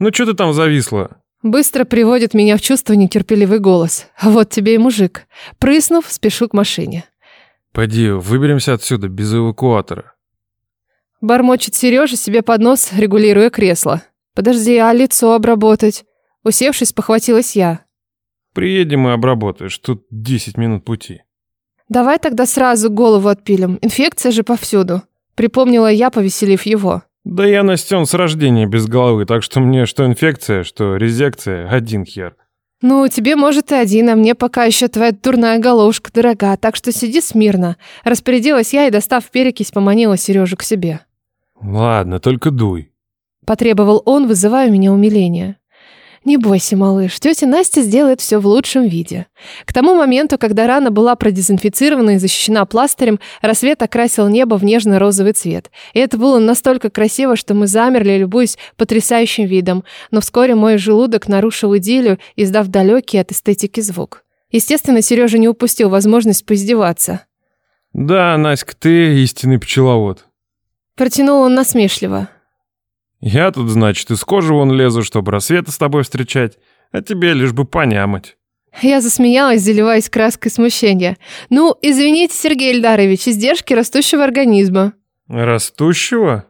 Ну что ты там зависла? Быстро приводит меня в чувство нетерпеливый голос. Вот тебе и мужик. Прыснув, спешу к машине. Пойди, выберемся отсюда без эвакуатора. Бормочет Сережа себе под нос, регулируя кресло. Подожди, а лицо обработать? Усевшись, похватилась я. Приедем и обработаешь, тут 10 минут пути. Давай тогда сразу голову отпилим, инфекция же повсюду. Припомнила я, повеселив его. Да я Настен с рождения без головы, так что мне что инфекция, что резекция, один хер. Ну, тебе, может, и один, а мне пока еще твоя дурная головушка дорога, так что сиди смирно. Распорядилась я и, достав перекись, поманила Сережу к себе. Ладно, только дуй. Потребовал он, вызывая у меня умиление. Не бойся, малыш, тетя Настя сделает все в лучшем виде. К тому моменту, когда рана была продезинфицирована и защищена пластырем, рассвет окрасил небо в нежно-розовый цвет. И это было настолько красиво, что мы замерли, любуясь потрясающим видом. Но вскоре мой желудок нарушил идиллию, издав далекий от эстетики звук. Естественно, Сережа не упустил возможность поиздеваться. Да, Наська, ты истинный пчеловод. Протянул он насмешливо. Я тут, значит, из кожи вон лезу, чтобы рассвета с тобой встречать, а тебе лишь бы понямать. Я засмеялась, заливаясь краской смущения. «Ну, извините, Сергей Ильдарович, издержки растущего организма». «Растущего?»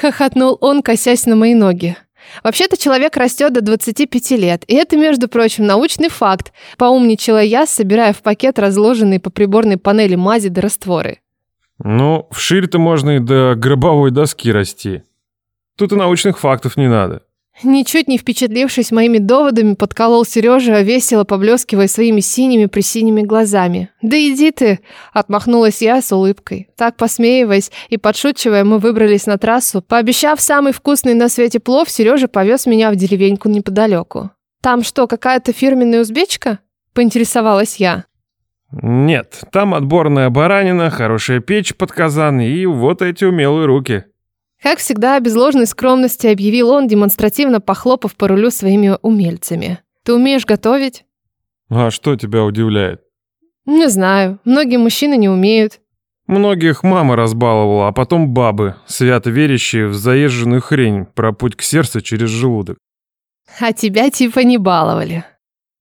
Хохотнул он, косясь на мои ноги. Вообще-то человек растет до 25 лет, и это, между прочим, научный факт. Поумничала я, собирая в пакет разложенные по приборной панели мази до растворы. Ну, вширь-то можно и до гробовой доски расти. Тут и научных фактов не надо. Ничуть не впечатлившись моими доводами, подколол Сережа, весело поблескивая своими синими присиними глазами. «Да иди ты!» – отмахнулась я с улыбкой. Так, посмеиваясь и подшучивая, мы выбрались на трассу. Пообещав самый вкусный на свете плов, Сережа повез меня в деревеньку неподалеку. «Там что, какая-то фирменная узбечка?» – поинтересовалась я. «Нет, там отборная баранина, хорошая печь под казан и вот эти умелые руки». Как всегда, без ложной скромности объявил он, демонстративно похлопав по рулю своими умельцами. «Ты умеешь готовить?» «А что тебя удивляет?» «Не знаю. Многие мужчины не умеют». Многих мама разбаловала, а потом бабы, свято верящие в заезженную хрень про путь к сердцу через желудок. А тебя типа не баловали.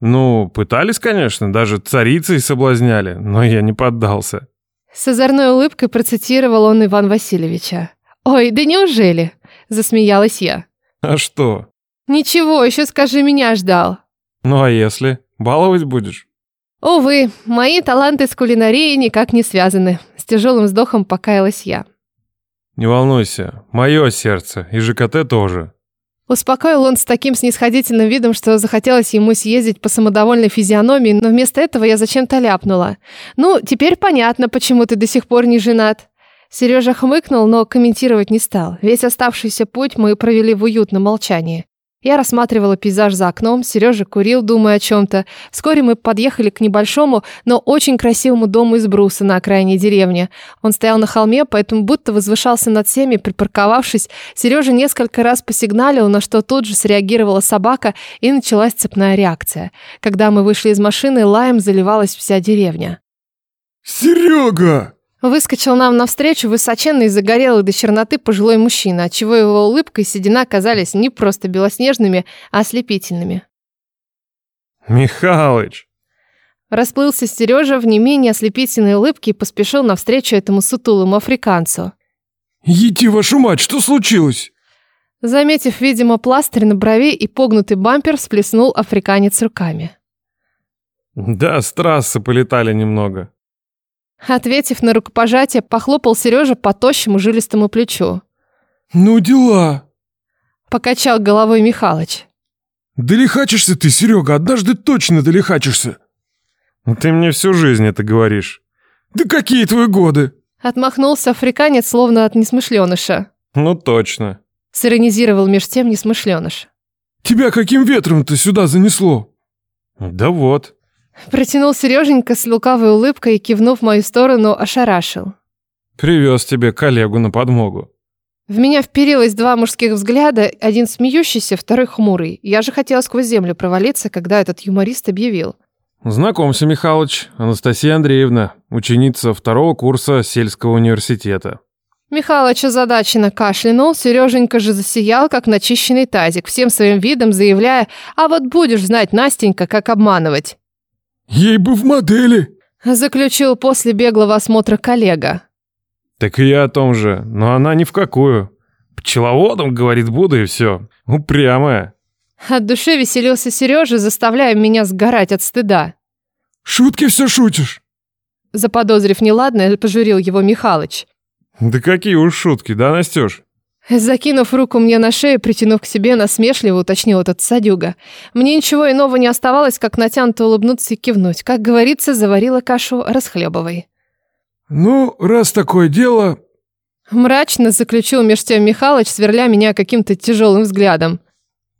Ну, пытались, конечно, даже царицей соблазняли, но я не поддался. С озорной улыбкой процитировал он Иван Васильевича. «Ой, да неужели?» – засмеялась я. «А что?» «Ничего, еще скажи, меня ждал». «Ну а если? Баловать будешь? Увы, мои таланты с кулинарией никак не связаны. С тяжелым вздохом покаялась я. Не волнуйся, мое сердце и ЖКТ тоже. Успокоил он с таким снисходительным видом, что захотелось ему съездить по самодовольной физиономии, но вместо этого я зачем-то ляпнула. «Ну, теперь понятно, почему ты до сих пор не женат». Сережа хмыкнул, но комментировать не стал. Весь оставшийся путь мы провели в уютном молчании. Я рассматривала пейзаж за окном, Сережа курил, думая о чем-то. Вскоре мы подъехали к небольшому, но очень красивому дому из бруса на окраине деревни. Он стоял на холме, поэтому будто возвышался над всеми, припарковавшись. Сережа несколько раз посигналил, на что тут же среагировала собака, и началась цепная реакция. Когда мы вышли из машины, лаем заливалась вся деревня. «Серега!» Выскочил нам навстречу высоченный, загорелый до черноты пожилой мужчина, отчего его улыбка и седина казались не просто белоснежными, а ослепительными. «Михалыч!» Расплылся Сережа в не менее ослепительной улыбке и поспешил навстречу этому сутулому африканцу. «Ети вашу мать, что случилось?» Заметив, видимо, пластырь на брови и погнутый бампер, всплеснул африканец руками. «Да, с трассы полетали немного», Ответив на рукопожатие, похлопал Сережа по тощему жилистому плечу. «Ну дела!» Покачал головой Михалыч. «Долихачишься ты, Серега, однажды точно долихачишься!» «Ну, «Ты мне всю жизнь это говоришь». «Да какие твои годы?» Отмахнулся африканец, словно от несмышленыша. «Ну точно». Сиронизировал меж тем несмышленыш. «Тебя каким ветром-то сюда занесло?» «Да вот». Протянул Сереженька с лукавой улыбкой и, кивнув в мою сторону, ошарашил. «Привез тебе коллегу на подмогу». В меня вперилось два мужских взгляда, один смеющийся, второй хмурый. Я же хотела сквозь землю провалиться, когда этот юморист объявил. «Знакомься, Михалыч, Анастасия Андреевна, ученица второго курса сельского университета». Михалыч озадаченно кашлянул, Сереженька же засиял, как начищенный тазик, всем своим видом заявляя, «А вот будешь знать, Настенька, как обманывать». «Ей бы в модели!» Заключил после беглого осмотра коллега. «Так и я о том же, но она ни в какую. Пчеловодом, говорит, буду и все. Упрямая». От души веселился Сережа, заставляя меня сгорать от стыда. «Шутки все шутишь?» Заподозрив неладное, пожурил его Михалыч. «Да какие уж шутки, да, Настеж?» Закинув руку мне на шею, притянув к себе, насмешливо уточнил этот садюга. Мне ничего иного не оставалось, как натянуто улыбнуться и кивнуть. Как говорится, заварила кашу, расхлебывай. «Ну, раз такое дело...» Мрачно заключил меж тем Михалыч, сверля меня каким-то тяжелым взглядом.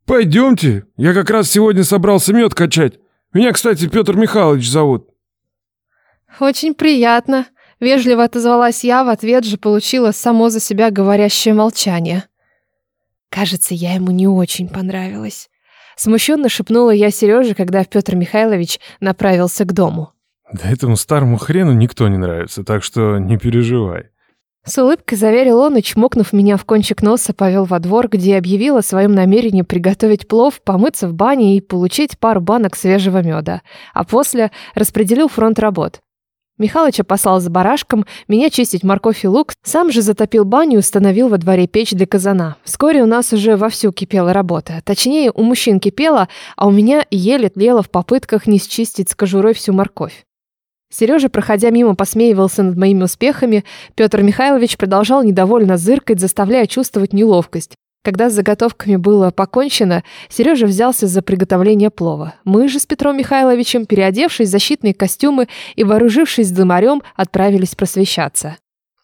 «Пойдемте, я как раз сегодня собрался мед качать. Меня, кстати, Петр Михайлович зовут». «Очень приятно», Вежливо отозвалась я, в ответ же получила само за себя говорящее молчание. Кажется, я ему не очень понравилась. Смущенно шепнула я Сереже, когда Петр Михайлович направился к дому. Да этому старому хрену никто не нравится, так что не переживай. С улыбкой заверил он и, чмокнув меня в кончик носа, повел во двор, где объявил о своем намерении приготовить плов, помыться в бане и получить пару банок свежего меда. А после распределил фронт работ. Михалыча послал за барашком, меня чистить морковь и лук, сам же затопил баню и установил во дворе печь для казана. Вскоре у нас уже вовсю кипела работа. Точнее, у мужчин кипела, а у меня еле тлела в попытках не счистить с кожурой всю морковь. Сережа, проходя мимо, посмеивался над моими успехами. Петр Михайлович продолжал недовольно зыркать, заставляя чувствовать неловкость. Когда с заготовками было покончено, Сережа взялся за приготовление плова. Мы же с Петром Михайловичем, переодевшись в защитные костюмы и вооружившись дымарем, отправились просвещаться.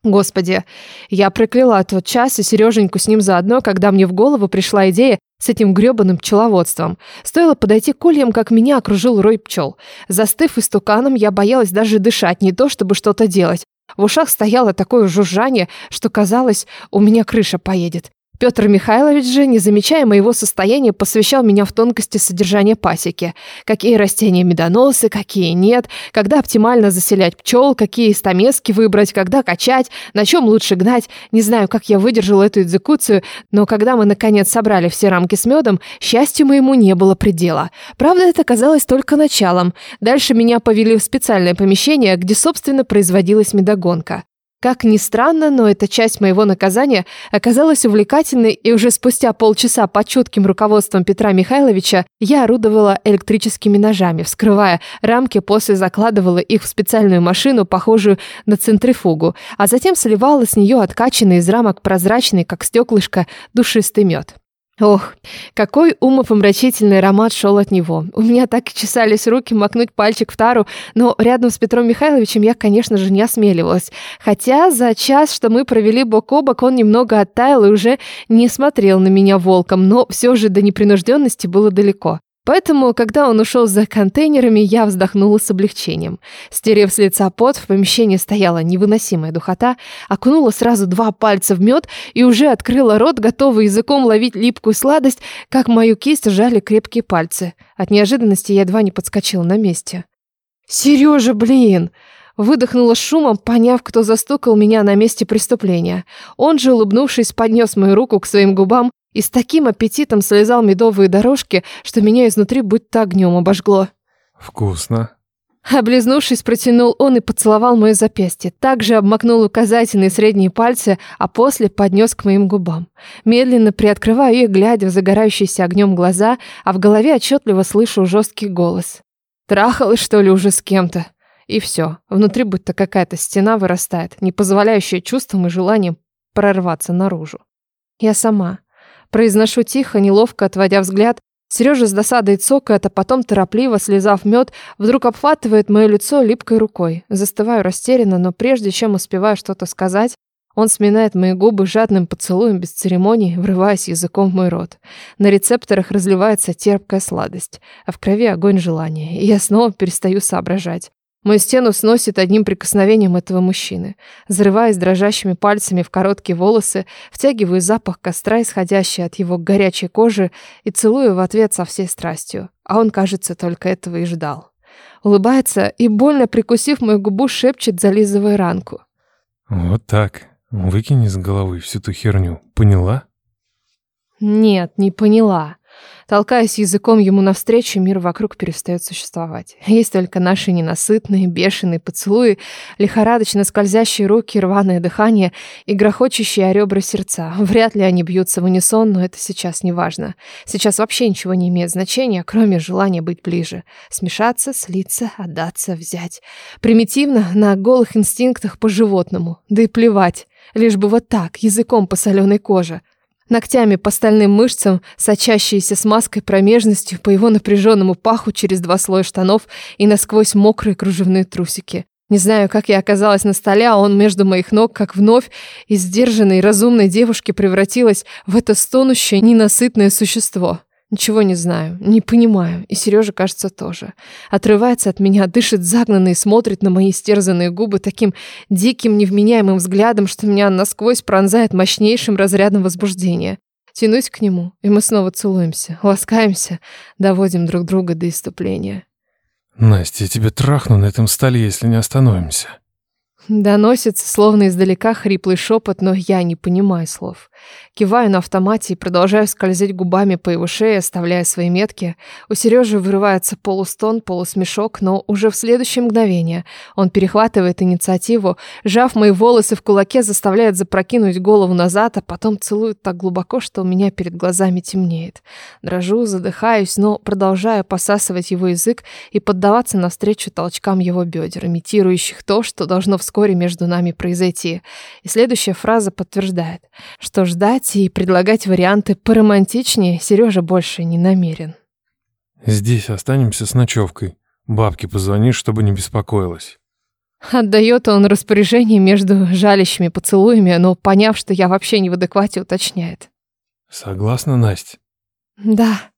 Господи, я прокляла тот час и Сереженьку с ним заодно, когда мне в голову пришла идея с этим грёбаным пчеловодством. Стоило подойти к ульям, как меня окружил рой пчел. Застыв истуканом, я боялась даже дышать, не то чтобы что-то делать. В ушах стояло такое жужжание, что казалось, у меня крыша поедет. Петр Михайлович же, не замечая моего состояния, посвящал меня в тонкости содержания пасеки. Какие растения медоносы, какие нет, когда оптимально заселять пчел, какие стамески выбрать, когда качать, на чем лучше гнать. Не знаю, как я выдержала эту экзекуцию, но когда мы наконец собрали все рамки с медом, счастью моему не было предела. Правда, это казалось только началом. Дальше меня повели в специальное помещение, где, собственно, производилась медогонка. Как ни странно, но эта часть моего наказания оказалась увлекательной, и уже спустя полчаса под чутким руководством Петра Михайловича я орудовала электрическими ножами, вскрывая рамки, после закладывала их в специальную машину, похожую на центрифугу, а затем сливала с нее откачанный из рамок прозрачный, как стеклышко, душистый мед. Ох, какой умопомрачительный аромат шел от него. У меня так и чесались руки макнуть пальчик в тару, но рядом с Петром Михайловичем я, конечно же, не осмеливалась. Хотя за час, что мы провели бок о бок, он немного оттаял и уже не смотрел на меня волком, но все же до непринужденности было далеко. Поэтому, когда он ушел за контейнерами, я вздохнула с облегчением. Стерев с лица пот, в помещении стояла невыносимая духота, окунула сразу два пальца в мед и уже открыла рот, готовый языком ловить липкую сладость, как мою кисть сжали крепкие пальцы. От неожиданности я едва не подскочила на месте. «Сережа, блин!» Выдохнула шумом, поняв, кто застукал меня на месте преступления. Он же, улыбнувшись, поднес мою руку к своим губам и с таким аппетитом слезал медовые дорожки, что меня изнутри будто огнем обожгло. Вкусно. Облизнувшись, протянул он и поцеловал мое запястье. Также обмакнул указательные и средние пальцы, а после поднес к моим губам. Медленно приоткрываю их, глядя в загорающиеся огнем глаза, а в голове отчетливо слышу жесткий голос. Трахалась, что ли, уже с кем-то? И все. Внутри будто какая-то стена вырастает, не позволяющая чувствам и желаниям прорваться наружу. Я сама. Произношу тихо, неловко отводя взгляд. Сережа с досадой цокает, а потом, торопливо слезав мед, вдруг обхватывает мое лицо липкой рукой. Застываю растерянно, но прежде чем успеваю что-то сказать, он сминает мои губы жадным поцелуем без церемоний, врываясь языком в мой рот. На рецепторах разливается терпкая сладость, а в крови огонь желания, и я снова перестаю соображать. Мою стену сносит одним прикосновением этого мужчины. Зарываясь дрожащими пальцами в короткие волосы, втягиваю запах костра, исходящий от его горячей кожи, и целую в ответ со всей страстью. А он, кажется, только этого и ждал. Улыбается и, больно прикусив мою губу, шепчет, зализывая ранку. «Вот так. Выкини с головы всю ту херню. Поняла?» «Нет, не поняла. Толкаясь языком ему навстречу, мир вокруг перестает существовать. Есть только наши ненасытные, бешеные поцелуи, лихорадочно скользящие руки, рваное дыхание и грохочущие о ребра сердца. Вряд ли они бьются в унисон, но это сейчас не важно. Сейчас вообще ничего не имеет значения, кроме желания быть ближе. Смешаться, слиться, отдаться, взять. Примитивно, на голых инстинктах по-животному. Да и плевать. Лишь бы вот так, языком по соленой коже. Ногтями по стальным мышцам, сочащиеся смазкой промежностью по его напряженному паху через два слоя штанов и насквозь мокрые кружевные трусики. Не знаю, как я оказалась на столе, а он между моих ног, как вновь из сдержанной разумной девушки превратилась в это стонущее, ненасытное существо. Ничего не знаю, не понимаю, и Сережа, кажется, тоже. Отрывается от меня, дышит загнанно и смотрит на мои стерзанные губы таким диким, невменяемым взглядом, что меня насквозь пронзает мощнейшим разрядом возбуждения. Тянусь к нему, и мы снова целуемся, ласкаемся, доводим друг друга до иступления. «Настя, я тебя трахну на этом столе, если не остановимся». Доносится, словно издалека, хриплый шепот, но я не понимаю слов. Киваю на автомате и продолжаю скользить губами по его шее, оставляя свои метки. У Сережи вырывается полустон, полусмешок, но уже в следующее мгновение он перехватывает инициативу, сжав мои волосы в кулаке, заставляет запрокинуть голову назад, а потом целует так глубоко, что у меня перед глазами темнеет. Дрожу, задыхаюсь, но продолжаю посасывать его язык и поддаваться навстречу толчкам его бедер, имитирующих то, что должно вскоре между нами произойти. И следующая фраза подтверждает, что ждать ждать и предлагать варианты поромантичнее Сережа больше не намерен. Здесь останемся с ночевкой. Бабке позвони, чтобы не беспокоилась. Отдает он распоряжение между жалящими поцелуями, но, поняв, что я вообще не в адеквате, уточняет. Согласна, Настя? Да.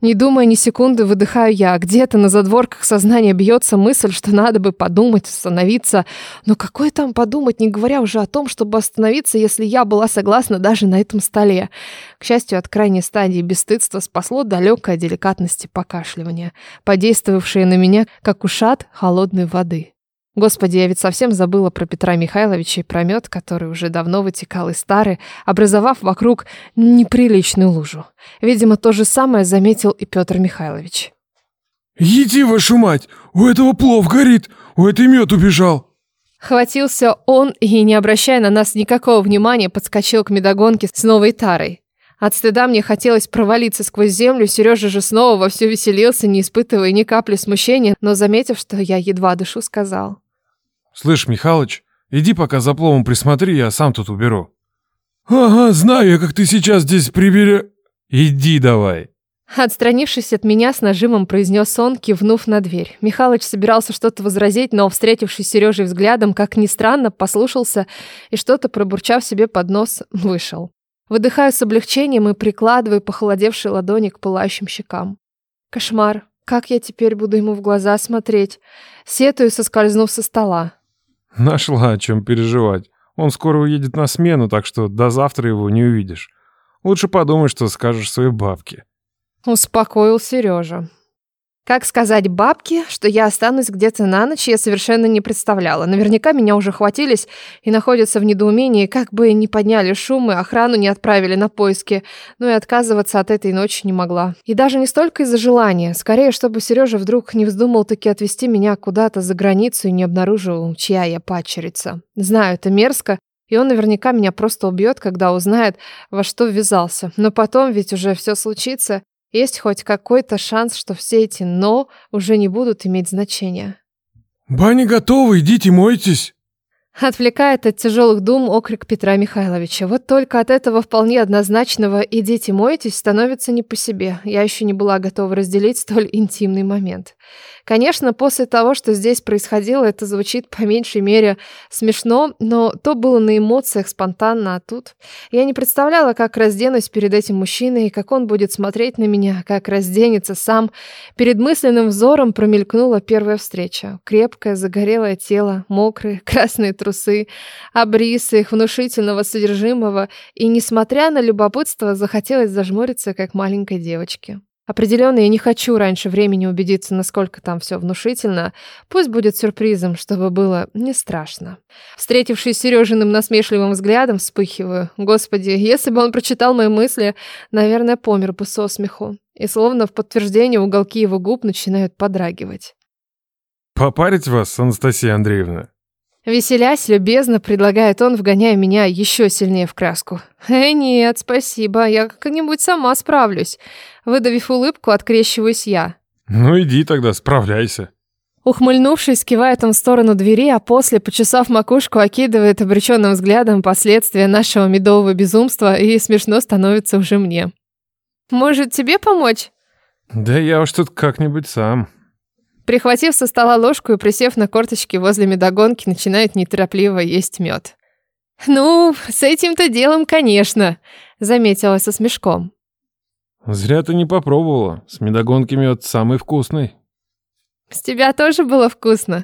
Не думая ни секунды, выдыхаю я. Где-то на задворках сознания бьется мысль, что надо бы подумать, остановиться. Но какое там подумать, не говоря уже о том, чтобы остановиться, если я была согласна даже на этом столе. К счастью, от крайней стадии бесстыдства спасло далекое деликатности покашливания, подействовавшее на меня, как ушат холодной воды. Господи, я ведь совсем забыла про Петра Михайловича и про мед, который уже давно вытекал из тары, образовав вокруг неприличную лужу. Видимо, то же самое заметил и Петр Михайлович. «Еди, вашу мать! У этого плов горит! У этой мед убежал!» Хватился он и, не обращая на нас никакого внимания, подскочил к медогонке с новой тарой. От стыда мне хотелось провалиться сквозь землю, Сережа же снова вовсю веселился, не испытывая ни капли смущения, но, заметив, что я едва дышу, сказал. «Слышь, Михалыч, иди пока за пловом присмотри, я сам тут уберу». «Ага, знаю я, как ты сейчас здесь прибери...» «Иди давай». Отстранившись от меня, с нажимом произнес он, кивнув на дверь. Михалыч собирался что-то возразить, но, встретившись с Сережей взглядом, как ни странно, послушался и что-то, пробурчав себе под нос, вышел. Выдыхаю с облегчением и прикладываю похолодевшие ладони к пылающим щекам. Кошмар. Как я теперь буду ему в глаза смотреть? Сетую, соскользнув со стола. Нашла о чем переживать. Он скоро уедет на смену, так что до завтра его не увидишь. Лучше подумай, что скажешь своей бабке. Успокоил Сережа. Как сказать бабке, что я останусь где-то на ночь, я совершенно не представляла. Наверняка меня уже хватились и находятся в недоумении, как бы не подняли шум и охрану не отправили на поиски, но и отказываться от этой ночи не могла. И даже не столько из-за желания, скорее, чтобы Сережа вдруг не вздумал таки отвезти меня куда-то за границу и не обнаружил, чья я падчерица. Знаю, это мерзко, и он наверняка меня просто убьет, когда узнает, во что ввязался. Но потом ведь уже все случится, есть хоть какой-то шанс, что все эти «но» уже не будут иметь значения. «Баня готова, идите мойтесь!» Отвлекает от тяжелых дум окрик Петра Михайловича. Вот только от этого вполне однозначного «идите мойтесь» становится не по себе. Я еще не была готова разделить столь интимный момент. Конечно, после того, что здесь происходило, это звучит по меньшей мере смешно, но то было на эмоциях спонтанно, а тут... Я не представляла, как разденусь перед этим мужчиной, как он будет смотреть на меня, как разденется сам. Перед мысленным взором промелькнула первая встреча. Крепкое, загорелое тело, мокрые, *laughs* красные трусы, обрисы их внушительного содержимого, и, несмотря на любопытство, захотелось зажмуриться, как маленькой девочке. Определенно, я не хочу раньше времени убедиться, насколько там все внушительно. Пусть будет сюрпризом, чтобы было не страшно. Встретившись с Сережиным насмешливым взглядом, вспыхиваю. Господи, если бы он прочитал мои мысли, наверное, помер бы со смеху. И словно в подтверждение уголки его губ начинают подрагивать. «Попарить вас, Анастасия Андреевна?» Веселясь, любезно предлагает он, вгоняя меня еще сильнее в краску. «Э, нет, спасибо, я как-нибудь сама справлюсь». Выдавив улыбку, открещиваюсь я. «Ну иди тогда, справляйся». Ухмыльнувшись, кивает он в сторону двери, а после, почесав макушку, окидывает обреченным взглядом последствия нашего медового безумства и смешно становится уже мне. «Может, тебе помочь?» «Да я уж тут как-нибудь сам». Прихватив со стола ложку и присев на корточки возле медогонки, начинает неторопливо есть мед. «Ну, с этим-то делом, конечно», — заметила со смешком. «Зря ты не попробовала. С медогонки мед самый вкусный». «С тебя тоже было вкусно?»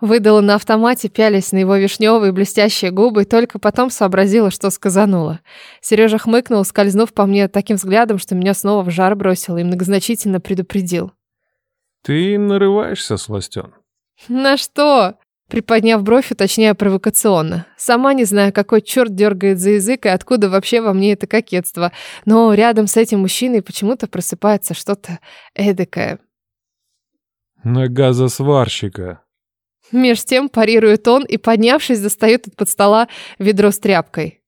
Выдала на автомате, пялясь на его вишневые блестящие губы, и только потом сообразила, что сказанула. Сережа хмыкнул, скользнув по мне таким взглядом, что меня снова в жар бросил и многозначительно предупредил. Ты нарываешься, Сластен? На что? Приподняв бровь, уточняя провокационно. Сама не знаю, какой черт дергает за язык и откуда вообще во мне это кокетство. Но рядом с этим мужчиной почему-то просыпается что-то эдакое. На газосварщика. Меж тем парирует он и, поднявшись, достает из-под стола ведро с тряпкой.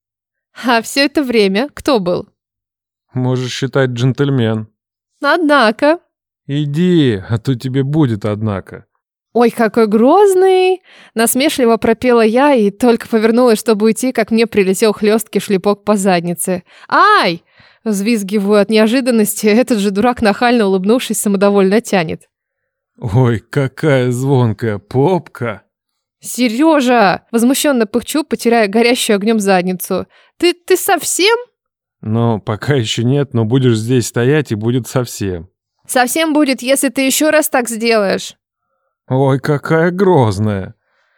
А все это время кто был? Можешь считать джентльмен. Однако, «Иди, а то тебе будет, однако». «Ой, какой грозный!» Насмешливо пропела я и только повернулась, чтобы уйти, как мне прилетел хлесткий шлепок по заднице. «Ай!» Взвизгиваю от неожиданности, этот же дурак, нахально улыбнувшись, самодовольно тянет. «Ой, какая звонкая попка!» «Сережа!» Возмущенно пыхчу, потеряя горящую огнем задницу. «Ты, ты совсем?» «Ну, пока еще нет, но будешь здесь стоять и будет совсем». Совсем будет, если ты еще раз так сделаешь. Ой, какая грозная.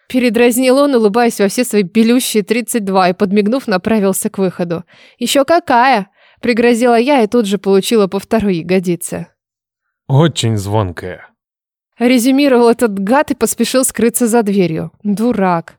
Передразнил он, улыбаясь во все свои белющие 32 и, подмигнув, направился к выходу. «Еще какая!» — пригрозила я и тут же получила по второй ягодице. «Очень звонкая». Резюмировал этот гад и поспешил скрыться за дверью. Дурак.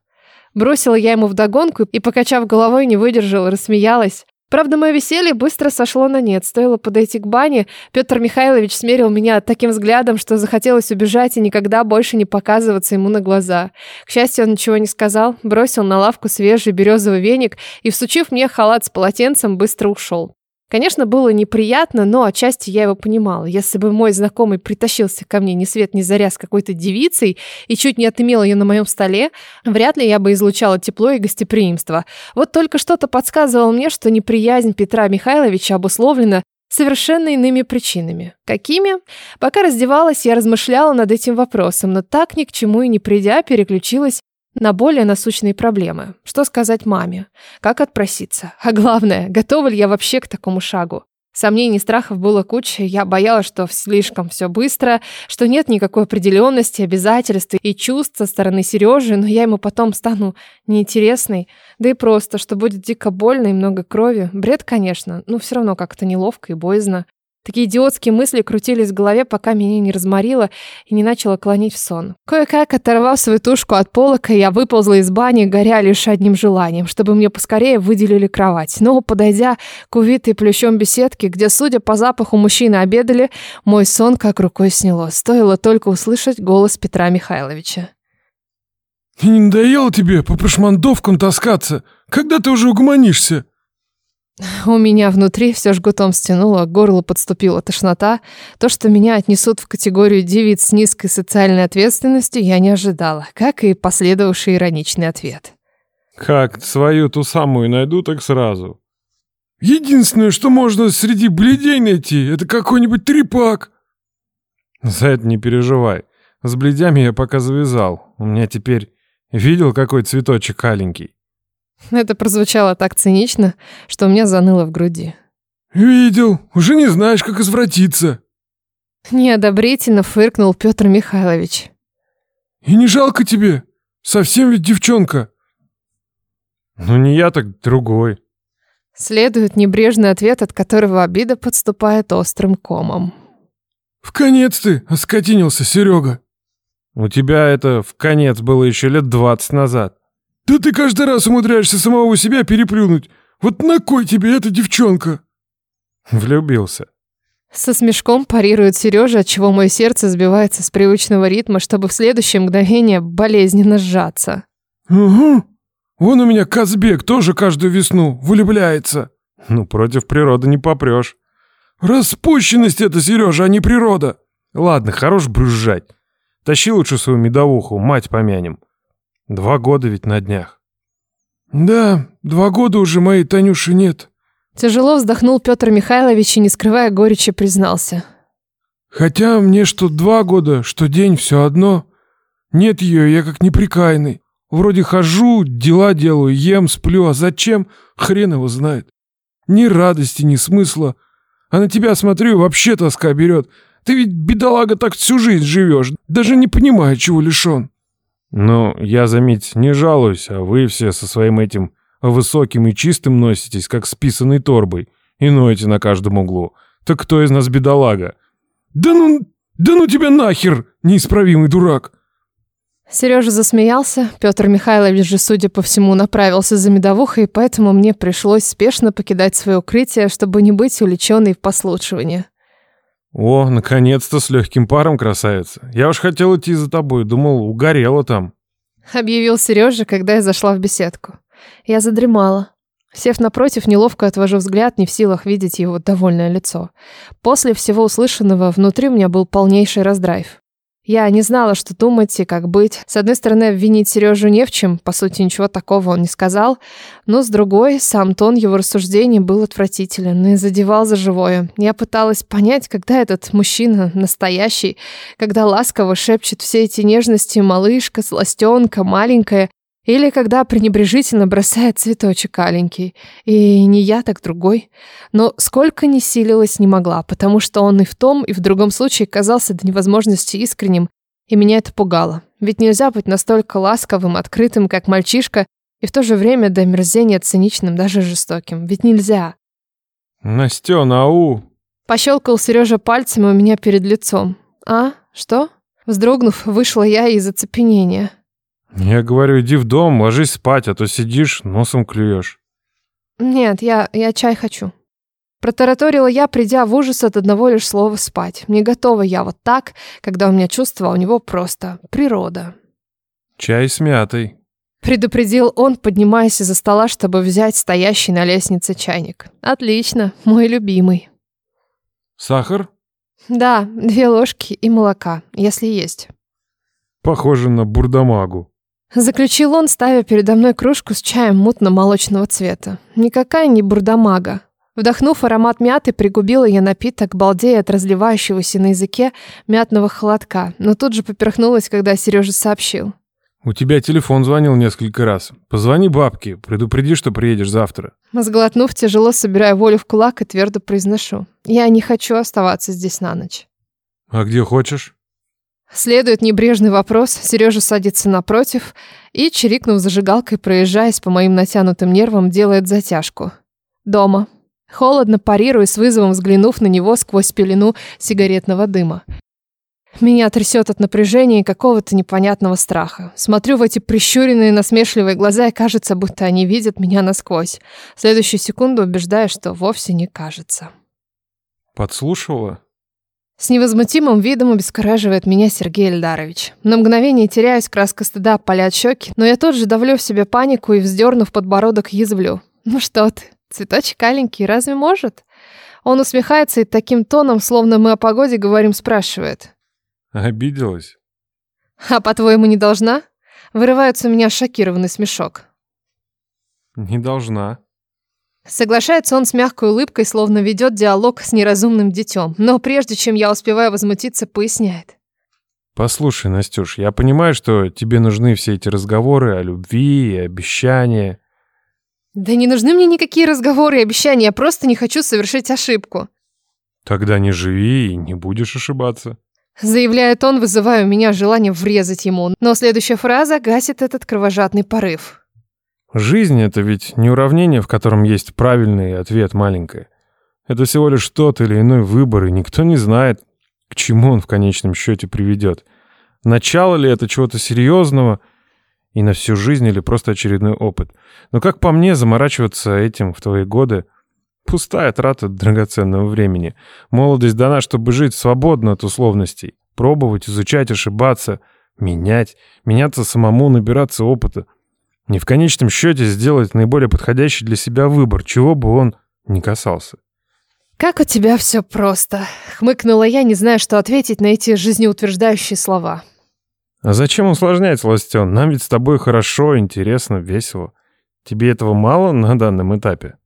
Бросила я ему вдогонку и, покачав головой, не выдержала, рассмеялась. Правда, мое веселье быстро сошло на нет. Стоило подойти к бане, Петр Михайлович смерил меня таким взглядом, что захотелось убежать и никогда больше не показываться ему на глаза. К счастью, он ничего не сказал, бросил на лавку свежий березовый веник и, всучив мне халат с полотенцем, быстро ушел. Конечно, было неприятно, но отчасти я его понимала. Если бы мой знакомый притащился ко мне ни свет ни заря с какой-то девицей и чуть не отымел ее на моем столе, вряд ли я бы излучала тепло и гостеприимство. Вот только что-то подсказывало мне, что неприязнь Петра Михайловича обусловлена совершенно иными причинами. Какими? Пока раздевалась, я размышляла над этим вопросом, но так ни к чему и не придя, переключилась на более насущные проблемы. Что сказать маме? Как отпроситься? А главное, готова ли я вообще к такому шагу? Сомнений и страхов было куча, я боялась, что слишком все быстро, что нет никакой определенности, обязательств и чувств со стороны Сережи, но я ему потом стану неинтересной, да и просто, что будет дико больно и много крови. Бред, конечно, но все равно как-то неловко и боязно. Такие идиотские мысли крутились в голове, пока меня не разморило и не начало клонить в сон. Кое-как, оторвав свою тушку от полока, я выползла из бани, горя лишь одним желанием, чтобы мне поскорее выделили кровать. Но, подойдя к увитой плющом беседке, где, судя по запаху, мужчины обедали, мой сон как рукой сняло. Стоило только услышать голос Петра Михайловича. «И не надоело тебе по прошмандовкам таскаться? Когда ты уже угомонишься?» *laughs* У меня внутри все жгутом стянуло, к горлу подступила тошнота. То, что меня отнесут в категорию девиц с низкой социальной ответственностью, я не ожидала, как и последовавший ироничный ответ. Как свою ту самую найду, так сразу. Единственное, что можно среди бледей найти, это какой-нибудь трепак. За это не переживай. С бледями я пока завязал. У меня теперь... Видел, какой цветочек аленький? *laughs* Это прозвучало так цинично, что у меня заныло в груди. «Видел. Уже не знаешь, как извратиться». Неодобрительно фыркнул Петр Михайлович. «И не жалко тебе? Совсем ведь девчонка». «Ну не я, так другой». Следует небрежный ответ, от которого обида подступает острым комом. «В конец ты оскотинился, Серега». «У тебя это в конец было еще лет двадцать назад». «Да ты каждый раз умудряешься самого себя переплюнуть. Вот на кой тебе эта девчонка?» Влюбился. Со смешком парирует Сережа, от чего мое сердце сбивается с привычного ритма, чтобы в следующее мгновение болезненно сжаться. «Угу. Вон у меня Казбек тоже каждую весну влюбляется». «Ну, против природы не попрешь». «Распущенность это, Сережа, а не природа». «Ладно, хорош брюзжать. Тащи лучше свою медовуху, мать помянем». Два года ведь на днях. Да, два года уже моей Танюши нет. Тяжело вздохнул Петр Михайлович и, не скрывая горечи, признался. Хотя мне что два года, что день, все одно. Нет ее, я как неприкаянный. Вроде хожу, дела делаю, ем, сплю, а зачем? Хрен его знает. Ни радости, ни смысла. А на тебя смотрю, вообще тоска берет. Ты ведь, бедолага, так всю жизнь живешь, даже не понимая, чего лишен. «Ну, я, заметь, не жалуюсь, а вы все со своим этим высоким и чистым носитесь, как с писаной торбой, и ноете на каждом углу. Так кто из нас бедолага?» «Да ну, да ну тебя нахер, неисправимый дурак!» Сережа засмеялся. Петр Михайлович же, судя по всему, направился за медовухой, поэтому мне пришлось спешно покидать свое укрытие, чтобы не быть увлеченной в послушивание. «О, наконец-то с легким паром, красавица. Я уж хотел идти за тобой, думал, угорела там». Объявил Сережа, когда я зашла в беседку. Я задремала. Сев напротив, неловко отвожу взгляд, не в силах видеть его довольное лицо. После всего услышанного внутри у меня был полнейший раздрайв. Я не знала, что думать и как быть. С одной стороны, обвинить Сережу не в чем, по сути, ничего такого он не сказал. Но с другой, сам тон его рассуждений был отвратителен и задевал за живое. Я пыталась понять, когда этот мужчина настоящий, когда ласково шепчет все эти нежности «малышка», «сластенка», «маленькая», или когда пренебрежительно бросает цветочек аленький. И не я, так другой. Но сколько ни силилась, не могла, потому что он и в том, и в другом случае казался до невозможности искренним, и меня это пугало. Ведь нельзя быть настолько ласковым, открытым, как мальчишка, и в то же время до мерзения циничным, даже жестоким. Ведь нельзя. Настена, ау! Пощелкал Сережа пальцем у меня перед лицом. А? Что? Вздрогнув, вышла я из оцепенения. Я говорю, иди в дом, ложись спать, а то сидишь, носом клюешь. Нет, я, я чай хочу. Протараторила я, придя в ужас от одного лишь слова «спать». Не готова я вот так, когда у меня чувства, а у него просто природа. Чай с мятой. Предупредил он, поднимаясь из-за стола, чтобы взять стоящий на лестнице чайник. Отлично, мой любимый. Сахар? Да, две ложки и молока, если есть. Похоже на бурдамагу. Заключил он, ставя передо мной кружку с чаем мутно-молочного цвета. Никакая не бурдамага. Вдохнув аромат мяты, пригубила я напиток, балдея от разливающегося на языке мятного холодка, но тут же поперхнулась, когда Сережа сообщил. У тебя телефон звонил несколько раз. Позвони бабке, предупреди, что приедешь завтра. Сглотнув, тяжело собирая волю в кулак и твердо произношу. Я не хочу оставаться здесь на ночь. А где хочешь? Следует небрежный вопрос, Сережа садится напротив и, чирикнув зажигалкой, проезжаясь по моим натянутым нервам, делает затяжку. Дома. Холодно парирую, с вызовом взглянув на него сквозь пелену сигаретного дыма. Меня трясет от напряжения и какого-то непонятного страха. Смотрю в эти прищуренные насмешливые глаза, и кажется, будто они видят меня насквозь. В следующую секунду убеждаю, что вовсе не кажется. Подслушивала? С невозмутимым видом обескураживает меня Сергей Эльдарович. На мгновение теряюсь, краска стыда опалят щеки, но я тут же давлю в себе панику и, вздернув подбородок, язвлю. «Ну что ты, цветочек аленький, разве может?» Он усмехается и таким тоном, словно мы о погоде говорим, спрашивает. Обиделась? А по-твоему, не должна? Вырывается у меня шокированный смешок. Не должна. Соглашается он с мягкой улыбкой, словно ведет диалог с неразумным детем. Но прежде чем я успеваю возмутиться, поясняет. Послушай, Настюш, я понимаю, что тебе нужны все эти разговоры о любви и обещания. Да не нужны мне никакие разговоры и обещания, я просто не хочу совершить ошибку. Тогда не живи и не будешь ошибаться. Заявляет он, вызывая у меня желание врезать ему. Но следующая фраза гасит этот кровожадный порыв. Жизнь — это ведь не уравнение, в котором есть правильный ответ маленькое. Это всего лишь тот или иной выбор, и никто не знает, к чему он в конечном счете приведет. Начало ли это чего-то серьезного и на всю жизнь или просто очередной опыт. Но как по мне, заморачиваться этим в твои годы — Пустая трата драгоценного времени. Молодость дана, чтобы жить свободно от условностей. Пробовать, изучать, ошибаться, менять, меняться самому, набираться опыта. Не в конечном счете сделать наиболее подходящий для себя выбор, чего бы он ни касался. «Как у тебя все просто», — хмыкнула я, не зная, что ответить на эти жизнеутверждающие слова. «А зачем усложнять, Ластен? Нам ведь с тобой хорошо, интересно, весело. Тебе этого мало на данном этапе?»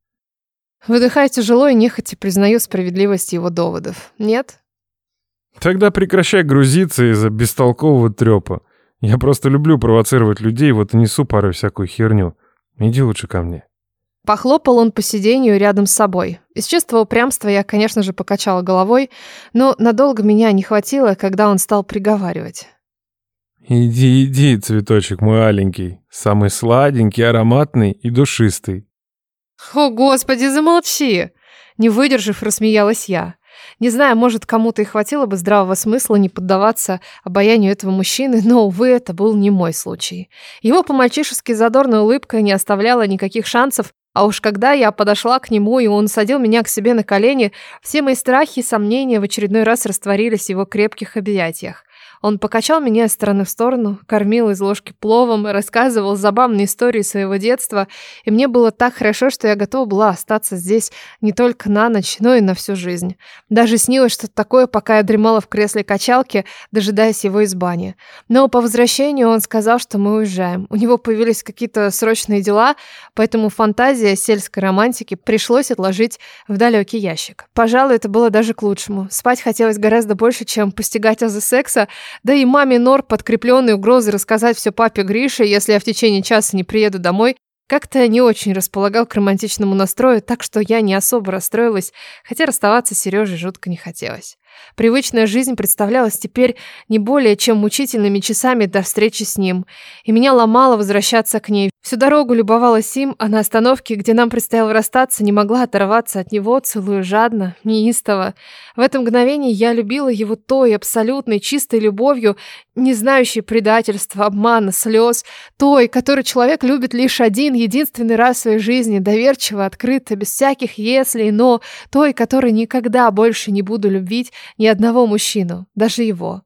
Выдыхаю тяжело и нехотя признаю справедливость его доводов. Нет? Тогда прекращай грузиться из-за бестолкового трёпа. Я просто люблю провоцировать людей, вот и несу порой всякую херню. Иди лучше ко мне. Похлопал он по сиденью рядом с собой. Из чувства упрямства я, конечно же, покачала головой, но надолго меня не хватило, когда он стал приговаривать. «Иди, иди, цветочек мой аленький, самый сладенький, ароматный и душистый. «О, господи, замолчи!» Не выдержав, рассмеялась я. Не знаю, может, кому-то и хватило бы здравого смысла не поддаваться обаянию этого мужчины, но, увы, это был не мой случай. Его по-мальчишески задорная улыбка не оставляла никаких шансов, а уж когда я подошла к нему, и он садил меня к себе на колени, все мои страхи и сомнения в очередной раз растворились в его крепких объятиях. Он покачал меня из стороны в сторону, кормил из ложки пловом, рассказывал забавные истории своего детства, и мне было так хорошо, что я готова была остаться здесь не только на ночь, но и на всю жизнь. Даже снилось что-то такое, пока я дремала в кресле качалки, дожидаясь его из бани. Но по возвращению он сказал, что мы уезжаем. У него появились какие-то срочные дела, поэтому фантазия сельской романтики пришлось отложить в далекий ящик. Пожалуй, это было даже к лучшему. Спать хотелось гораздо больше, чем постигать азы секса, да и маме Нор, подкрепленной угрозой рассказать все папе Грише, если я в течение часа не приеду домой, как-то не очень располагал к романтичному настрою, так что я не особо расстроилась, хотя расставаться с Сережей жутко не хотелось. Привычная жизнь представлялась теперь не более чем мучительными часами до встречи с ним, и меня ломало возвращаться к ней. Всю дорогу любовалась им, а на остановке, где нам предстояло расстаться, не могла оторваться от него, целую жадно, неистово. В это мгновение я любила его той абсолютной, чистой любовью, не знающей предательства, обмана, слез, той, которую человек любит лишь один, единственный раз в своей жизни, доверчиво, открыто, без всяких «если», «но», той, которой никогда больше не буду любить ни одного мужчину, даже его.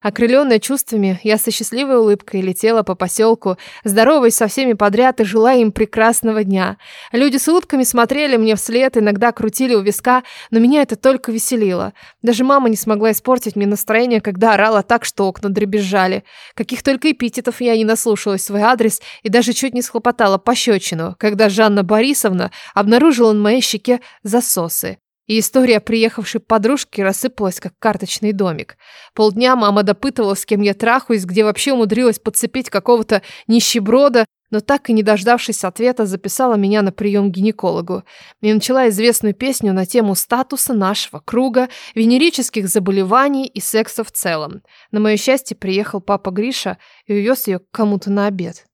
Окрыленная чувствами, я со счастливой улыбкой летела по поселку, здороваясь со всеми подряд и желая им прекрасного дня. Люди с улыбками смотрели мне вслед, иногда крутили у виска, но меня это только веселило. Даже мама не смогла испортить мне настроение, когда орала так, что окна дребезжали. Каких только эпитетов я не наслушалась в свой адрес и даже чуть не схлопотала пощечину, когда Жанна Борисовна обнаружила на моей щеке засосы. И история приехавшей подружки рассыпалась, как карточный домик. Полдня мама допытывалась, с кем я трахаюсь, где вообще умудрилась подцепить какого-то нищеброда, но так и не дождавшись ответа, записала меня на прием к гинекологу. И начала известную песню на тему статуса нашего круга, венерических заболеваний и секса в целом. На мое счастье, приехал папа Гриша и увез ее к кому-то на обед.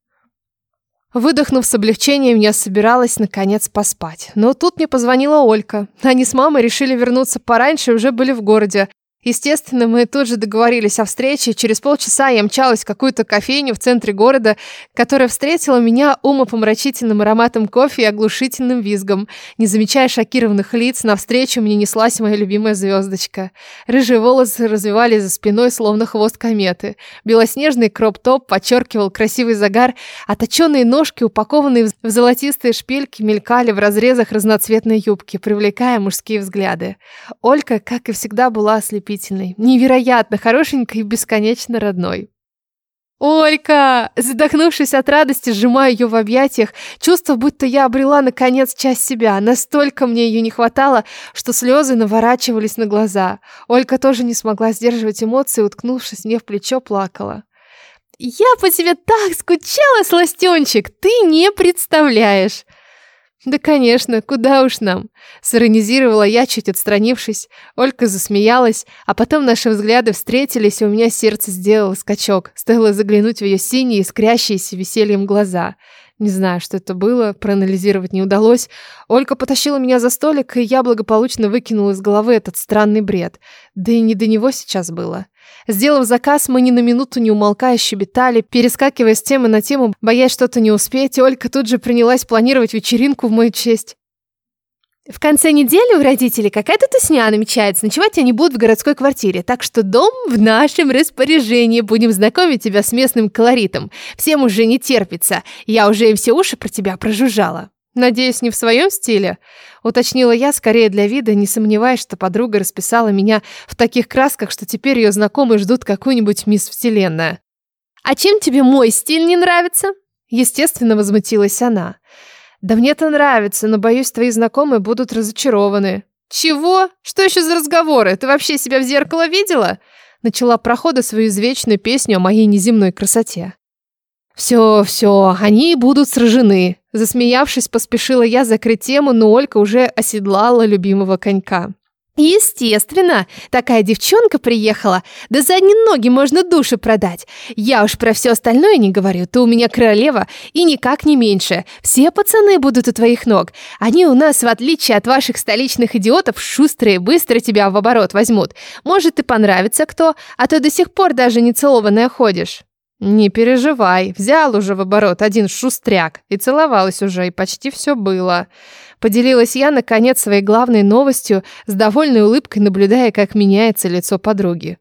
Выдохнув с облегчением, я собиралась наконец поспать. Но тут мне позвонила Олька. Они с мамой решили вернуться пораньше и уже были в городе. Естественно, мы тут же договорились о встрече. Через полчаса я мчалась в какую-то кофейню в центре города, которая встретила меня умопомрачительным ароматом кофе и оглушительным визгом. Не замечая шокированных лиц, навстречу мне неслась моя любимая звездочка. Рыжие волосы развивались за спиной, словно хвост кометы. Белоснежный кроп-топ подчеркивал красивый загар, а точеные ножки, упакованные в золотистые шпильки, мелькали в разрезах разноцветной юбки, привлекая мужские взгляды. Олька, как и всегда, была ослепительной ослепительной, невероятно хорошенькой и бесконечно родной. «Олька!» Задохнувшись от радости, сжимаю ее в объятиях, чувство, будто я обрела, наконец, часть себя. Настолько мне ее не хватало, что слезы наворачивались на глаза. Олька тоже не смогла сдерживать эмоции, уткнувшись мне в плечо, плакала. «Я по тебе так скучала, сластенчик, ты не представляешь!» «Да, конечно, куда уж нам?» Сиронизировала я, чуть отстранившись. Олька засмеялась, а потом наши взгляды встретились, и у меня сердце сделало скачок. Стоило заглянуть в ее синие, искрящиеся весельем глаза. Не знаю, что это было, проанализировать не удалось. Олька потащила меня за столик, и я благополучно выкинула из головы этот странный бред. Да и не до него сейчас было. Сделав заказ, мы ни на минуту не умолкая щебетали, перескакивая с темы на тему, боясь что-то не успеть, Олька тут же принялась планировать вечеринку в мою честь. В конце недели у родителей какая-то тусня намечается. Ночевать они будут в городской квартире. Так что дом в нашем распоряжении. Будем знакомить тебя с местным колоритом. Всем уже не терпится. Я уже им все уши про тебя прожужжала. Надеюсь, не в своем стиле? Уточнила я, скорее для вида, не сомневаясь, что подруга расписала меня в таких красках, что теперь ее знакомые ждут какую-нибудь мисс Вселенная. «А чем тебе мой стиль не нравится?» Естественно, возмутилась она. «Да мне-то нравится, но, боюсь, твои знакомые будут разочарованы». «Чего? Что еще за разговоры? Ты вообще себя в зеркало видела?» Начала прохода свою извечную песню о моей неземной красоте. «Все, все, они будут сражены», Засмеявшись, поспешила я закрыть тему, но Олька уже оседлала любимого конька. Естественно, такая девчонка приехала, да за одни ноги можно душу продать. Я уж про все остальное не говорю, ты у меня королева и никак не меньше. Все пацаны будут у твоих ног. Они у нас, в отличие от ваших столичных идиотов, шустрые, быстро тебя в оборот возьмут. Может, и понравится кто, а то до сих пор даже не целованная ходишь. «Не переживай, взял уже в оборот один шустряк и целовалась уже, и почти все было». Поделилась я, наконец, своей главной новостью, с довольной улыбкой наблюдая, как меняется лицо подруги.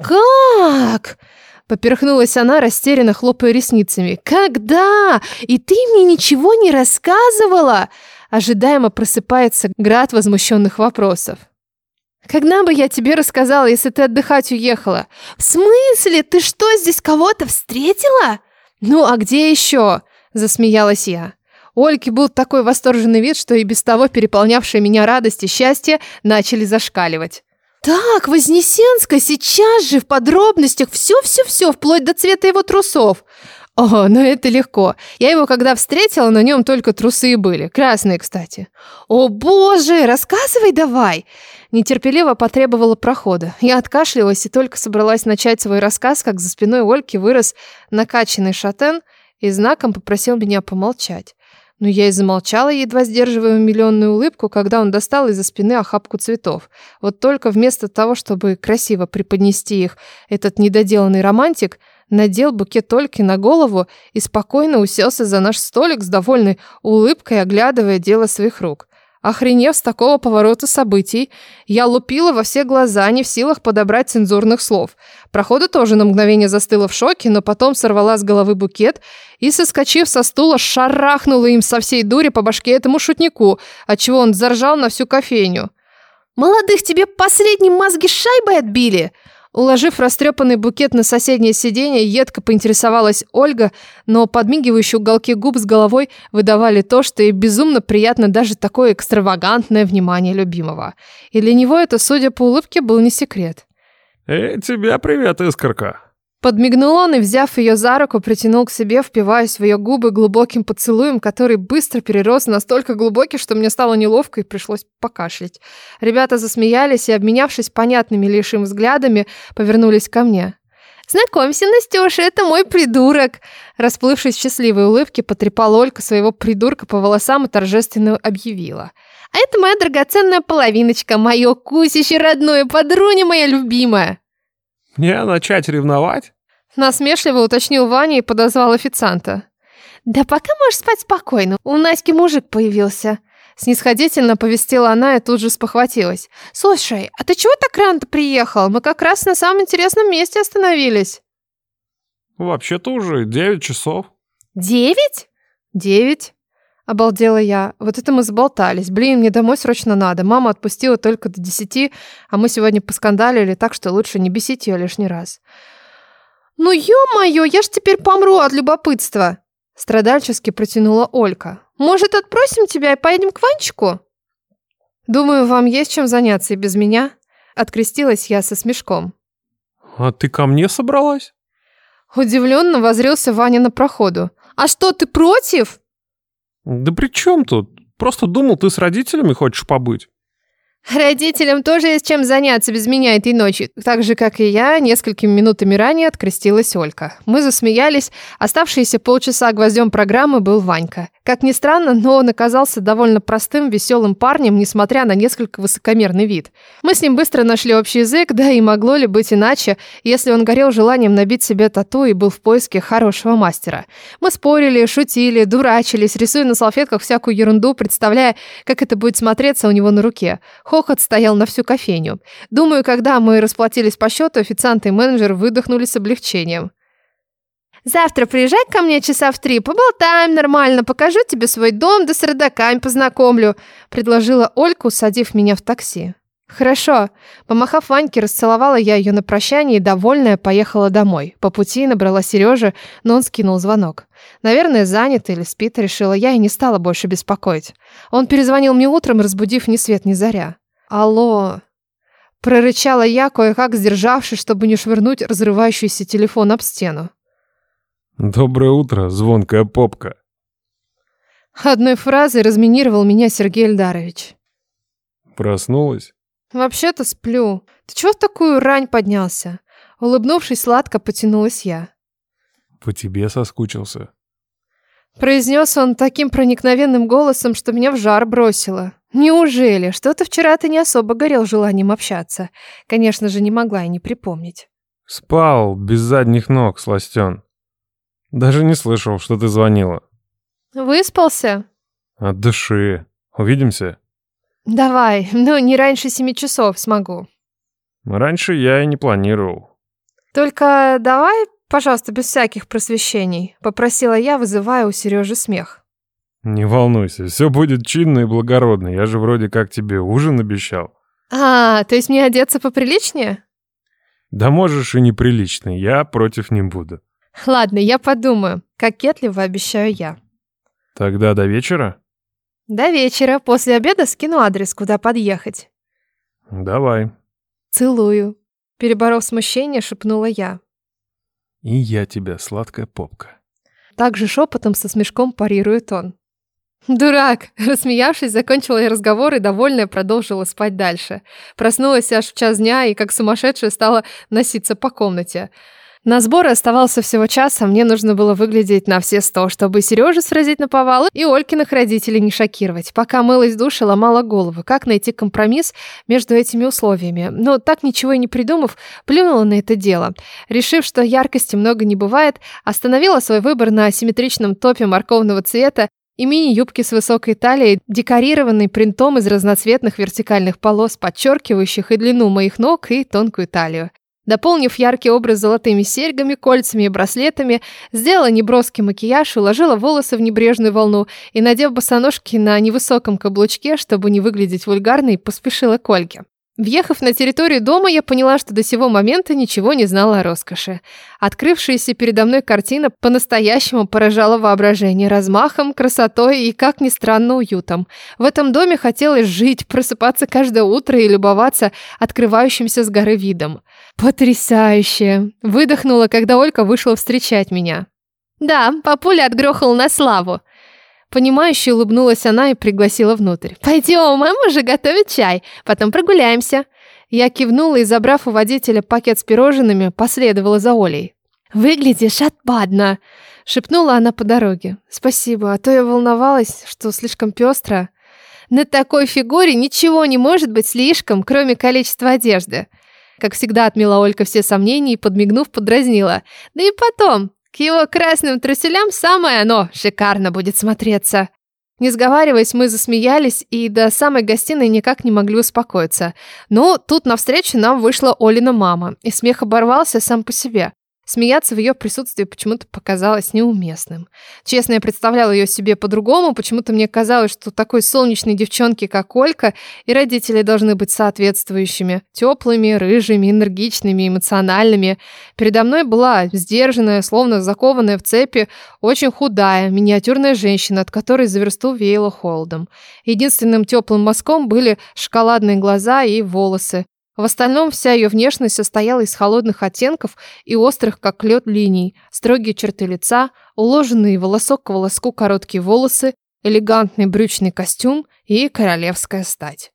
«Как?» Поперхнулась она, растерянно хлопая ресницами. «Когда? И ты мне ничего не рассказывала?» Ожидаемо просыпается град возмущенных вопросов. Когда бы я тебе рассказала, если ты отдыхать уехала? В смысле? Ты что, здесь кого-то встретила? Ну, а где еще? Засмеялась я. Ольки был такой восторженный вид, что и без того переполнявшие меня радость и счастье начали зашкаливать. «Так, Вознесенская, сейчас же в подробностях все-все-все, вплоть до цвета его трусов. О, ну это легко. Я его когда встретила, на нем только трусы были. Красные, кстати. О боже, рассказывай давай. Нетерпеливо потребовала прохода. Я откашлялась и только собралась начать свой рассказ, как за спиной Ольки вырос накачанный шатен и знаком попросил меня помолчать. Но я и замолчала, едва сдерживая миллионную улыбку, когда он достал из-за спины охапку цветов. Вот только вместо того, чтобы красиво преподнести их, этот недоделанный романтик надел букет Ольки на голову и спокойно уселся за наш столик с довольной улыбкой, оглядывая дело своих рук. Охренев с такого поворота событий, я лупила во все глаза, не в силах подобрать цензурных слов. Прохода тоже на мгновение застыла в шоке, но потом сорвала с головы букет и, соскочив со стула, шарахнула им со всей дури по башке этому шутнику, отчего он заржал на всю кофейню. «Молодых тебе последние мозги шайбой отбили!» Уложив растрепанный букет на соседнее сиденье, едко поинтересовалась Ольга, но подмигивающие уголки губ с головой выдавали то, что ей безумно приятно даже такое экстравагантное внимание любимого. И для него это, судя по улыбке, был не секрет. «Эй, тебя привет, искорка!» Подмигнул он и, взяв ее за руку, притянул к себе, впиваясь в ее губы глубоким поцелуем, который быстро перерос настолько глубокий, что мне стало неловко и пришлось покашлять. Ребята засмеялись и, обменявшись понятными лишь им взглядами, повернулись ко мне. «Знакомься, Настюша, это мой придурок!» Расплывшись в счастливой улыбке, потрепала Олька своего придурка по волосам и торжественно объявила. «А это моя драгоценная половиночка, мое кусище родное, подруня моя любимая!» Мне начать ревновать? Насмешливо уточнил Ваня и подозвал официанта. «Да пока можешь спать спокойно, у Наськи мужик появился». Снисходительно повестила она и тут же спохватилась. «Слушай, а ты чего так рано приехал? Мы как раз на самом интересном месте остановились». «Вообще-то уже девять часов». «Девять?» «Девять». Обалдела я. Вот это мы заболтались. Блин, мне домой срочно надо. Мама отпустила только до десяти, а мы сегодня поскандалили, так что лучше не бесить ее лишний раз. «Ну, ё-моё, я ж теперь помру от любопытства!» Страдальчески протянула Олька. «Может, отпросим тебя и поедем к Ванчику?» «Думаю, вам есть чем заняться и без меня?» Открестилась я со смешком. «А ты ко мне собралась?» Удивленно возрился Ваня на проходу. «А что, ты против?» Да при чем тут? Просто думал, ты с родителями хочешь побыть. Родителям тоже есть чем заняться без меня этой ночи. Так же, как и я, несколькими минутами ранее открестилась Олька. Мы засмеялись. Оставшиеся полчаса гвоздем программы был Ванька. Как ни странно, но он оказался довольно простым, веселым парнем, несмотря на несколько высокомерный вид. Мы с ним быстро нашли общий язык, да и могло ли быть иначе, если он горел желанием набить себе тату и был в поиске хорошего мастера. Мы спорили, шутили, дурачились, рисуя на салфетках всякую ерунду, представляя, как это будет смотреться у него на руке. Хохот стоял на всю кофейню. Думаю, когда мы расплатились по счету, официант и менеджер выдохнули с облегчением. «Завтра приезжай ко мне часа в три, поболтаем нормально, покажу тебе свой дом, да с родаками познакомлю», предложила Олька, усадив меня в такси. «Хорошо». Помахав Ваньке, расцеловала я ее на прощание и, довольная, поехала домой. По пути набрала Сережа, но он скинул звонок. Наверное, занят или спит, решила я и не стала больше беспокоить. Он перезвонил мне утром, разбудив ни свет ни заря. «Алло!» Прорычала я, кое-как сдержавшись, чтобы не швырнуть разрывающийся телефон об стену. «Доброе утро, звонкая попка!» Одной фразой разминировал меня Сергей Эльдарович. «Проснулась?» «Вообще-то сплю. Ты чего в такую рань поднялся?» Улыбнувшись, сладко потянулась я. «По тебе соскучился». Произнес он таким проникновенным голосом, что меня в жар бросило. Неужели? Что-то вчера ты не особо горел желанием общаться. Конечно же, не могла и не припомнить. Спал, без задних ног, сластен. Даже не слышал, что ты звонила. Выспался? От души. Увидимся? Давай, ну не раньше семи часов смогу. Раньше я и не планировал. Только давай, пожалуйста, без всяких просвещений, попросила я, вызывая у Сережи смех. Не волнуйся, все будет чинно и благородно. Я же вроде как тебе ужин обещал. А, то есть мне одеться поприличнее? Да можешь и неприлично, я против не буду. Ладно, я подумаю. Кокетливо обещаю я. Тогда до вечера? До вечера. После обеда скину адрес, куда подъехать. Давай. Целую. Переборов смущение, шепнула я. И я тебя, сладкая попка. Также шепотом со смешком парирует он. «Дурак!» *laughs* Рассмеявшись, закончила я разговор и, довольная, продолжила спать дальше. Проснулась аж в час дня и, как сумасшедшая, стала носиться по комнате. На сборы оставался всего час, а мне нужно было выглядеть на все сто, чтобы Сережу сразить на повал и Олькиных родителей не шокировать. Пока мылась в душе, ломала голову, как найти компромисс между этими условиями. Но так ничего и не придумав, плюнула на это дело. Решив, что яркости много не бывает, остановила свой выбор на асимметричном топе морковного цвета и мини-юбки с высокой талией, декорированной принтом из разноцветных вертикальных полос, подчеркивающих и длину моих ног, и тонкую талию. Дополнив яркий образ золотыми серьгами, кольцами и браслетами, сделала неброский макияж, уложила волосы в небрежную волну и, надев босоножки на невысоком каблучке, чтобы не выглядеть вульгарной, поспешила к Ольге. Въехав на территорию дома, я поняла, что до сего момента ничего не знала о роскоши. Открывшаяся передо мной картина по-настоящему поражала воображение размахом, красотой и, как ни странно, уютом. В этом доме хотелось жить, просыпаться каждое утро и любоваться открывающимся с горы видом. Потрясающе! Выдохнула, когда Олька вышла встречать меня. Да, папуля отгрохал на славу. Понимающе улыбнулась она и пригласила внутрь. «Пойдем, мама уже готовит чай, потом прогуляемся». Я кивнула и, забрав у водителя пакет с пирожными, последовала за Олей. «Выглядишь отпадно», — шепнула она по дороге. «Спасибо, а то я волновалась, что слишком пестро». «На такой фигуре ничего не может быть слишком, кроме количества одежды». Как всегда отмела Олька все сомнения и, подмигнув, подразнила. «Да и потом, к его красным труселям самое оно шикарно будет смотреться. Не сговариваясь, мы засмеялись и до самой гостиной никак не могли успокоиться. Но тут навстречу нам вышла Олина мама, и смех оборвался сам по себе. Смеяться в ее присутствии почему-то показалось неуместным. Честно, я представляла ее себе по-другому, почему-то мне казалось, что такой солнечной девчонке, как Олька, и родители должны быть соответствующими. Теплыми, рыжими, энергичными, эмоциональными. Передо мной была сдержанная, словно закованная в цепи, очень худая, миниатюрная женщина, от которой за версту веяло холодом. Единственным теплым мазком были шоколадные глаза и волосы. В остальном вся ее внешность состояла из холодных оттенков и острых, как лед, линий, строгие черты лица, уложенные волосок к волоску короткие волосы, элегантный брючный костюм и королевская стать.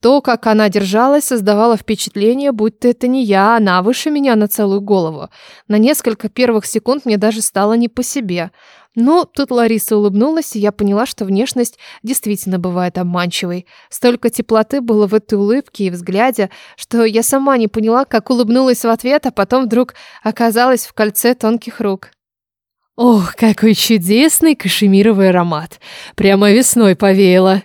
То, как она держалась, создавало впечатление, будто это не я, она выше меня на целую голову. На несколько первых секунд мне даже стало не по себе. Но тут Лариса улыбнулась, и я поняла, что внешность действительно бывает обманчивой. Столько теплоты было в этой улыбке и взгляде, что я сама не поняла, как улыбнулась в ответ, а потом вдруг оказалась в кольце тонких рук. «Ох, какой чудесный кашемировый аромат! Прямо весной повеяло!»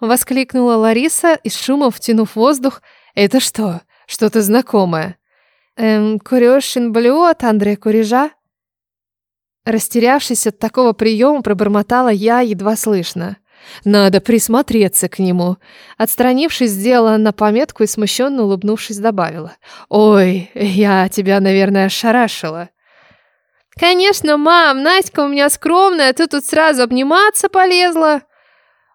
Воскликнула Лариса и с шумом втянув воздух. «Это что? Что-то знакомое?» «Эм, Курёшин Блю от Андрея Курежа?» Растерявшись от такого приема, пробормотала я едва слышно. Надо присмотреться к нему. Отстранившись, сделала на пометку и смущенно улыбнувшись добавила. «Ой, я тебя, наверное, ошарашила». «Конечно, мам, Настя у меня скромная, ты тут сразу обниматься полезла».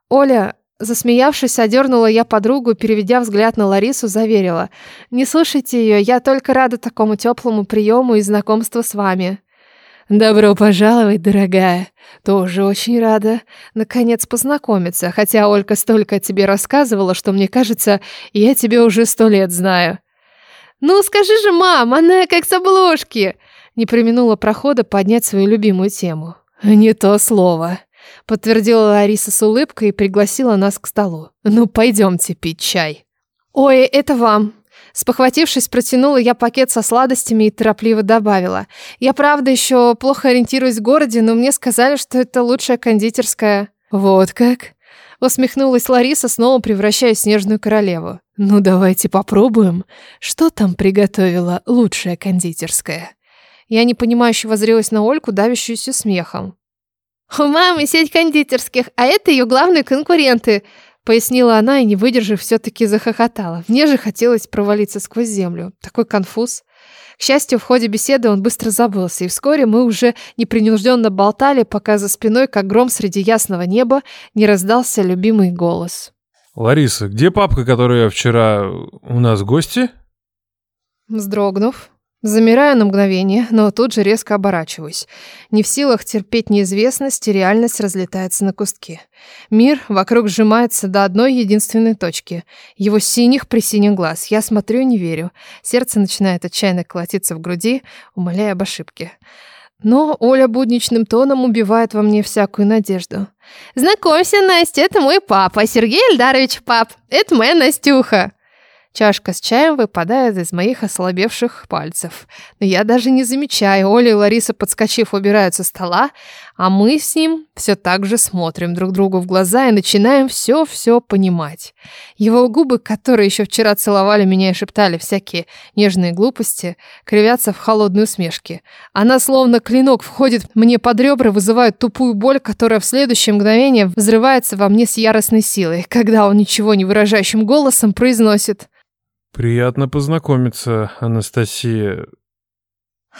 Оля, засмеявшись, одернула я подругу, переведя взгляд на Ларису, заверила. «Не слушайте ее, я только рада такому теплому приему и знакомству с вами». «Добро пожаловать, дорогая. Тоже очень рада, наконец, познакомиться, хотя Олька столько о тебе рассказывала, что, мне кажется, я тебя уже сто лет знаю». «Ну, скажи же, мам, она как с обложки!» Не применула прохода поднять свою любимую тему. «Не то слово», — подтвердила Лариса с улыбкой и пригласила нас к столу. «Ну, пойдемте пить чай». «Ой, это вам», Спохватившись, протянула я пакет со сладостями и торопливо добавила. Я правда еще плохо ориентируюсь в городе, но мне сказали, что это лучшая кондитерская. Вот как? Усмехнулась Лариса, снова превращаясь в снежную королеву. Ну давайте попробуем. Что там приготовила лучшая кондитерская? Я непонимающе возрелась на Ольку, давящуюся смехом. «У мамы сеть кондитерских, а это ее главные конкуренты», Пояснила она и, не выдержав, все-таки захохотала. Мне же хотелось провалиться сквозь землю. Такой конфуз. К счастью, в ходе беседы он быстро забылся, и вскоре мы уже непринужденно болтали, пока за спиной, как гром среди ясного неба, не раздался любимый голос. «Лариса, где папка, которая вчера у нас в гости?» Вздрогнув, Замираю на мгновение, но тут же резко оборачиваюсь. Не в силах терпеть неизвестность, реальность разлетается на куски. Мир вокруг сжимается до одной единственной точки. Его синих при синих глаз. Я смотрю не верю. Сердце начинает отчаянно колотиться в груди, умоляя об ошибке. Но Оля будничным тоном убивает во мне всякую надежду. «Знакомься, Настя, это мой папа, Сергей Эльдарович пап. Это моя Настюха». Чашка с чаем выпадает из моих ослабевших пальцев. Но я даже не замечаю. Оля и Лариса, подскочив, убирают со стола, а мы с ним все так же смотрим друг другу в глаза и начинаем все-все понимать. Его губы, которые еще вчера целовали меня и шептали всякие нежные глупости, кривятся в холодной усмешке. Она словно клинок входит мне под ребра, вызывает тупую боль, которая в следующее мгновение взрывается во мне с яростной силой, когда он ничего не выражающим голосом произносит Приятно познакомиться, Анастасия.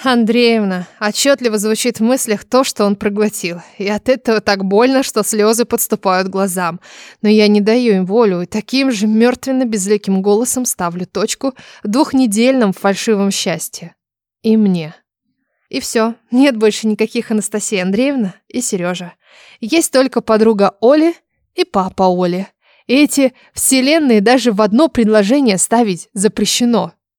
Андреевна, отчетливо звучит в мыслях то, что он проглотил. И от этого так больно, что слезы подступают глазам. Но я не даю им волю и таким же мертвенно-безликим голосом ставлю точку в двухнедельном фальшивом счастье. И мне. И все. Нет больше никаких Анастасии Андреевна и Сережа. Есть только подруга Оли и папа Оли. Эти вселенные даже в одно предложение ставить запрещено.